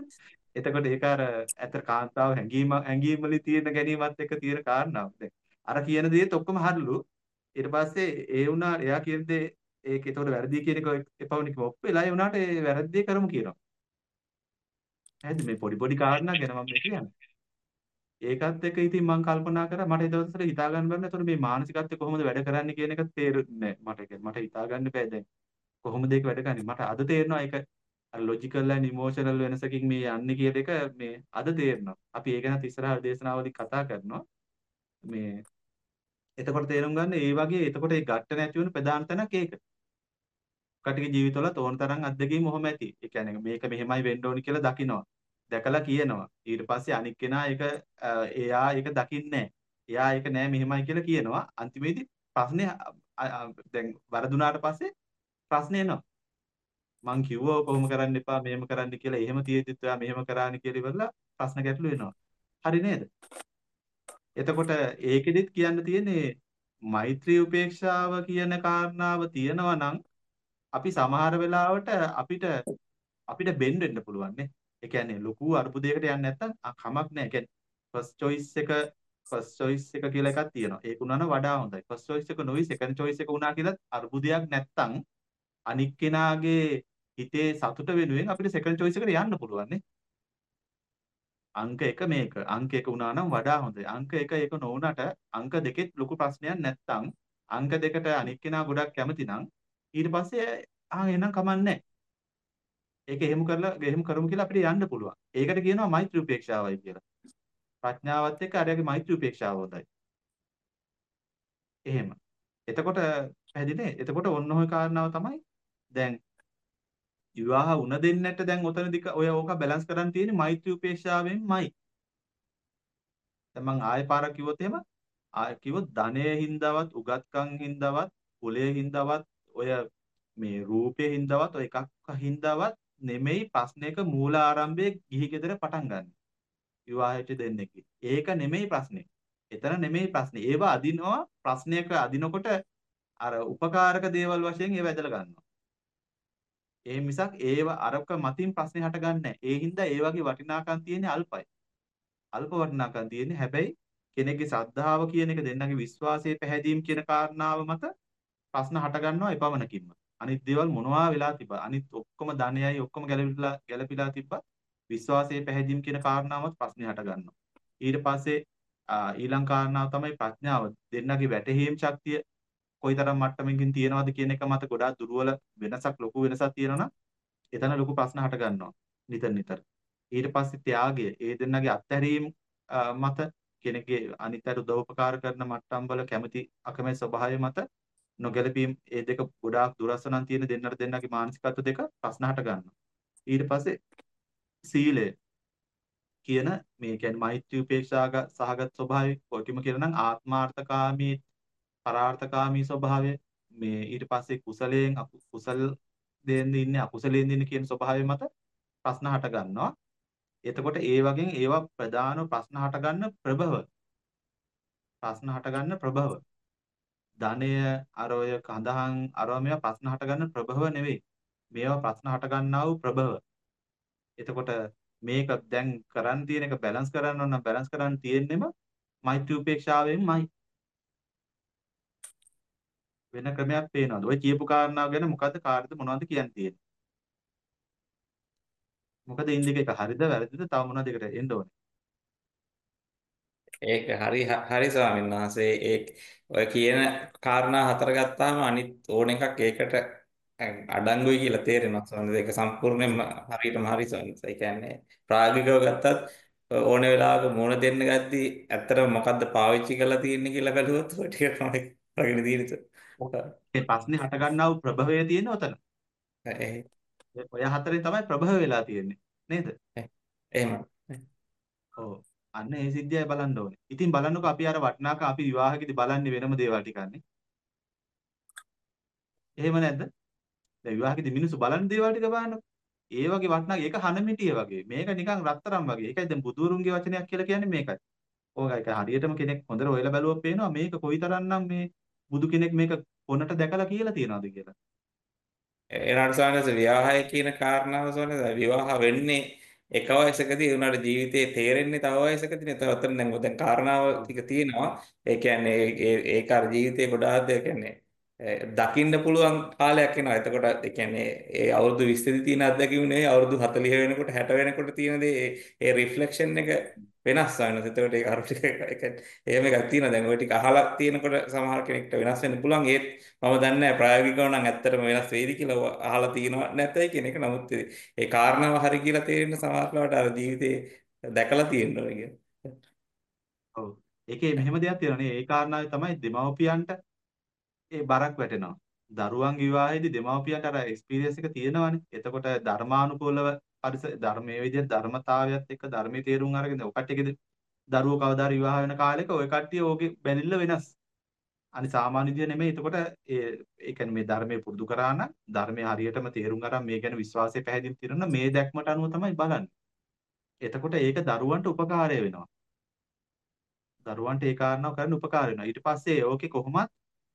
එතකොට ඒක අර ඇතර කාන්තාව හැංගීම හැංගීම් වලින් තියෙන ගැනීමත් එක්ක තියෙන කාරණාව. දැන් අර කියන දේත් ඔක්කොම හරිලු. ඊට පස්සේ ඒ වුණා එයා කියන දේ ඒක ඒතකොට වැරදි කියන එක එපවණික ඔප්පු වෙලා ඒ වුණාට ඒ වැරද්දේ කරමු කියනවා. හරිද මේ පොඩි පොඩි කාරණා ගැන මම කියන්නේ. ඒකත් එක්ක ඉතින් මම කල්පනා කරා මට ඒ දවස්වල හිතා ගන්න බැහැ. එතකොට මේ මානසිකත්වය කොහොමද වැඩ කරන්නේ කියන එක තේරුන්නේ මට. මට හිතා ගන්න බෑ දැන්. කොහොමද ඒක වැඩ කරන්නේ? මට අද තේරෙනවා ඒක අර ලොජිකල් and ඉමෝෂනල් වෙනසකින් මේ යන්නේ කියන එක මේ අද තේරෙනවා. අපි ඒක ගැන ඉස්සරහ දේශනාවලදී කතා කරනවා. මේ එතකොට තේරුම් ගන්න ඒ වගේ එතකොට ඒ ගැට්ට නැති වෙන ප්‍රධාන තැනක් ඒක. කටික ජීවිතවල තෝරන තරම් අත්දැකීම් ඔහොම ඇති. ඒ කියන්නේ මේක මෙහෙමයි වෙන්න ඕනි කියලා දකිනවා. දැකලා කියනවා. ඊට පස්සේ අනික් කෙනා ඒක එයා ඒක දකින්නේ එයා ඒක නෑ මෙහෙමයි කියලා කියනවා. අන්තිමේදී ප්‍රශ්නේ දැන් වරදුනාට පස්සේ ප්‍රශ්නේ එනවා. මං කිව්වා කොහොම කරන්න එපා මෙහෙම කරන්න කියලා. එහෙම තියෙද්දිත් ඔයා මෙහෙම කරානේ කියලා ඉවරලා ප්‍රශ්න ගැටළු වෙනවා. හරි නේද? එතකොට ඒකෙදිත් කියන්න තියෙන්නේ මෛත්‍රී උපේක්ෂාව කියන කාරණාව තියෙනවා නම් අපි සමහර වෙලාවට අපිට අපිට බෙන් වෙන්න පුළුවන් නේ. ඒ කියන්නේ ලොකු අර්බුදයකට යන්නේ නැත්නම් කමක් නැහැ. ඒ කියන්නේ ෆස්ට් choice එක ෆස්ට් choice එක කියලා එකක් තියෙනවා. ඒක උනා නම් වඩා හොඳයි. ෆස්ට් choice එක නොවි සෙකන්ඩ් choice එක උනා කියලා අර්බුදයක් නැත්නම් අනික් කෙනාගේ හිතේ සතුට වෙනුවෙන් අපිට සෙකන්ඩ් choice එකට යන්න පුළුවන් නේ. අංක 1 මේක. අංක 1 උනා නම් වඩා හොඳයි. අංක 1 ඒක නොවුනට අංක 2 ලොකු ප්‍රශ්නයක් නැත්නම් අංක 2ට අනික් කෙනා ගොඩක් කැමති නම් ඊට පස්සේ ආ එහෙනම් කමන්නේ ඒක එහෙම කරලා එහෙම කරමු කියලා අපිට යන්න පුළුවන්. ඒකට කියනවා මෛත්‍රී උපේක්ෂාවයි කියලා. ප්‍රඥාවත් එක්ක අරයාගේ මෛත්‍රී උපේක්ෂාව හොඳයි. එහෙම. එතකොට පැහැදිලිනේ? එතකොට ඔන්න ඔය කාරණාව තමයි දැන් විවාහ වුණ දෙන්නට දැන් ඔතනදී ඔය ඕක බැලන්ස් කරන්න තියෙන්නේ මෛත්‍රී උපේක්ෂාවෙන්මයි. දැන් මං ආයෙ පාරක් කිව්වොත් එහෙම ආයෙ කිව්වොත් ධනයේ හින්දාවත් උගත්කම් හින්දාවත් කුලයේ හින්දාවත් ඔය මේ රූපයේ හින්දාවත් ඔය එකක් හින්දාවත් නෙමෙයි ප්‍රශ්නයක මූල ආරම්භයේ ගිහි ගෙදර පටන් ගන්න. විවාහයට දෙන්නෙක්ගේ. ඒක නෙමෙයි ප්‍රශ්නේ. එතන නෙමෙයි ප්‍රශ්නේ. ඒව අදිනවා ප්‍රශ්නයක අදිනකොට අර උපකාරක දේවල් වශයෙන් ඒව ඇදලා ගන්නවා. ඒ මිසක් ඒව අරක මතින් ප්‍රශ්නේ හටගන්නේ ඒ හින්දා ඒ වගේ වටිනාකම් තියෙන්නේ අල්පයි. අල්ප වටිනාකම් තියෙන්නේ හැබැයි කෙනෙක්ගේ ශ්‍රද්ධාව කියන එක දෙන්නගේ විශ්වාසයේ පැහැදීම් කියන කාරණාව මත ප්‍රශ්න හටගන්නවා එපමණකින්ම. අනිත් දේවල් මොනවා වෙලා තිබ්බා අනිත් ඔක්කොම ධනයයි ඔක්කොම ගැලපිලා ගැලපිලා තිබ්බා විශ්වාසයේ පැහැදීම් කියන කාරණාවත් ප්‍රශ්නේ හට ගන්නවා. ඊට පස්සේ ඊළඟ කාරණාව තමයි ප්‍රඥාව. දෙන්නගේ වැටහීම් ශක්තිය කොයිතරම් මට්ටමකින් තියෙනවද කියන එක මත ගොඩාක් දුර්වල වෙනසක් ලොකු වෙනසක් තියෙනවා එතන ලොකු ප්‍රශ්න හට ගන්නවා නිතර නිතර. ඊට පස්සේ ත්‍යාගය. ඒ දෙන්නගේ අත්හැරීම් මත කෙනෙක්ගේ අනිත් අයට උදව් උපකාර කරන මට්ටම් වල කැමැති අකමැති ස්වභාවය මත නොගැලපීම් ඒ දෙක ගොඩාක් දුරස්ස නම් තියෙන දෙන්නට දෙන්නගේ මානසිකත්ව දෙක ප්‍රශ්න හට ගන්නවා. ඊට පස්සේ සීලය කියන මේ කියන්නේ මෛත්‍රී උපේක්ෂාග සහගත ස්වභාවය කොටිම කියලා නම් ආත්මාර්ථකාමී පරාර්ථකාමී ස්වභාවය මේ ඊට පස්සේ කුසලයෙන් කුසල් දෙන්න ඉන්නේ අකුසලයෙන් ඉන්නේ කියන ස්වභාවය මත ප්‍රශ්න හට ගන්නවා. එතකොට ඒ වගේ ඒවා ප්‍රධාන ප්‍රශ්න හට ගන්න ප්‍රභව ප්‍රශ්න හට ගන්න ප්‍රභව ධනය අර ඔය කඳහන් අරව මේවා ප්‍රශ්න හට ගන්න ප්‍රභව නෙවෙයි. මේවා ප්‍රශ්න හට ගන්නා වූ ප්‍රභව. එතකොට මේක දැන් කරන්න තියෙන එක බැලන්ස් කරන්න ඕන නම් බැලන්ස් කරන්න තියෙන්නෙම මෛත්‍රී උපේක්ෂාවෙන්මයි. වෙන ක්‍රමයක් පේනවද? ඔය කියපු කාරණාව ගැන මොකද්ද කාර්යද මොනවද කියන්න තියෙන්නේ? මොකද ඉන්දික එක හරිද වැරදිද තව මොනවද එකට එන්න ඕනේ? ඒක හරි හරි ස්වාමීන් වහන්සේ ඒ ඔය කියන කාරණා හතර ගත්තාම අනිත් ඕන එකක් ඒකට අඩංගුයි කියලා තේරෙනවා ස්වාමීන් ඒක සම්පූර්ණයෙන්ම හරියටම හරි ස්වාමීන් ඒ කියන්නේ ප්‍රායෝගිකව ගත්තත් ඕන වෙලාවක මුණ දෙන්න ගද්දී ඇත්තටම මොකද්ද පාවිච්චි කරලා තියෙන්නේ කියලා බැලුවොත් ඔය ටික තමයි ප්‍රගෙන තියෙන්නේ. ඒ ප්‍රශ්නේ හට ගන්නා වූ ප්‍රභවය තියෙන උතන. ඔය හතරේ තමයි ප්‍රභව වෙලා තියෙන්නේ නේද? එහෙම. ඔව්. අන්න ඒ සිද්ධියයි බලන්න ඕනේ. ඉතින් බලන්නකෝ අපි අර වටනාක අපි විවාහකෙදි බලන්නේ වෙනම දේවල් ටිකන්නේ. එහෙම නැද්ද? දැන් විවාහකෙදි මිනිස්සු බලන දේවල් ටික බලන්නකෝ. ඒ වගේ වටනක් ඒක හනමිටිය වගේ. මේක නිකන් රත්තරන් වගේ. ඒකයි දැන් බුදුරුන්ගේ වචනයක් කියලා කියන්නේ මේකයි. ඕක ඒක හරියටම කෙනෙක් හොඳට හොයලා බැලුවොත් පේනවා මේක කොයිතරම්නම් මේ බුදු කෙනෙක් මේක පොනට දැකලා කියලා තියනවද කියලා. ඒනාට සානස විවාහය කියන කාරණාව සානස විවාහ වෙන්නේ එක වයසකදී ඒ උනාට ජීවිතේ තේරෙන්නේ තව වයසකදී නේ. තවතර දැන් දැන් කාරණාව ටික තියෙනවා. ඒ කියන්නේ ඒ ඒක අර ජීවිතේ ගොඩාක් ඒ කියන්නේ දකින්න පුළුවන් කාලයක් එනවා. එතකොට ඒ කියන්නේ ඒ අවුරුදු 20 දී තියෙන අත්දැකීම නෙවෙයි අවුරුදු 40 වෙනකොට 60 වෙනකොට තියෙන දේ ඒ රිෆ්ලෙක්ෂන් එක වෙනස් වෙනවා. එතකොට ඒක අර ටික ඒක එහෙම එකක් තියෙනවා. දැන් ওই ටික අහලා තියෙනකොට සමහර කෙනෙක්ට වෙනස් වෙන්න පුළුවන්. ඒත් මම දන්නේ නැහැ ප්‍රායෝගිකව නම් ඇත්තටම වෙනස් වෙයිද කියලා අහලා තියෙනවා නැත්යි කියන එක. නමුත් ඒ කාරණාව හරි කියලා තේරෙන්න සමහරවිට අර ජීවිතේ දැකලා තියෙනවා කියන. ඔව්. ඒකේ මෙහෙම දෙයක් තියෙනවා නේ. ඒ කාරණාවේ තමයි දෙමව්පියන්ට ඒ බරක් වැටෙනවා. දරුවන්ගේ විවාහයේදී දෙමව්පියන්ට අර එක්ස්පීරියන්ස් එක තියෙනවානේ. එතකොට ධර්මානුකූලව පරිස ධර්මයේ විදිහට ධර්මතාවයත් එක්ක ධර්මයේ තේරුම් අරගෙන ඔය කට්ටියගේ දරුවෝ කවදා හරි විවාහ වෙන කාලෙක ඔය කට්ටිය ඕකේ බැඳිල්ල වෙනස්. අනි සාමාන්‍ය විදිය නෙමෙයි. එතකොට ඒ ඒ කියන්නේ මේ ධර්මයේ පුරුදු කරා නම් ධර්මයේ හරියටම තේරුම් අරන් මේ ගැන විශ්වාසය පැහැදිලි තිරන මේ දැක්මට අනුව තමයි බලන්නේ. එතකොට ඒක දරුවන්ට උපකාරය වෙනවා. දරුවන්ට ඒ කාරණාව කරන්න උපකාර වෙනවා. ඊට පස්සේ ඕකේ කොහොමත්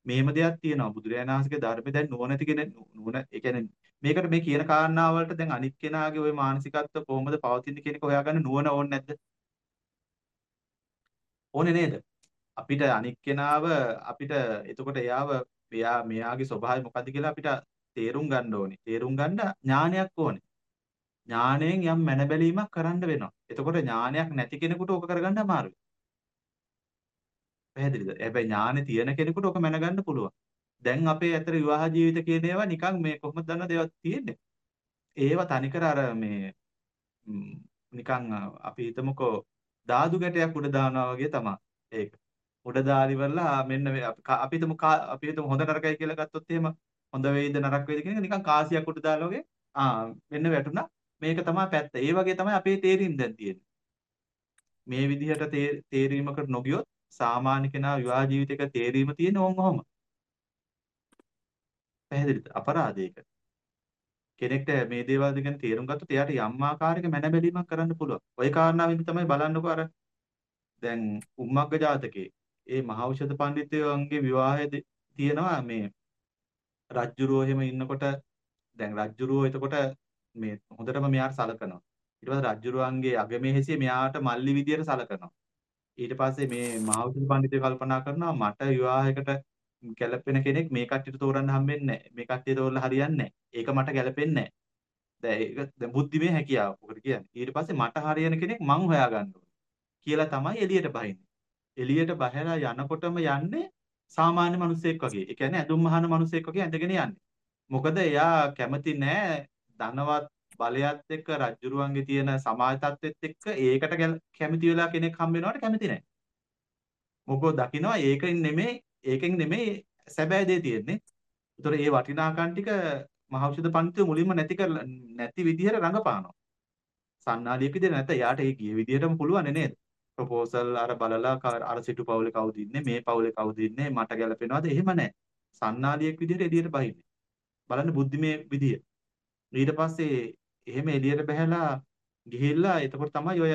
මෙහෙම දෙයක් තියෙනවා. බුදුරජාණන් වහන්සේගේ ධර්මයේ දැන් නුවණැති කෙනෙක් නුවණ ඒ කියන්නේ මේකට මේ කියන කාරණා වලට දැන් අනිත් කෙනාගේ ওই මානසිකත්ව කොහොමද පවතින්නේ කියන එක හොයාගන්න නුවණ ඕනේ නැද්ද? ඕනේ නේද? අපිට අනිත් කෙනාව අපිට එතකොට එයාව එයා මෙයාගේ ස්වභාවය මොකද්ද කියලා අපිට තේරුම් ගන්න ඕනේ. තේරුම් ගන්න ඥානයක් ඕනේ. ඥාණයෙන් යම් මැනබැලීමක් කරන්න වෙනවා. එතකොට ඥානයක් නැති කෙනෙකුට ඕක කරගන්න අමාරුයි. පැහැදිලිද? හැබැයි ඥානෙ තියෙන කෙනෙකුට ඕක මැනගන්න පුළුවන්. දැන් අපේ ඇතර විවාහ ජීවිත කියන ඒවා නිකන් මේ කොහොමද දන්නවද ඒවා තියෙන්නේ? ඒවා තනිකර අර මේ නිකන් අපි හිතමුකෝ දාදු ගැටයක් උඩ දානවා වගේ තමයි ඒක. උඩ දාලිවලා මෙන්න අපි හිතමු අපි හිතමු හොඳ නරකයි කියලා ගත්තොත් එහෙම හොඳ වේද නරක වේද කියන එක නිකන් කාසියක් උඩ දාලා වගේ ආ මෙන්න වැටුණා මේක තමයි පැත්ත. ඒ වගේ තමයි අපේ තේරීම් දැන් තියෙන්නේ. මේ විදිහට තේරීමකට නොගියොත් සාමාන්‍ය කෙනා විවාහ ජීවිතයක තේරීම තියෙන ඕන් ඔහොම. පැහැදිලිද? අපරාධයක. කෙනෙක්ට මේ දේවල් ගැන තේරුම් ගත්තොත් එයාට යම් ආකාරයක මැනබැලීමක් කරන්න පුළුවන්. ওই කාරණාවෙන් තමයි බලන්නකෝ අර දැන් උම්මග්ග ජාතකයේ ඒ මහෞෂධ පඬිතුයන්ගේ විවාහයේ තියෙනවා මේ රජ්ජුරුවෝ එහෙම ඉන්නකොට දැන් රජ්ජුරුවෝ එතකොට මේ හොඳටම මෙයාට සලකනවා. ඊට පස්සේ රජ්ජුරුවන්ගේ අගමේහසිය මෙයාට මල්ලි විදියට සලකනවා. ඊට පස්සේ මේ මහෞෂධ පඬිතුයෝ කල්පනා කරනවා මට විවාහයකට ගැලපෙන කෙනෙක් මේ කට්ටියට තෝරන්න හම්බෙන්නේ නැහැ. මේ කට්ටිය තෝරලා හරියන්නේ නැහැ. ඒක මට ගැලපෙන්නේ නැහැ. දැන් ඒක දැන් බුද්ධිමය හැකියාව. මොකද කියන්නේ? ඊට පස්සේ මට හරියන කෙනෙක් මං හොයාගන්න ඕනේ. කියලා තමයි එළියට බහින්නේ. එළියට බහැලා යනකොටම යන්නේ සාමාන්‍ය මිනිසෙක් වගේ. ඒ කියන්නේ ඇඳුම් මහන මිනිසෙක් වගේ ඇඳගෙන යන්නේ. මොකද එයා කැමති නෑ ධනවත් බලයත් එක්ක රජ්ජුරුවන්ගේ තියෙන සමාජ තත්ත්වෙත් එක්ක ඒකට කැමති වෙලා කෙනෙක් හම්බ වෙනවට කැමති නෑ. මොකෝ දකින්නවා ඒකෙන් නෙමෙයි ඒකෙන් නෙමෙයි සැබෑ දේ තියෙන්නේ. ඒතර ඒ වටිනාකම් ටික මහෞෂධ පඬිතුය මුලින්ම නැති කරලා නැති විදිහට රඟපානවා. සන්නාලියක විදිහට නැත්නම් යාට ඒ ගිය විදිහටම පුළුවන් නේද? ප්‍රොපෝසල් අර බලලා අර සිටු පවුලේ කවුද ඉන්නේ මේ පවුලේ කවුද ඉන්නේ මට ගැලපෙනවද එහෙම නැහැ. සන්නාලියෙක් විදිහට එළියට බහින්නේ. බලන්න බුද්ධිමේ විදිය. ඊට පස්සේ එහෙම එළියට බහැලා ගිහිල්ලා එතකොට තමයි ඔය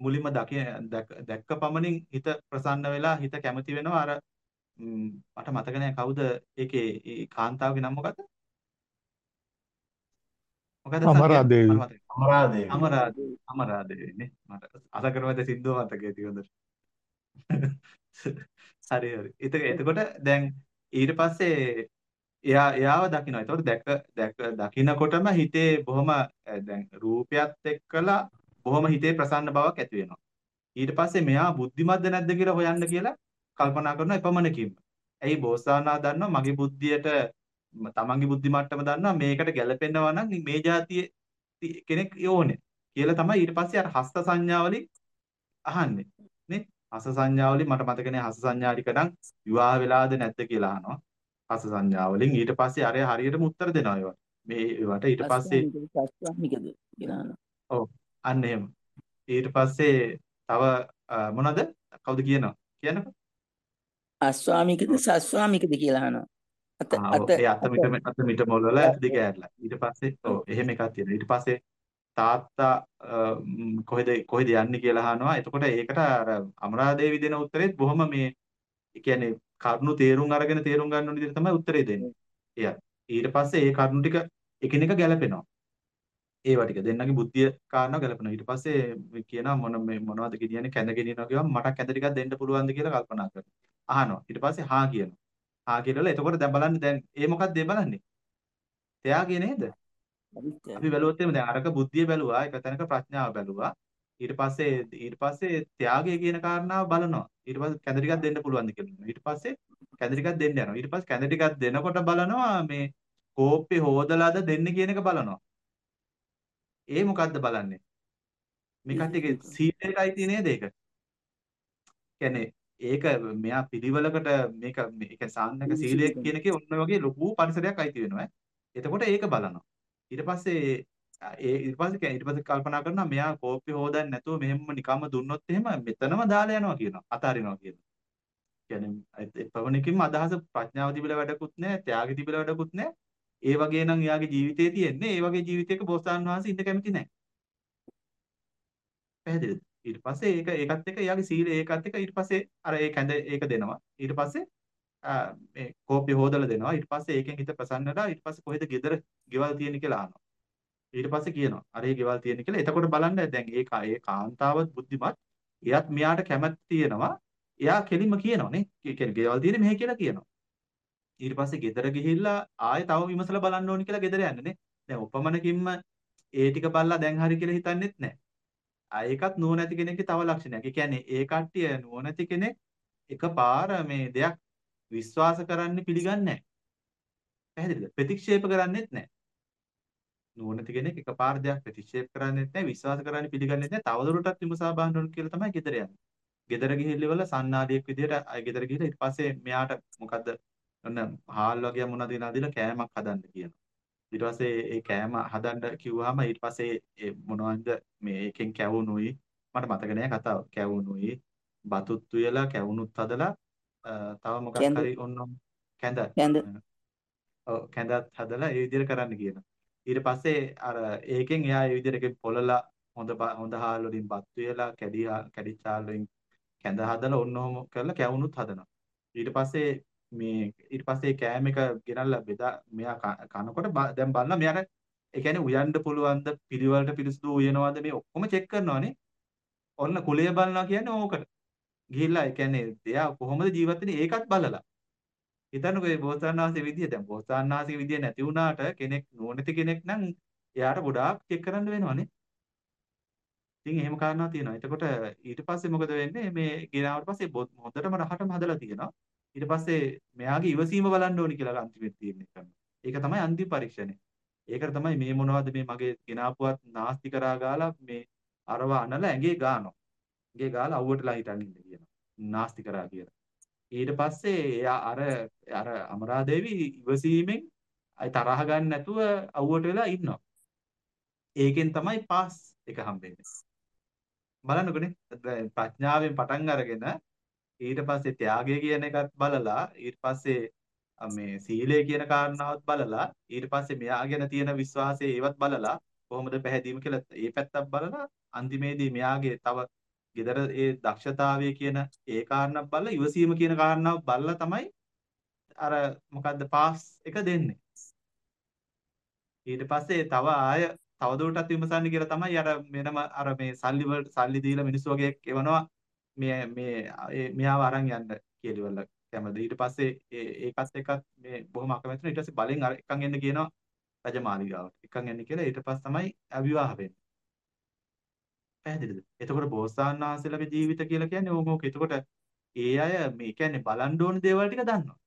මුලින්ම දැක්ක පමණින් හිත ප්‍රසන්න වෙලා හිත කැමති වෙනවා අර මට මතක නැහැ කවුද ඒකේ ඒ කාන්තාවගේ නම මොකද්ද? මොකද අමරා දේවි. අමරා දේවි. අමරා අමරා දේවි නේ මට අසකරමැද සින්දුව මතකයි හොඳට. හරි හරි. එතකොට දැන් ඊට පස්සේ එයා එයාව දකිනවා. ඒතකොට දැක දැක දකින්නකොටම හිතේ බොහොම දැන් රූපයත් එක්කලා බොහොම හිතේ ප්‍රසන්න බවක් ඇති වෙනවා. ඊට පස්සේ මෙයා බුද්ධිමත්ද නැද්ද කියලා හොයන්න කියලා කල්පනා කරනවා එපමණකින්ම. ඇයි බෝසතාණන් දන්නවා මගේ බුද්ධියට තමන්ගේ බුද්ධි මට්ටම දන්නවා මේකට ගැලපෙනවා නම් මේ જાතිය කෙනෙක් ඕනේ කියලා තමයි ඊට පස්සේ අර හස්ත සංඥාවලින් අහන්නේ නේ හස්ත සංඥාවලින් මට මතක නෑ හස්ත සංඥාලික නම් විවාහ වෙලාද නැද්ද කියලා අහනවා හස්ත සංඥාවලින් ඊට පස්සේ අර හරියටම උත්තර දෙනවා ඒවට. මේ ඒවට ඊට පස්සේ අස්වාමිකද කියලා ඔව්. අන්න එහෙම. ඊට පස්සේ තව මොනවද? කවුද කියනවා? කියන්නකෝ. අස්වාමිකද සස්වාමිකද කියලා අහනවා. අත අත ඒ අත මිට අත මිට මොල්වල ඇස් දෙක ඇරලා. ඊට පස්සේ ඔව් එහෙම එකක් තියෙනවා. ඊට පස්සේ තාත්තා කොහෙද කොහෙද යන්නේ කියලා අහනවා. එතකොට ඒකට අර අමරාදේවි දෙන උත්තරෙත් බොහොම මේ කියන්නේ කරුණු තේරුම් අරගෙන තේරුම් ගන්න ඕන විදිහට තමයි උත්තරේ දෙන්නේ. එයා. ඊට පස්සේ ඒ කරුණු ටික එකිනෙක ගැලපෙනවා. ඒවා ටික. දෙන්නගේ බුද්ධිය කාරණා ගැලපෙනවා. ඊට පස්සේ කියනවා මොන මේ මොනවද ගෙනියන්නේ කැඳ ගෙනියනවා කියවම මට කැඳ ටිකක් දෙන්න පුළුවන්ද කියලා කල්පනා කරනවා. අහනවා. ඊට පස්සේ හා කියනවා. හා කියලා එතකොට දැන් බලන්න දැන් ඒ මොකක්ද ඒ බලන්නේ? ත්‍යාගය නේද. අපි බැලුවොත් එimhe දැන් අරක බුද්ධිය බැලුවා එක තැනක ප්‍රඥාව බැලුවා ඊට පස්සේ ඊට පස්සේ ත්‍යාගය කියන කාරණාව බලනවා. ඊට පස්සේ කැඳ ටිකක් දෙන්න පුළුවන්ද කියලා ඊට පස්සේ කැඳ ටිකක් දෙන්න යනවා. ඊට පස්සේ කැඳ ටිකක් දෙනකොට බලනවා මේ කෝප්පේ හොදලාද දෙන්නේ කියන එක බලනවා. ඒ මොකද්ද බලන්නේ? මේ කට්ටියගේ සීලයකයි තියෙන නේද ඒක? කියන්නේ ඒක මෙයා පිළිවෙලකට මේක මේක සාන්නක සීලය කියන එකේ ඔන්න වගේ ලොකු පරිසරයක් අයිති වෙනවා. එතකොට ඒක බලනවා. ඊට පස්සේ ඒ ඊට පස්සේ ඊට පස්සේ කල්පනා කරනවා මෙයා කෝප්පේ හොදන්නේ නැතුව මෙහෙම නිකම්ම දුන්නොත් එහෙම මෙතනම දාලා යනවා කියනවා අතාරිනවා කියනවා. කියන්නේ පවණකින්ම අදහස ප්‍රඥාව තිබිලා වැඩකුත් නැහැ ත්‍යාගය තිබිලා වැඩකුත් නැහැ. ඒ වගේ නම් එයාගේ ජීවිතේ තියෙන්නේ ඒ වගේ ජීවිතයක බෝසතාණන් වහන්සේ ඉන්න කැමති නැහැ. පැහැදිලිද? ඊට පස්සේ ඒක ඒකත් එක්ක එයාගේ සීලය ඒකත් එක්ක ඊට පස්සේ අර ඒ කැඳ ඒක දෙනවා. ඊට පස්සේ මේ කෝප්පිය හොදලා දෙනවා. ඊට පස්සේ ඒකෙන් හිත ප්‍රසන්න වෙලා ඊට පස්සේ කොහෙද ගෙදර ගෙවල් තියෙන්නේ කියලා අහනවා. ඊට පස්සේ කියනවා අර ඒ ගෙවල් තියෙන්නේ කියලා එතකොට බලන්න දැන් ඒ ඒ කාන්තාවත් බුද්ධිමත් එයාත් මෙයාට කැමැත්ත තියෙනවා එයා කෙලින්ම කියනවා නේ කියන්නේ ගෙවල් තියෙන්නේ මෙහෙ කියලා කියනවා ඊට පස්සේ ගෙදර ගිහිල්ලා ආයෙ තව විමසලා බලන්න ඕනි කියලා ගෙදර යන්නේ නේ දැන් උපමනකින්ම ඒ ටික බලලා දැන් හරි කියලා හිතන්නෙත් නැහැ ඒකත් නුවණැති කෙනෙක්ගේ තව ලක්ෂණයක්. ඒ කියන්නේ ඒ කට්ටිය නුවණැති කෙනෙක් එකපාර මේ දෙයක් විශ්වාස කරන්න පිළිගන්නේ නැහැ. පැහැදිලිද? ප්‍රතික්ෂේප කරන්නේත් නැහැ. නුවණැති කෙනෙක් එකපාර දෙයක් ප්‍රතික්ෂේප කරන්නේත් නැහැ, විශ්වාස කරන්න පිළිගන්නේත් නැහැ. තවදුරටත් විමසා බලන්න ඕන කියලා තමයි ගෙදර යන්නේ. ගෙදර ගිහිල්ලා සන්නාදියෙක් විදියට අය ගෙදර ගිහිල්ලා ඊට පස්සේ මෙයාට මොකද්ද ඔන්න හාල් වගේ මොනවද දිනාදිලා කෑමක් හදන්න කියනවා. ඊට පස්සේ ඒ කෑම හදන්න කිව්වහම ඊට පස්සේ ඒ මොනවද මේ එකෙන් කැවුනුයි මට මතක නෑ කතාව කැවුනුයි බතුත් උයලා කැවුනුත් හදලා තව මොකක්. හරි ඔන්න කැඳ කැඳ. ඔව් කැඳත් හදලා ඒ විදිහට කරන්න කියනවා ඊට පස්සේ අර ඒකෙන් එයා ඒ විදිහට පොළලා හොඳ බ- හොඳ හාල් වලින් බත් උයලා කැඩි හා- කැඩිච්ච හාල් වලින් කැඳ හදලා ඔන්න ඔහොම කරලා කැවුනුත් හදනවා. ඊට පස්සේ මේ ඊට පස්සේ කෑම එක ගෙනල්ලා බෙදා මෙයා ක- කනකොට බ- දැන් බලනවා මෙයාට ඒ කියන්නේ උයන්න පුළුවන්ද පිළිවෙලට පිරිසුදු උයනවාද මේ ඔක්කොම චෙක් කරනවානේ ඔන්න කුලය බලනවා කියන්නේ ඕකට. ගිහිල්ලා ඒ කියන්නේ එයා කොහොමද ජීවත් වෙන්නේ? ඒකත් බලලා. හිතන්නකෝ මේ බෝසතාණන්වහන්සේ විදිය දැන් බෝසතාණන්වහන්සේ විදිය නැති වුණාට කෙනෙක් නුවණැති කෙනෙක් නම් එයාට ගොඩාක් චෙක් කරන්න වෙනවනේ ඉතින් එහෙම කාරණා තියෙනවා. එතකොට ඊට පස්සේ මොකද වෙන්නේ? මේ ගෙනාවට පස්සේ බො- හොඳටම රහටම හදලා තියෙනවා. ඊට පස්සේ මෙයාගේ ඉවසීම බලන්න ඕනි කියලා අන්තිමට තියෙන්නේ කරනවා. ඒක තමයි අන්තිම පරීක්ෂණය. ඒකට තමයි මේ මොනවද මේ මගේ ගෙනාපුවත් නාස්ති කරා ගාලා මේ අරව අනලා ඇඟේ ගානවා. ඇඟේ ගාලා අවුවටලා හිටන් ඉන්න කියනවා. නාස්ති කරා කියලා. ඊට පස්සේ එයා අර අර අමරාදේවි ඉවසීමෙන් අයි තරහ ගන්න නැතුව අවුවට වෙලා ඉන්නවා. ඒකෙන් තමයි පාස් එක හම්බෙන්නේ. බලන්නකොනේ දැන් ප්‍රඥාවෙන් පටන් අරගෙන ඊට පස්සේ ත්‍යාගය කියන එකත් බලලා ඊට පස්සේ අ මේ සීලය කියන කාරණාවත් බලලා ඊට පස්සේ මෙයා ගැන තියෙන විශ්වාසය ඒවත් බලලා කොහොමද පැහැදීම කියලා ඒ පැත්තක් බලලා අන්තිමේදී මෙයාගේ තව gedara ඒ දක්ෂතාවය කියන ඒ කාරණා බලලා ඉවසීම කියන කාරණාව බලලා තමයි අර මොකද්ද පාස් එක දෙන්නේ. ඊට පස්සේ තව ආය තවදුරටත් විමසන්න කියලා තමයි අර වෙනම අර මේ සල්ලි වල සල්ලි දීලා මිනිස්සු වගේ එවනවා මේ මේ ඒ මෙයාව අරන් යන්න කියලිවල කැමද ඊට පස්සේ ඒ ඒකත් එක්කත් මේ බොහොම අකමැති ඊට පස්සේ බලෙන් අර එකන් එන්න කියනවා රජමාලිගාවට. එකන් එන්න කියලා ඊට පස්සේ තමයි අවිවාහ වෙන්නේ. පැහැදිලිද එතකොට බෝසතාණන් වහන්සේලාගේ ජීවිත කියලා කියන්නේ ඕක ඕක එතකොට ඒ අය මේ කියන්නේ බලන්න ඕන දේවල් ටික දන්නවා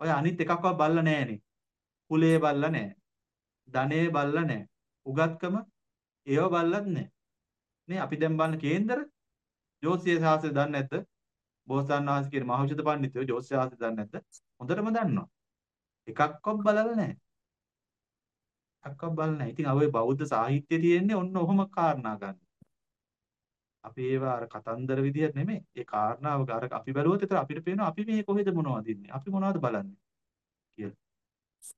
ඔය අනිත් එකක්වත් බලලා නැහනේ කුලේ බලලා නැහැ ධනෙ බලලා නැහැ උගත්කම ඒව බලලත් නැහැ නේ අපි දැන් බලන කේන්දර ජෝතිෂ ශාස්ත්‍රය දන්නේ නැද්ද? බෝසතාණන් වහන්සේ කියන මහෞෂධ පඬිතුයෝ ජෝතිෂ ශාස්ත්‍රය දන්නේ නැද්ද? හොඳටම දන්නවා. එකක්වත් බලලා නැහැ. එකක්වත් බලලා නැහැ. ඉතින් අර බෞද්ධ සාහිත්‍යයේ තියෙන්නේ ඔන්න ඔහොම කාරණා ගන්න. අපි ඒවා අර කතන්දර විදියට නෙමෙයි. ඒ කාරණාව අර අපි බැලුවොත් ඒතර අපිට පේනවා අපි මේ කොහෙද මොනවද ඉන්නේ? අපි මොනවද බලන්නේ? කියලා.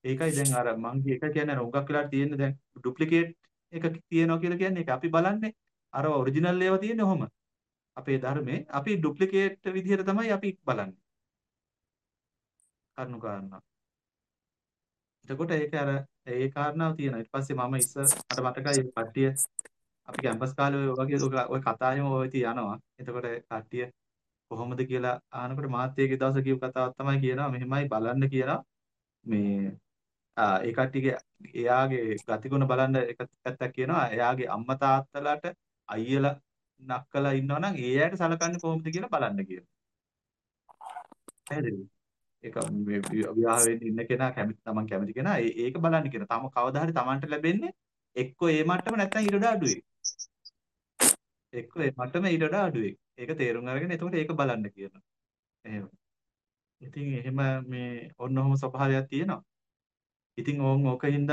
ඒකයි දැන් අර මං ඒක කියන්නේ අර උඟක් වෙලාට තියෙන දැන් ඩුප්ලිකේට් එක තියෙනවා කියලා කියන්නේ ඒක අපි බලන්නේ අර ඔරිජිනල් ඒවා තියෙන්නේ ඔහොම. අපේ ධර්මයේ අපි ඩුප්ලිකේට් විදිහට තමයි අපි බලන්නේ. කරුණු කාරණා. එතකොට ඒක අර ඒ කාරණාව තියෙනවා. ඊට පස්සේ මම ඉස්සර මට මතකයි ඒ කට්ටිය අපි කැම්පස් කාලේ ඔය වගේ ඔය කතාවෙම ඔය ඉතින් යනවා. එතකොට කට්ටිය කොහොමද කියලා අහනකොට මාත් ඒකේ දවස් කියපු කතාවක් තමයි කියනවා. මෙහෙමයි බලන්න කියනවා. මේ ආ ඒ කට්ටියගේ එයාගේ ගතිගුණ බලන්න එක පැත්තක් කියනවා. එයාගේ අම්මා තාත්තලාට අයියලා නක්කලා ඉන්නවා නම් ඒ අයට සලකන්නේ කොහොමද කියලා බලන්න කියනවා. පැහැදිලිද? ඒක මේ විවාහ වෙන්න ඉන්න කෙනා කැමති තමන් කැමති කෙනා ඒක බලන්න කියන. තම කවදා හරි තමන්ට ලැබෙන්නේ එක්ක ඒ මට්ටම නැත්නම් ඊට වඩා අඩුයි. එක්ක ඒ මට්ටම ඊට වඩා අඩුයි. ඒක තේරුම් අරගෙන එතකොට ඒක බලන්න කියනවා. එහෙම. ඉතින් එහෙම මේ ඔන්න ඔහොම ස්වභාවයක් තියෙනවා. ඉතින් ඕන් ඕකින්ද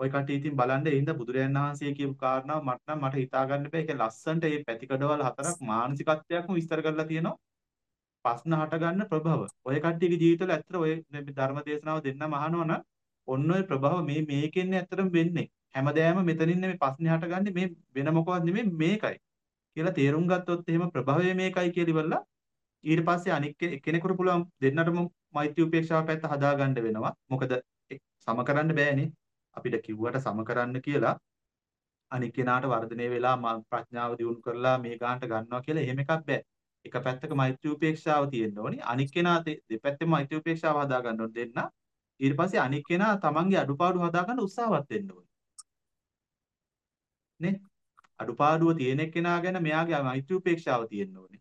ඔය කට්ටිය ඉතින් බලන්න ඒ හින්දා බුදුරයන් වහන්සේ කියපු කාරණාව මට නම් මට හිතා ගන්න බෑ. ඒක ලස්සන්ට මේ පැතිකඩවල හතරක් මානසිකත්වයක්ම විස්තර කරලා තියෙනවා. ප්‍රශ්න හට ගන්න ප්‍රභව. ඔය කට්ටියගේ ජීවිතවල ඇත්තට ඔය ධර්ම දේශනාව දෙන්නම අහනවනම් ඔන්න ඔය ප්‍රභව මේ මේකෙන්නේ ඇත්තටම වෙන්නේ. හැමදාම මෙතනින් නෙමෙයි ප්‍රශ්නේ හටගන්නේ මේ වෙන මොකවත් නෙමෙයි මේකයි. කියලා තේරුම් ගත්තොත් එහෙම ප්‍රභවය මේකයි කියලා ඉවරලා ඊට පස්සේ අනික් කෙනෙකුට පුළුවන් දෙන්නටම මෛත්‍රී උපේක්ෂාව පැත්ත හදාගන්න වෙනවා. මොකද සම කරන්න බෑනේ. අපිට කිව්වට සම කරන්න කියලා අනික් කෙනාට වර්ධනය වෙලා ප්‍රඥාව දියුණු කරලා මේ ගානට ගන්නවා කියලා එහෙම එකක් බෑ. එක පැත්තක මෛත්‍රී උපේක්ෂාව තියෙන්න ඕනි. අනික් කෙනා දෙපැත්තෙම මෛත්‍රී උපේක්ෂාව හදා ගන්න ඕන දෙන්න. ඊට පස්සේ අනික් කෙනා තමන්ගේ අඩුපාඩු හදා ගන්න උත්සාහවත් වෙන්න ඕනි. නේ? අඩුපාඩුව තියෙන කෙනා ගැන මෙයාගේ මෛත්‍රී උපේක්ෂාව තියෙන්න ඕනේ.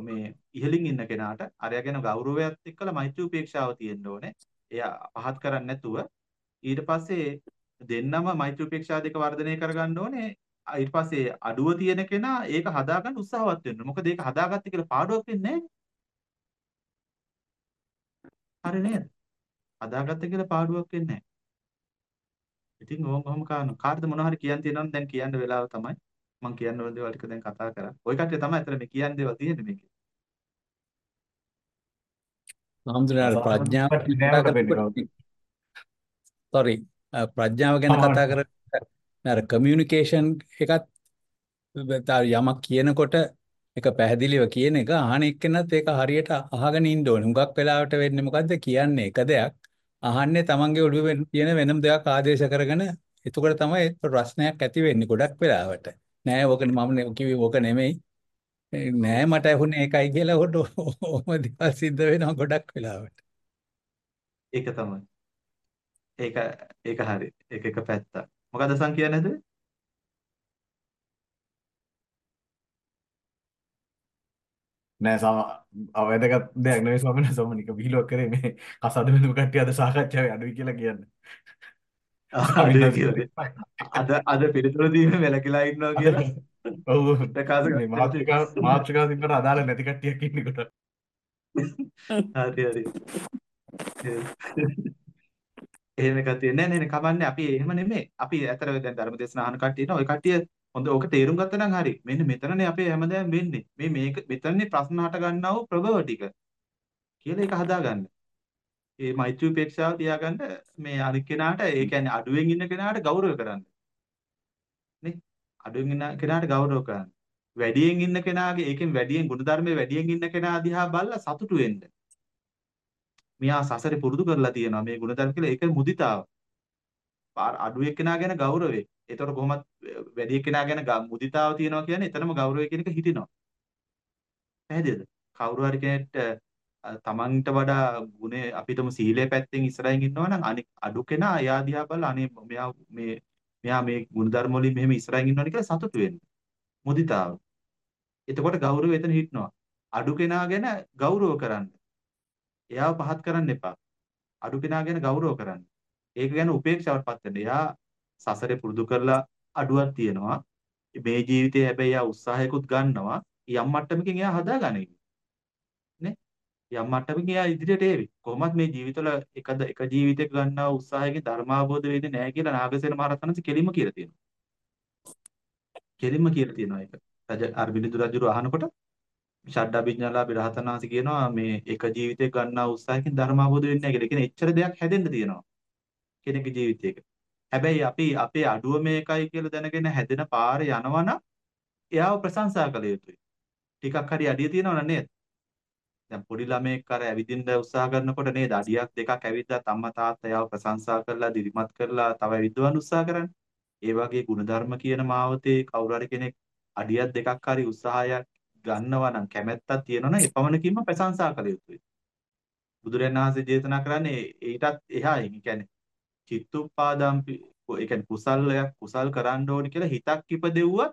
මේ ඉහලින් ඉන්න කෙනාට අරයා ගැන ගෞරවයත් එක්කලා මෛත්‍රී උපේක්ෂාව තියෙන්න ඕනේ. එයා පහත් කරන්නේ නැතුව ඊට පස්සේ දෙන්නම මෛත්‍රී උපේක්ෂා දෙක වර්ධනය කරගන්න ඕනේ. ඊට පස්සේ අඩුව තියෙන කෙනා ඒක හදාගන්න උත්සාහවත් වෙන්න. මොකද ඒක හදාගත්තේ කියලා පාඩුවක් වෙන්නේ නැහැ. හරි නේද? හදාගත්තේ කියලා පාඩුවක් වෙන්නේ නැහැ. ඉතින් ඕම් ඔහොම කාරණා. කාටද මොනවා හරි කියන්න තියෙනවනම් දැන් කියන්න වෙලාව තමයි. මම කියන්න ඕන දේවල් ටික දැන් කතා කරා. ওই කට්ටිය තමයි අතන මේ කියන්න දේවල් තියෙන්නේ මේකේ. හාමුදුරනේ ප්‍රඥාව sorry ප්‍රඥාව ගැන කතා කරලා අර කමියුනිකේෂන් එකත් යමක් කියනකොට ඒක පැහැදිලිව කියන එක අහන එක්කෙනත් ඒක හරියට අහගෙන ඉන්න ඕනේ. හුඟක් වෙලාවට වෙන්නේ මොකද්ද කියන්නේ එක දෙයක් අහන්නේ තමන්ගේ ඔළුවේ තියෙන වෙනම දෙයක් ආදේශ කරගෙන එතකොට තමයි ප්‍රශ්නයක් ඇති වෙන්නේ ගොඩක් වෙලාවට. නෑ ඕක මම කිව්වේ ඕක නෙමෙයි. නෑ මට ඇහුනේ ඒකයි කියලා උඩ ඔහොම දේවල් සිද්ධ වෙනවා ගොඩක් වෙලාවට. ඒක තමයි. ඒක ඒක හරි. ඒක එක පැත්තක්. මොකද සං කියන්නේ නැද්ද? නෑ සම අවැදගත් දෙයක් නෙවෙයි ස්වාමීන් වහන්සේ මම නික විහිළුවක් කරේ මේ කසාද බඳු කට්ටිය අද සාකච්ඡාවේ අඩුයි කියලා කියන්නේ. අඩුයි කියලා. අද අද පිළිතුරු දීම වැලකිලා ඉන්නවා කියලා. ඔව් ප්‍රකාශ මේ මාත්‍රිකා මාත්‍රිකා තිබ්බට අදාළ නැති කට්ටියක් ඉන්නකොට. හරි හරි. එහෙම එකක් තියෙන්නේ නෑ නේ කමන්නේ අපි එහෙම නෙමෙයි. අපි ඇතර දැන් ධර්ම දේශනා අහන කට්ටිය ඉන්නවා. ওই කට්ටිය හොඳ ඕක තේරුම් ගත්තා නම් හරි. මෙන්න මෙතනනේ අපේ හැමදාම වෙන්නේ. මේ මේක මෙතනනේ ප්‍රශ්න හට ගන්නා වූ ප්‍රභව ටික. කියලා ඒක හදාගන්න. ඒ මෛත්‍රී උපේක්ෂාව තියාගන්න මේ අනික් කෙනාට ඒ කියන්නේ අඩුවෙන් ඉන්න කෙනාට ගෞරව කරන්න. නේ? අඩුවෙන් ඉන්න කෙනාට ගෞරව කරන්න. වැඩියෙන් ඉන්න කෙනාගේ ඒකෙන් වැඩියෙන් ගුණධර්මයේ වැඩියෙන් ඉන්න කෙනා දිහා බලලා සතුටු වෙන්න. මෙයා සසරේ පුරුදු කරලා තියෙනවා මේ ගුණධර්ම කියලා ඒක මුදිතාව. අඩු එක්කෙනා ගැන ගෞරවය. ඒතකොට කොහොමත් වැඩි එක්කෙනා ගැන මුදිතාව තියෙනවා කියන්නේ එතනම ගෞරවය කියන එක හිටිනවා. පැහැදිලිද? කවුරු හරි කෙනෙක්ට තමන්ට වඩා ගුණේ අපිටම සීලය පැත්තෙන් ඉස්සරහින් ඉන්නවා නම් අනික අඩු කෙනා එයා දිහා බලලා අනේ මෙයා මේ මෙයා මේ ගුණධර්ම වලින් මෙහෙම ඉස්සරහින් ඉන්නවනේ කියලා සතුටු වෙන්න. මුදිතාව. එතකොට ගෞරවය එතන හිටිනවා. අඩු කෙනා ගැන ගෞරව කරන්න. එයාව පහත් කරන්න එපා. අඩු කෙනා ගැන ගෞරව කරන්න. ඒක ගැන උපේක්ෂාවටපත් වෙන්න. එයා සසරේ පුරුදු කරලා අඩුවක් තියෙනවා. මේ ජීවිතේ හැබැයි එයා උත්සාහයකුත් ගන්නවා. යම් මට්ටමකින් එයා හදාගන්නේ. නේ? යම් මට්ටමකින් එයා ඉදිරියට ඒවි. කොහොමත් මේ ජීවිතවල එකද එක ජීවිතයක ගන්නා උත්සාහයකින් ධර්මාවබෝධ වෙන්නේ නැහැ කියලා නාගසේන මහරහතන්ස කෙලින්ම කියලා තියෙනවා. කෙලින්ම කියලා තියෙනවා ඒක. රජ අර බිලිඳු රජුරු අහනකොට ෂඩ්ඩාභිඥාලාභී රහතන් වහන්සේ කියනවා මේ එක ජීවිතයක් ගන්නා උත්සාහයකින් ධර්ම අවබෝධ වෙන්නේ නැහැ කියලා. කියන්නේ එච්චර දෙයක් හැදෙන්න තියෙනවා කෙනෙකුගේ ජීවිතයක. හැබැයි අපි අපේ අඩුව මේකයි කියලා දැනගෙන හැදෙන පාරේ යනවනම් එයාව ප්‍රශංසා කළ යුතුයි. ටිකක් හරි අඩිය තියෙනවද නේද? දැන් පොඩි ළමයෙක් අර ඇවිදින්න උත්සාහ කරනකොට නේද අඩියක් දෙකක් ඇවිද්දාත් අම්මා තාත්තා එයාව ප්‍රශංසා කරලා දිරිමත් කරලා තව ඇවිද්දවන්න උත්සාහ කරන්නේ. ඒ වගේ ಗುಣධර්ම කියන මාවතේ කවුරු හරි කෙනෙක් අඩියක් දෙකක් හරි උත්සාහයක් ගන්නවා නම් කැමැත්තක් තියෙනවා නම් එපමණකින්ම ප්‍රශංසා කළ යුතුයි. බුදුරජාණන් වහන්සේ දේශනා කරන්නේ ඊටත් එහායි. ඒ කියන්නේ චිත්තුප්පාදම්පි ඒ කියන්නේ කුසල්යක් කුසල් කරන්න ඕනි කියලා හිතක් ඉපදෙව්වත්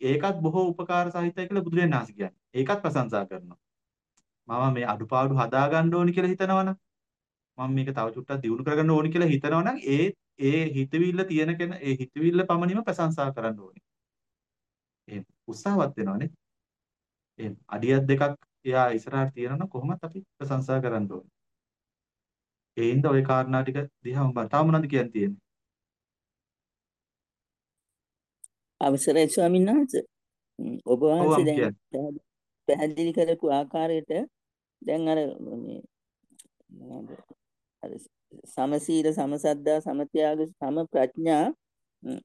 ඒකත් බොහෝ උපකාර සහිතයි කියලා බුදුරජාණන් වහන්සේ කියන්නේ. ඒකත් ප්‍රශංසා කරනවා. මම මේ අඩුපාඩු හදා ගන්න ඕනි කියලා හිතනවනම් මම මේක තව චුට්ටක් දියුණු කරගන්න ඕනි කියලා හිතනවනම් ඒ ඒ හිතවිල්ල තියෙන කෙන ඒ හිතවිල්ල පමණින්ම ප්‍රශංසා කරන්න ඕනි. එහෙනම් උත්සාහවත් වෙනවනේ. එහෙනම් අඩියක් දෙකක් එයා ඉස්සරහට තියනනම් කොහොමත් අපි ප්‍රශංසා කරන්න ඕනේ. ඒ හින්දා ওই කාරණා ටික දිහා මම තව මොනවද කියන්න තියෙන්නේ? අවසරයි ස්වාමීන් වහන්සේ. ඔබ වහන්සේ දැන් පැහැදිලි කරපු ආකාරයට දැන් අර මේ? අර සමසීල සමසද්දා සමත්‍යාග සම ප්‍රඥා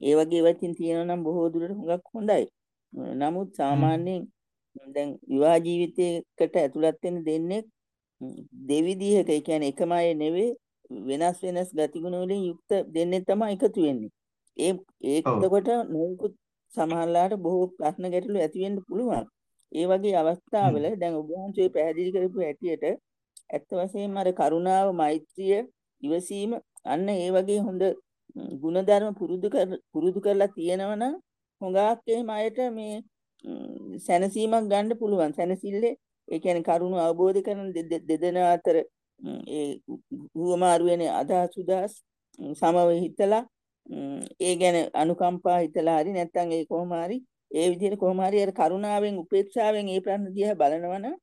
ඒ වගේ වචින් තියෙනවා නම් බොහෝ දුරට හුඟක් හොඳයි. නමුත්. සාමාන්‍යයෙන් දැන් විවාහ ජීවිතයකට ඇතුළත් වෙන දෙන්නේ දෙවිදිහක ඒ කියන්නේ එකම අය නෙවෙයි වෙනස් වෙනස් ගතිගුණ වලින් යුක්ත දෙන්නේ තමයි එකතු වෙන්නේ. ඒ ඒ ඔව්. එතකොට නොයෙකුත් සමහරලාට බොහෝ ප්‍රශ්න ගැටලු ඇති වෙන්න පුළුවන්. ඒ වගේ. අවස්ථාවල දැන් ඔබ වහන්සේ පැහැදිලි කරපු හැටියට ඇත්ත වශයෙන්ම අර කරුණාව, මෛත්‍රිය, ඉවසීම අන්න ඒ වගේ හොඳ ම්, ගුණධර්ම පුරුදු පුරුදු කරලා තියෙනවා නම් හුඟක් එහෙම අයට ම්, සැනසීමක් ගන්න පුළුවන්. සැනසille ඒ කියන්නේ කරුණ අවබෝධ කරන දෙ- දෙ- දෙදෙනා අතර ම්, ඒ හුවමාරු වෙන අදහස් උදහස් ම්, සමව හිතලා ම්, ඒ ගැන අනුකම්පා හිතලා හරි නැත්නම් ඒ කොහොම හරි ඒ විදිහට කොහොම හරි අර කරුණාවෙන් උපේක්ෂාවෙන් ඒ ප්‍රශ්න දිහා බලනවනම්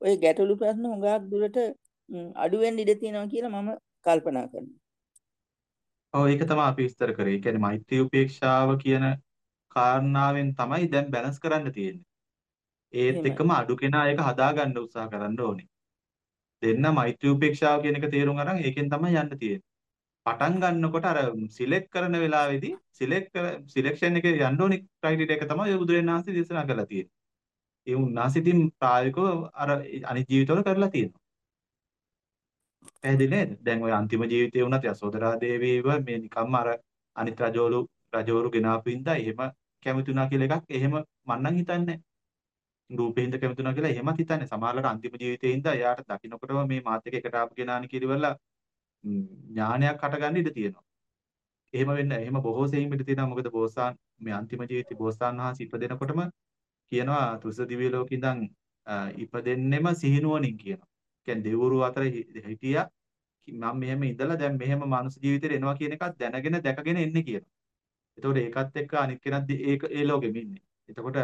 ඔය ගැටලු ප්‍රශ්න හුඟක් දුරට ම්, අඩු වෙන්න ඉඩ තියෙනවා කියලා මම කල්පනා කරනවා. ඔව් ඒක තමයි අපි විස්තර කරේ. ඒ කියන්නේ මෛත්‍රී උපේක්ෂාව කියන කාරණාවෙන් තමයි දැන් බැලන්ස් කරන්න තියෙන්නේ. ඒත්. එක්කම අඩු කෙනා ඒක හදාගන්න උත්සාහ කරන්න ඕනේ. දෙන්න මෛත්‍රී උපේක්ෂාව කියන එක තේරුම් අරන් ඒකෙන් තමයි යන්න තියෙන්නේ. පටන් ගන්නකොට අර සිලෙක්ට් කරන වෙලාවේදී සිලෙක්ට් කර සිලෙක්ෂන් එකේ යන්න ඕනි ක්‍රයිටීරියා එක තමයි ඔය බුදුරජාණන් වහන්සේ දේශනා කරලා තියෙන්නේ. ඒ උන්වහන්සේ ඉතින් ප්‍රායෝගිකව අර අනිත් ජීවිතවල කරලා තියෙනවා. පැහැදිලි නේද? දැන් ওই අන්තිම ජීවිතේ වුණත් යසෝදරා දේවීව මේ නිකම්ම අර අනිත් රජවරු රජවරු ගෙනාපු හින්දා එහෙම කැමති වුණා කියලා එකක් එහෙම මම නම් හිතන්නේ රූපේ හින්දා කැමති වුණා කියලා එහෙමත් හිතන්නේ සමහරවිට අන්තිම ජීවිතේ හින්දා එයාට දකින්නකොටම මේ මාත් එක්ක එකට ආපු කෙනානි කියලා ඥානයක් හටගන්න ඉඩ තියෙනවා. එහෙම වෙන්න එහෙම බොහෝ සෙයින් ඉඩ තියෙනවා මොකද බෝසතාන් මේ අන්තිම ජීවිතේ බෝසතාන් වහන්සේ ඉපදෙනකොටම කියනවා තුස දිව්‍ය ලෝකෙ ඉඳන් ඉපදෙන්නෙම සිහිනුවණින් කියනවා. කියන්නේ දෙවිවරු අතර හි- හිටියා මම මෙහෙම ඉඳලා දැන් මෙහෙම මානව ජීවිතේට එනවා කියන එකත් දැනගෙන දැකගෙන එන්නේ කියනවා. එතකොට ඒකත් එක්ක අනිත් කෙනත් ඒක ඒ ලෝකෙම ඉන්නේ. එතකොට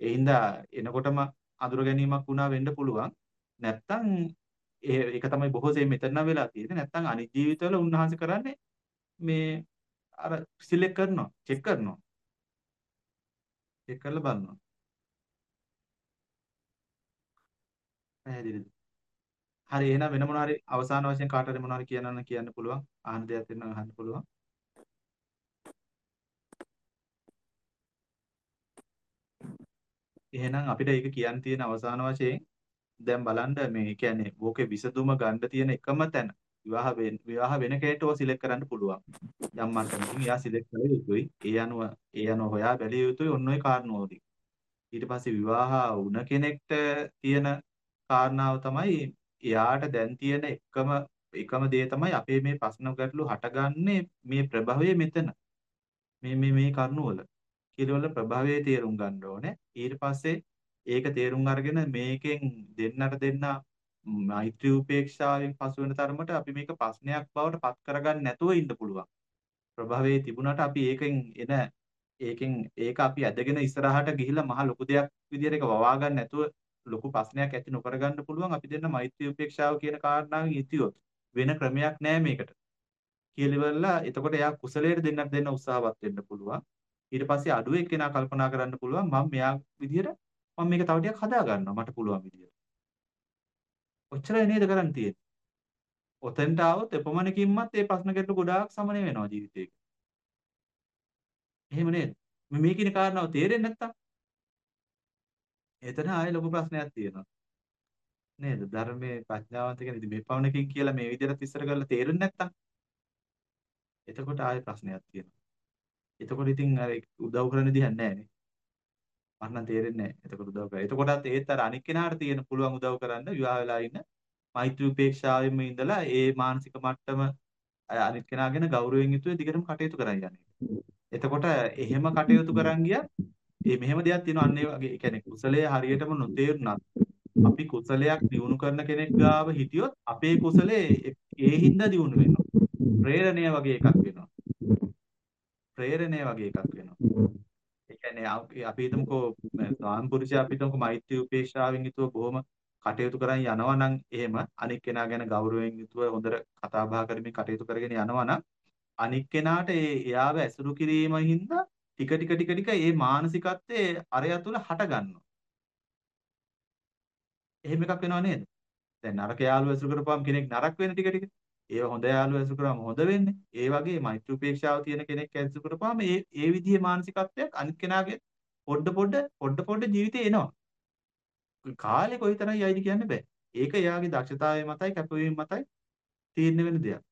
ඒ හින්දා එනකොටම අඳුර ගැනීමක් වුණා වෙන්න පුළුවන්. නැත්තම් ඒ ඒක තමයි බොහෝ සෙයින් මෙතන නම් වෙලා තියෙන්නේ. නැත්තම් අනිත් ජීවිතවල උන්වහන්සේ කරන්නේ මේ අර සිලෙක්ට් කරනවා, චෙක් කරනවා. චෙක් කරලා බලනවා. පැහැදිලිද? හරි එහෙනම් වෙන මොනවා හරි අවසාන වශයෙන් කාට හරි මොනවා හරි කියන්න නම් කියන්න පුළුවන්. අහන්න දෙයක් තියෙනවා අහන්න පුළුවන්. එහෙනම් අපිට ඒක කියන්න තියෙන අවසාන වශයෙන් දැන් බලන්න මේ කියන්නේ ඕකේ විසඳුම ගන්න තියෙන එකම තැන විවාහ වෙන විවාහ වෙන කෙනෙක්ට ඔය සිලෙක්ට් කරන්න පුළුවන්. යම් මට්ටමකින් එයා සිලෙක්ට් කළ යුතුයි. ඒ අනුව ඒ අනුව හොයා බැලිය යුතුයි ඔන්න ඔය කාරණාවලින්. ඊට පස්සේ විවාහ වුණ කෙනෙක්ට තියෙන කාරණාව තමයි එයාට දැන් තියෙන එකම එකම දේ තමයි අපේ මේ ප්‍රශ්න ගැටලු හටගන්නේ මේ ප්‍රභවයේ මෙතන. මේ මේ මේ කරුණු වල. කියලා වල ප්‍රභවයේ තේරුම් ගන්න ඕනේ. ඊට පස්සේ ඒක තේරුම් අරගෙන මේකෙන් දෙන්නට දෙන්න මෛත්‍රී උපේක්ෂාවෙන් පසු වෙන තරමට අපි මේක ප්‍රශ්නයක් බවට පත් කරගන්න නැතුව ඉන්න පුළුවන්. ප්‍රභවයේ තිබුණාට අපි ඒකෙන් එන ඒකෙන් ඒක අපි ඇදගෙන ඉස්සරහට ගිහිල්ලා මහ ලොකු දෙයක් විදියට ඒක වවා ගන්න නැතුව ලොකු ප්‍රශ්නයක් ඇති නොකර ගන්න පුළුවන් අපි දෙන්න මෛත්‍රී උපේක්ෂාව කියන කාරණාවෙන් හිටියොත් වෙන ක්‍රමයක් නැහැ මේකට. කියලා එතකොට එයා කුසලයට දෙන්නට දෙන්න උත්සාහවත් වෙන්න පුළුවන්. ඊට පස්සේ අඩුවේ කෙනා කල්පනා කරන්න පුළුවන් මම මෙයා විදියට මම මේක තව ටිකක් හදා ගන්නවා මට පුළුවන් විදියට. ඔච්චරයි නේද කරන්න තියෙන්නේ. ඔතෙන්ට આવොත් එපමණකින්මත් මේ ප්‍රශ්න ගැටලු ගොඩාක් සමනය වෙනවා ජීවිතේක. එහෙම නේද? මේ කියන කාරණාව තේරෙන්නේ නැත්තම් එතන ආයෙ ලොකු ප්‍රශ්නයක් තියෙනවා. නේද? ධර්මයේ ප්‍රඥාවන්ත කෙනෙක් ඉතින් මේ පවණකින් කියලා මේ විදිහට ඉස්සර කරලා තේරෙන්නේ නැත්තම් එතකොට ආයෙ ප්‍රශ්නයක් තියෙනවා. එතකොට ඉතින් අර උදව් කරන්න විදිහක් නැහැ නේ. මට නම් තේරෙන්නේ නැහැ. එතකොට උදව් කරා. එතකොටත් ඒත් අර අනික් කෙනාට තියෙන පුළුවන් උදව් කරන්න විවාහ වෙලා ඉන්න මෛත්‍රී උපේක්ෂාවෙම ඉඳලා ඒ මානසික මට්ටම අනිත් කෙනාගෙන ගෞරවයෙන් යුතුව දිගටම කටයුතු කරන් යන්නේ. එතකොට එහෙම කටයුතු කරන් ගියා ඒ මෙහෙම දෙයක් තියෙනවා අන්න ඒ වගේ. ඒ කියන්නේ කුසලයේ හරියටම නොතේරුණත් අපි කුසලයක් දිනු කරන කෙනෙක් ගාව හිටියොත් අපේ කුසලයේ ඒ හින්දා දිනු වෙනවා. ප්‍රේරණය වගේ එකක් වෙනවා. ප්‍රේරණය වගේ එකක් වෙනවා. ඒ කියන්නේ අපි හිතමුකෝ ස්වාම පුරුෂයා අපි හිතමුකෝ මෛත්‍රී උපේක්ෂාවෙන් යුතුව බොහොම කටයුතු කරන් යනවා නම් එහෙම අනික් කෙනා ගැන ගෞරවයෙන් යුතුව හොඳට කතා බහ කරමින් කටයුතු කරගෙන යනවා නම් අනික් කෙනාට ඒ එයාව ඇසුරු කිරීම හින්දා ටික ටික ටික ටික ඒ මානසිකත්වයේ අරය තුල හට ගන්නවා. එහෙම එකක් වෙනව නේද? දැන් නරක යාළුවෝ ඇසුරු කරපුවාම කෙනෙක් නරක වෙන ටික ටික. ඒව හොඳ යාළුවෝ ඇසුරු කරාම හොඳ වෙන්නේ. ඒ වගේ මෛත්‍රී උපේක්ෂාව තියෙන කෙනෙක් ඇසුරු කරපුවාම ඒ ඒ විදිහේ මානසිකත්වයක් අනිත් කෙනාගේ පොඩ පොඩ පොඩ පොඩ ජීවිතේ එනවා. කාලේ කොයිතරම් යයිද කියන්න බෑ. ඒක එයාගේ දක්ෂතාවය මතයි කැපවීම මතයි තීරණය වෙන දෙයක්.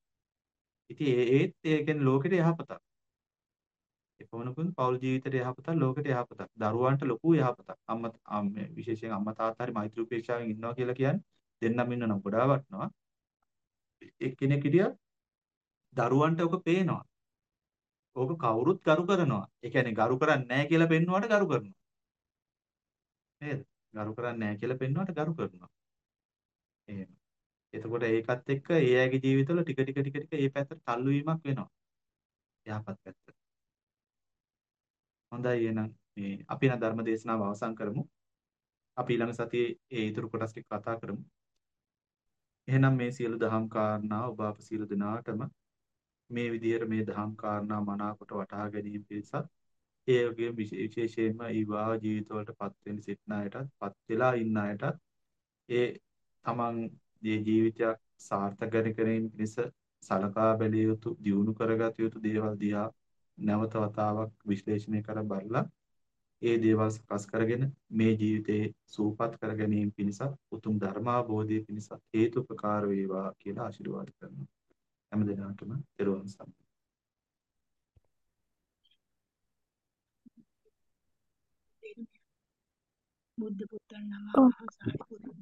ඉතින් ඒත් ඒ කියන්නේ ලෝකෙට යහපතක්. එපමණකුත් පෞල් ජීවිතයට යහපතක් ලෝකෙට යහපතක්. දරුවන්ට ලොකු යහපතක්. අම්මා විශේෂයෙන් අම්මා තාත්තා හරි මෛත්‍රී උපේක්ෂාවෙන් ඉන්නවා කියලා කියන්නේ දෙන්නම ඉන්න නම් ගොඩාක් වටනවා. එක්කෙනෙක් හිටියා දරුවන්ට ඔක පේනවා. ඕක කවුරුත් ගරු කරනවා. ඒ කියන්නේ ගරු කරන්නේ නැහැ කියලා පෙන්වුවාට ගරු කරනවා. නේද? ගරු කරන්නේ නැහැ කියලා පෙන්වුවාට ගරු කරනවා. එහෙම. එතකොට ඒකත් එක්ක ඒ අයගේ ජීවිතවල ටික ටික ටික ටික ඒ පැත්තට තල්ලු වීමක් වෙනවා. යහපත් පැත්තට. හොඳයි එහෙනම් මේ අපි නම් ධර්ම දේශනාව අවසන් කරමු. අපි ඊළඟ සතියේ ඒ ඊතුරු කොටස් ටික කතා කරමු. එහෙනම් මේ සියලු දහම් කාරණා ඔබ අප සියලු දෙනාටම මේ විදිහට මේ දහම් කාරණා මනාකොට වටහා ගැනීම පිණිසත් ඒ වගේම විශේෂයෙන්ම ඊවා ජීවිතවලට පත් වෙන්න සිටින අයටත් පත් වෙලා ඉන්න අයටත් ඒ තමන් මේ ජීවිතයක් සාර්ථක කරගැනීම පිණිස සලකා බැලිය යුතු දියුණු කරගත යුතු දේවල් දිහා නැවත වතාවක් විශ්ලේෂණය කර බලලා ඒ දේවල් සකස් කරගෙන මේ ජීවිතේ සූපත් කර ගැනීම පිණිස උතුම් ධර්මාභෝධය පිණිස හේතුපකාර වේවා කියලා ආශිර්වාද කරනවා. හැම දිනකටම දරුවන් සම්පූර්ණ බුද්ධ පුත්තන් නමः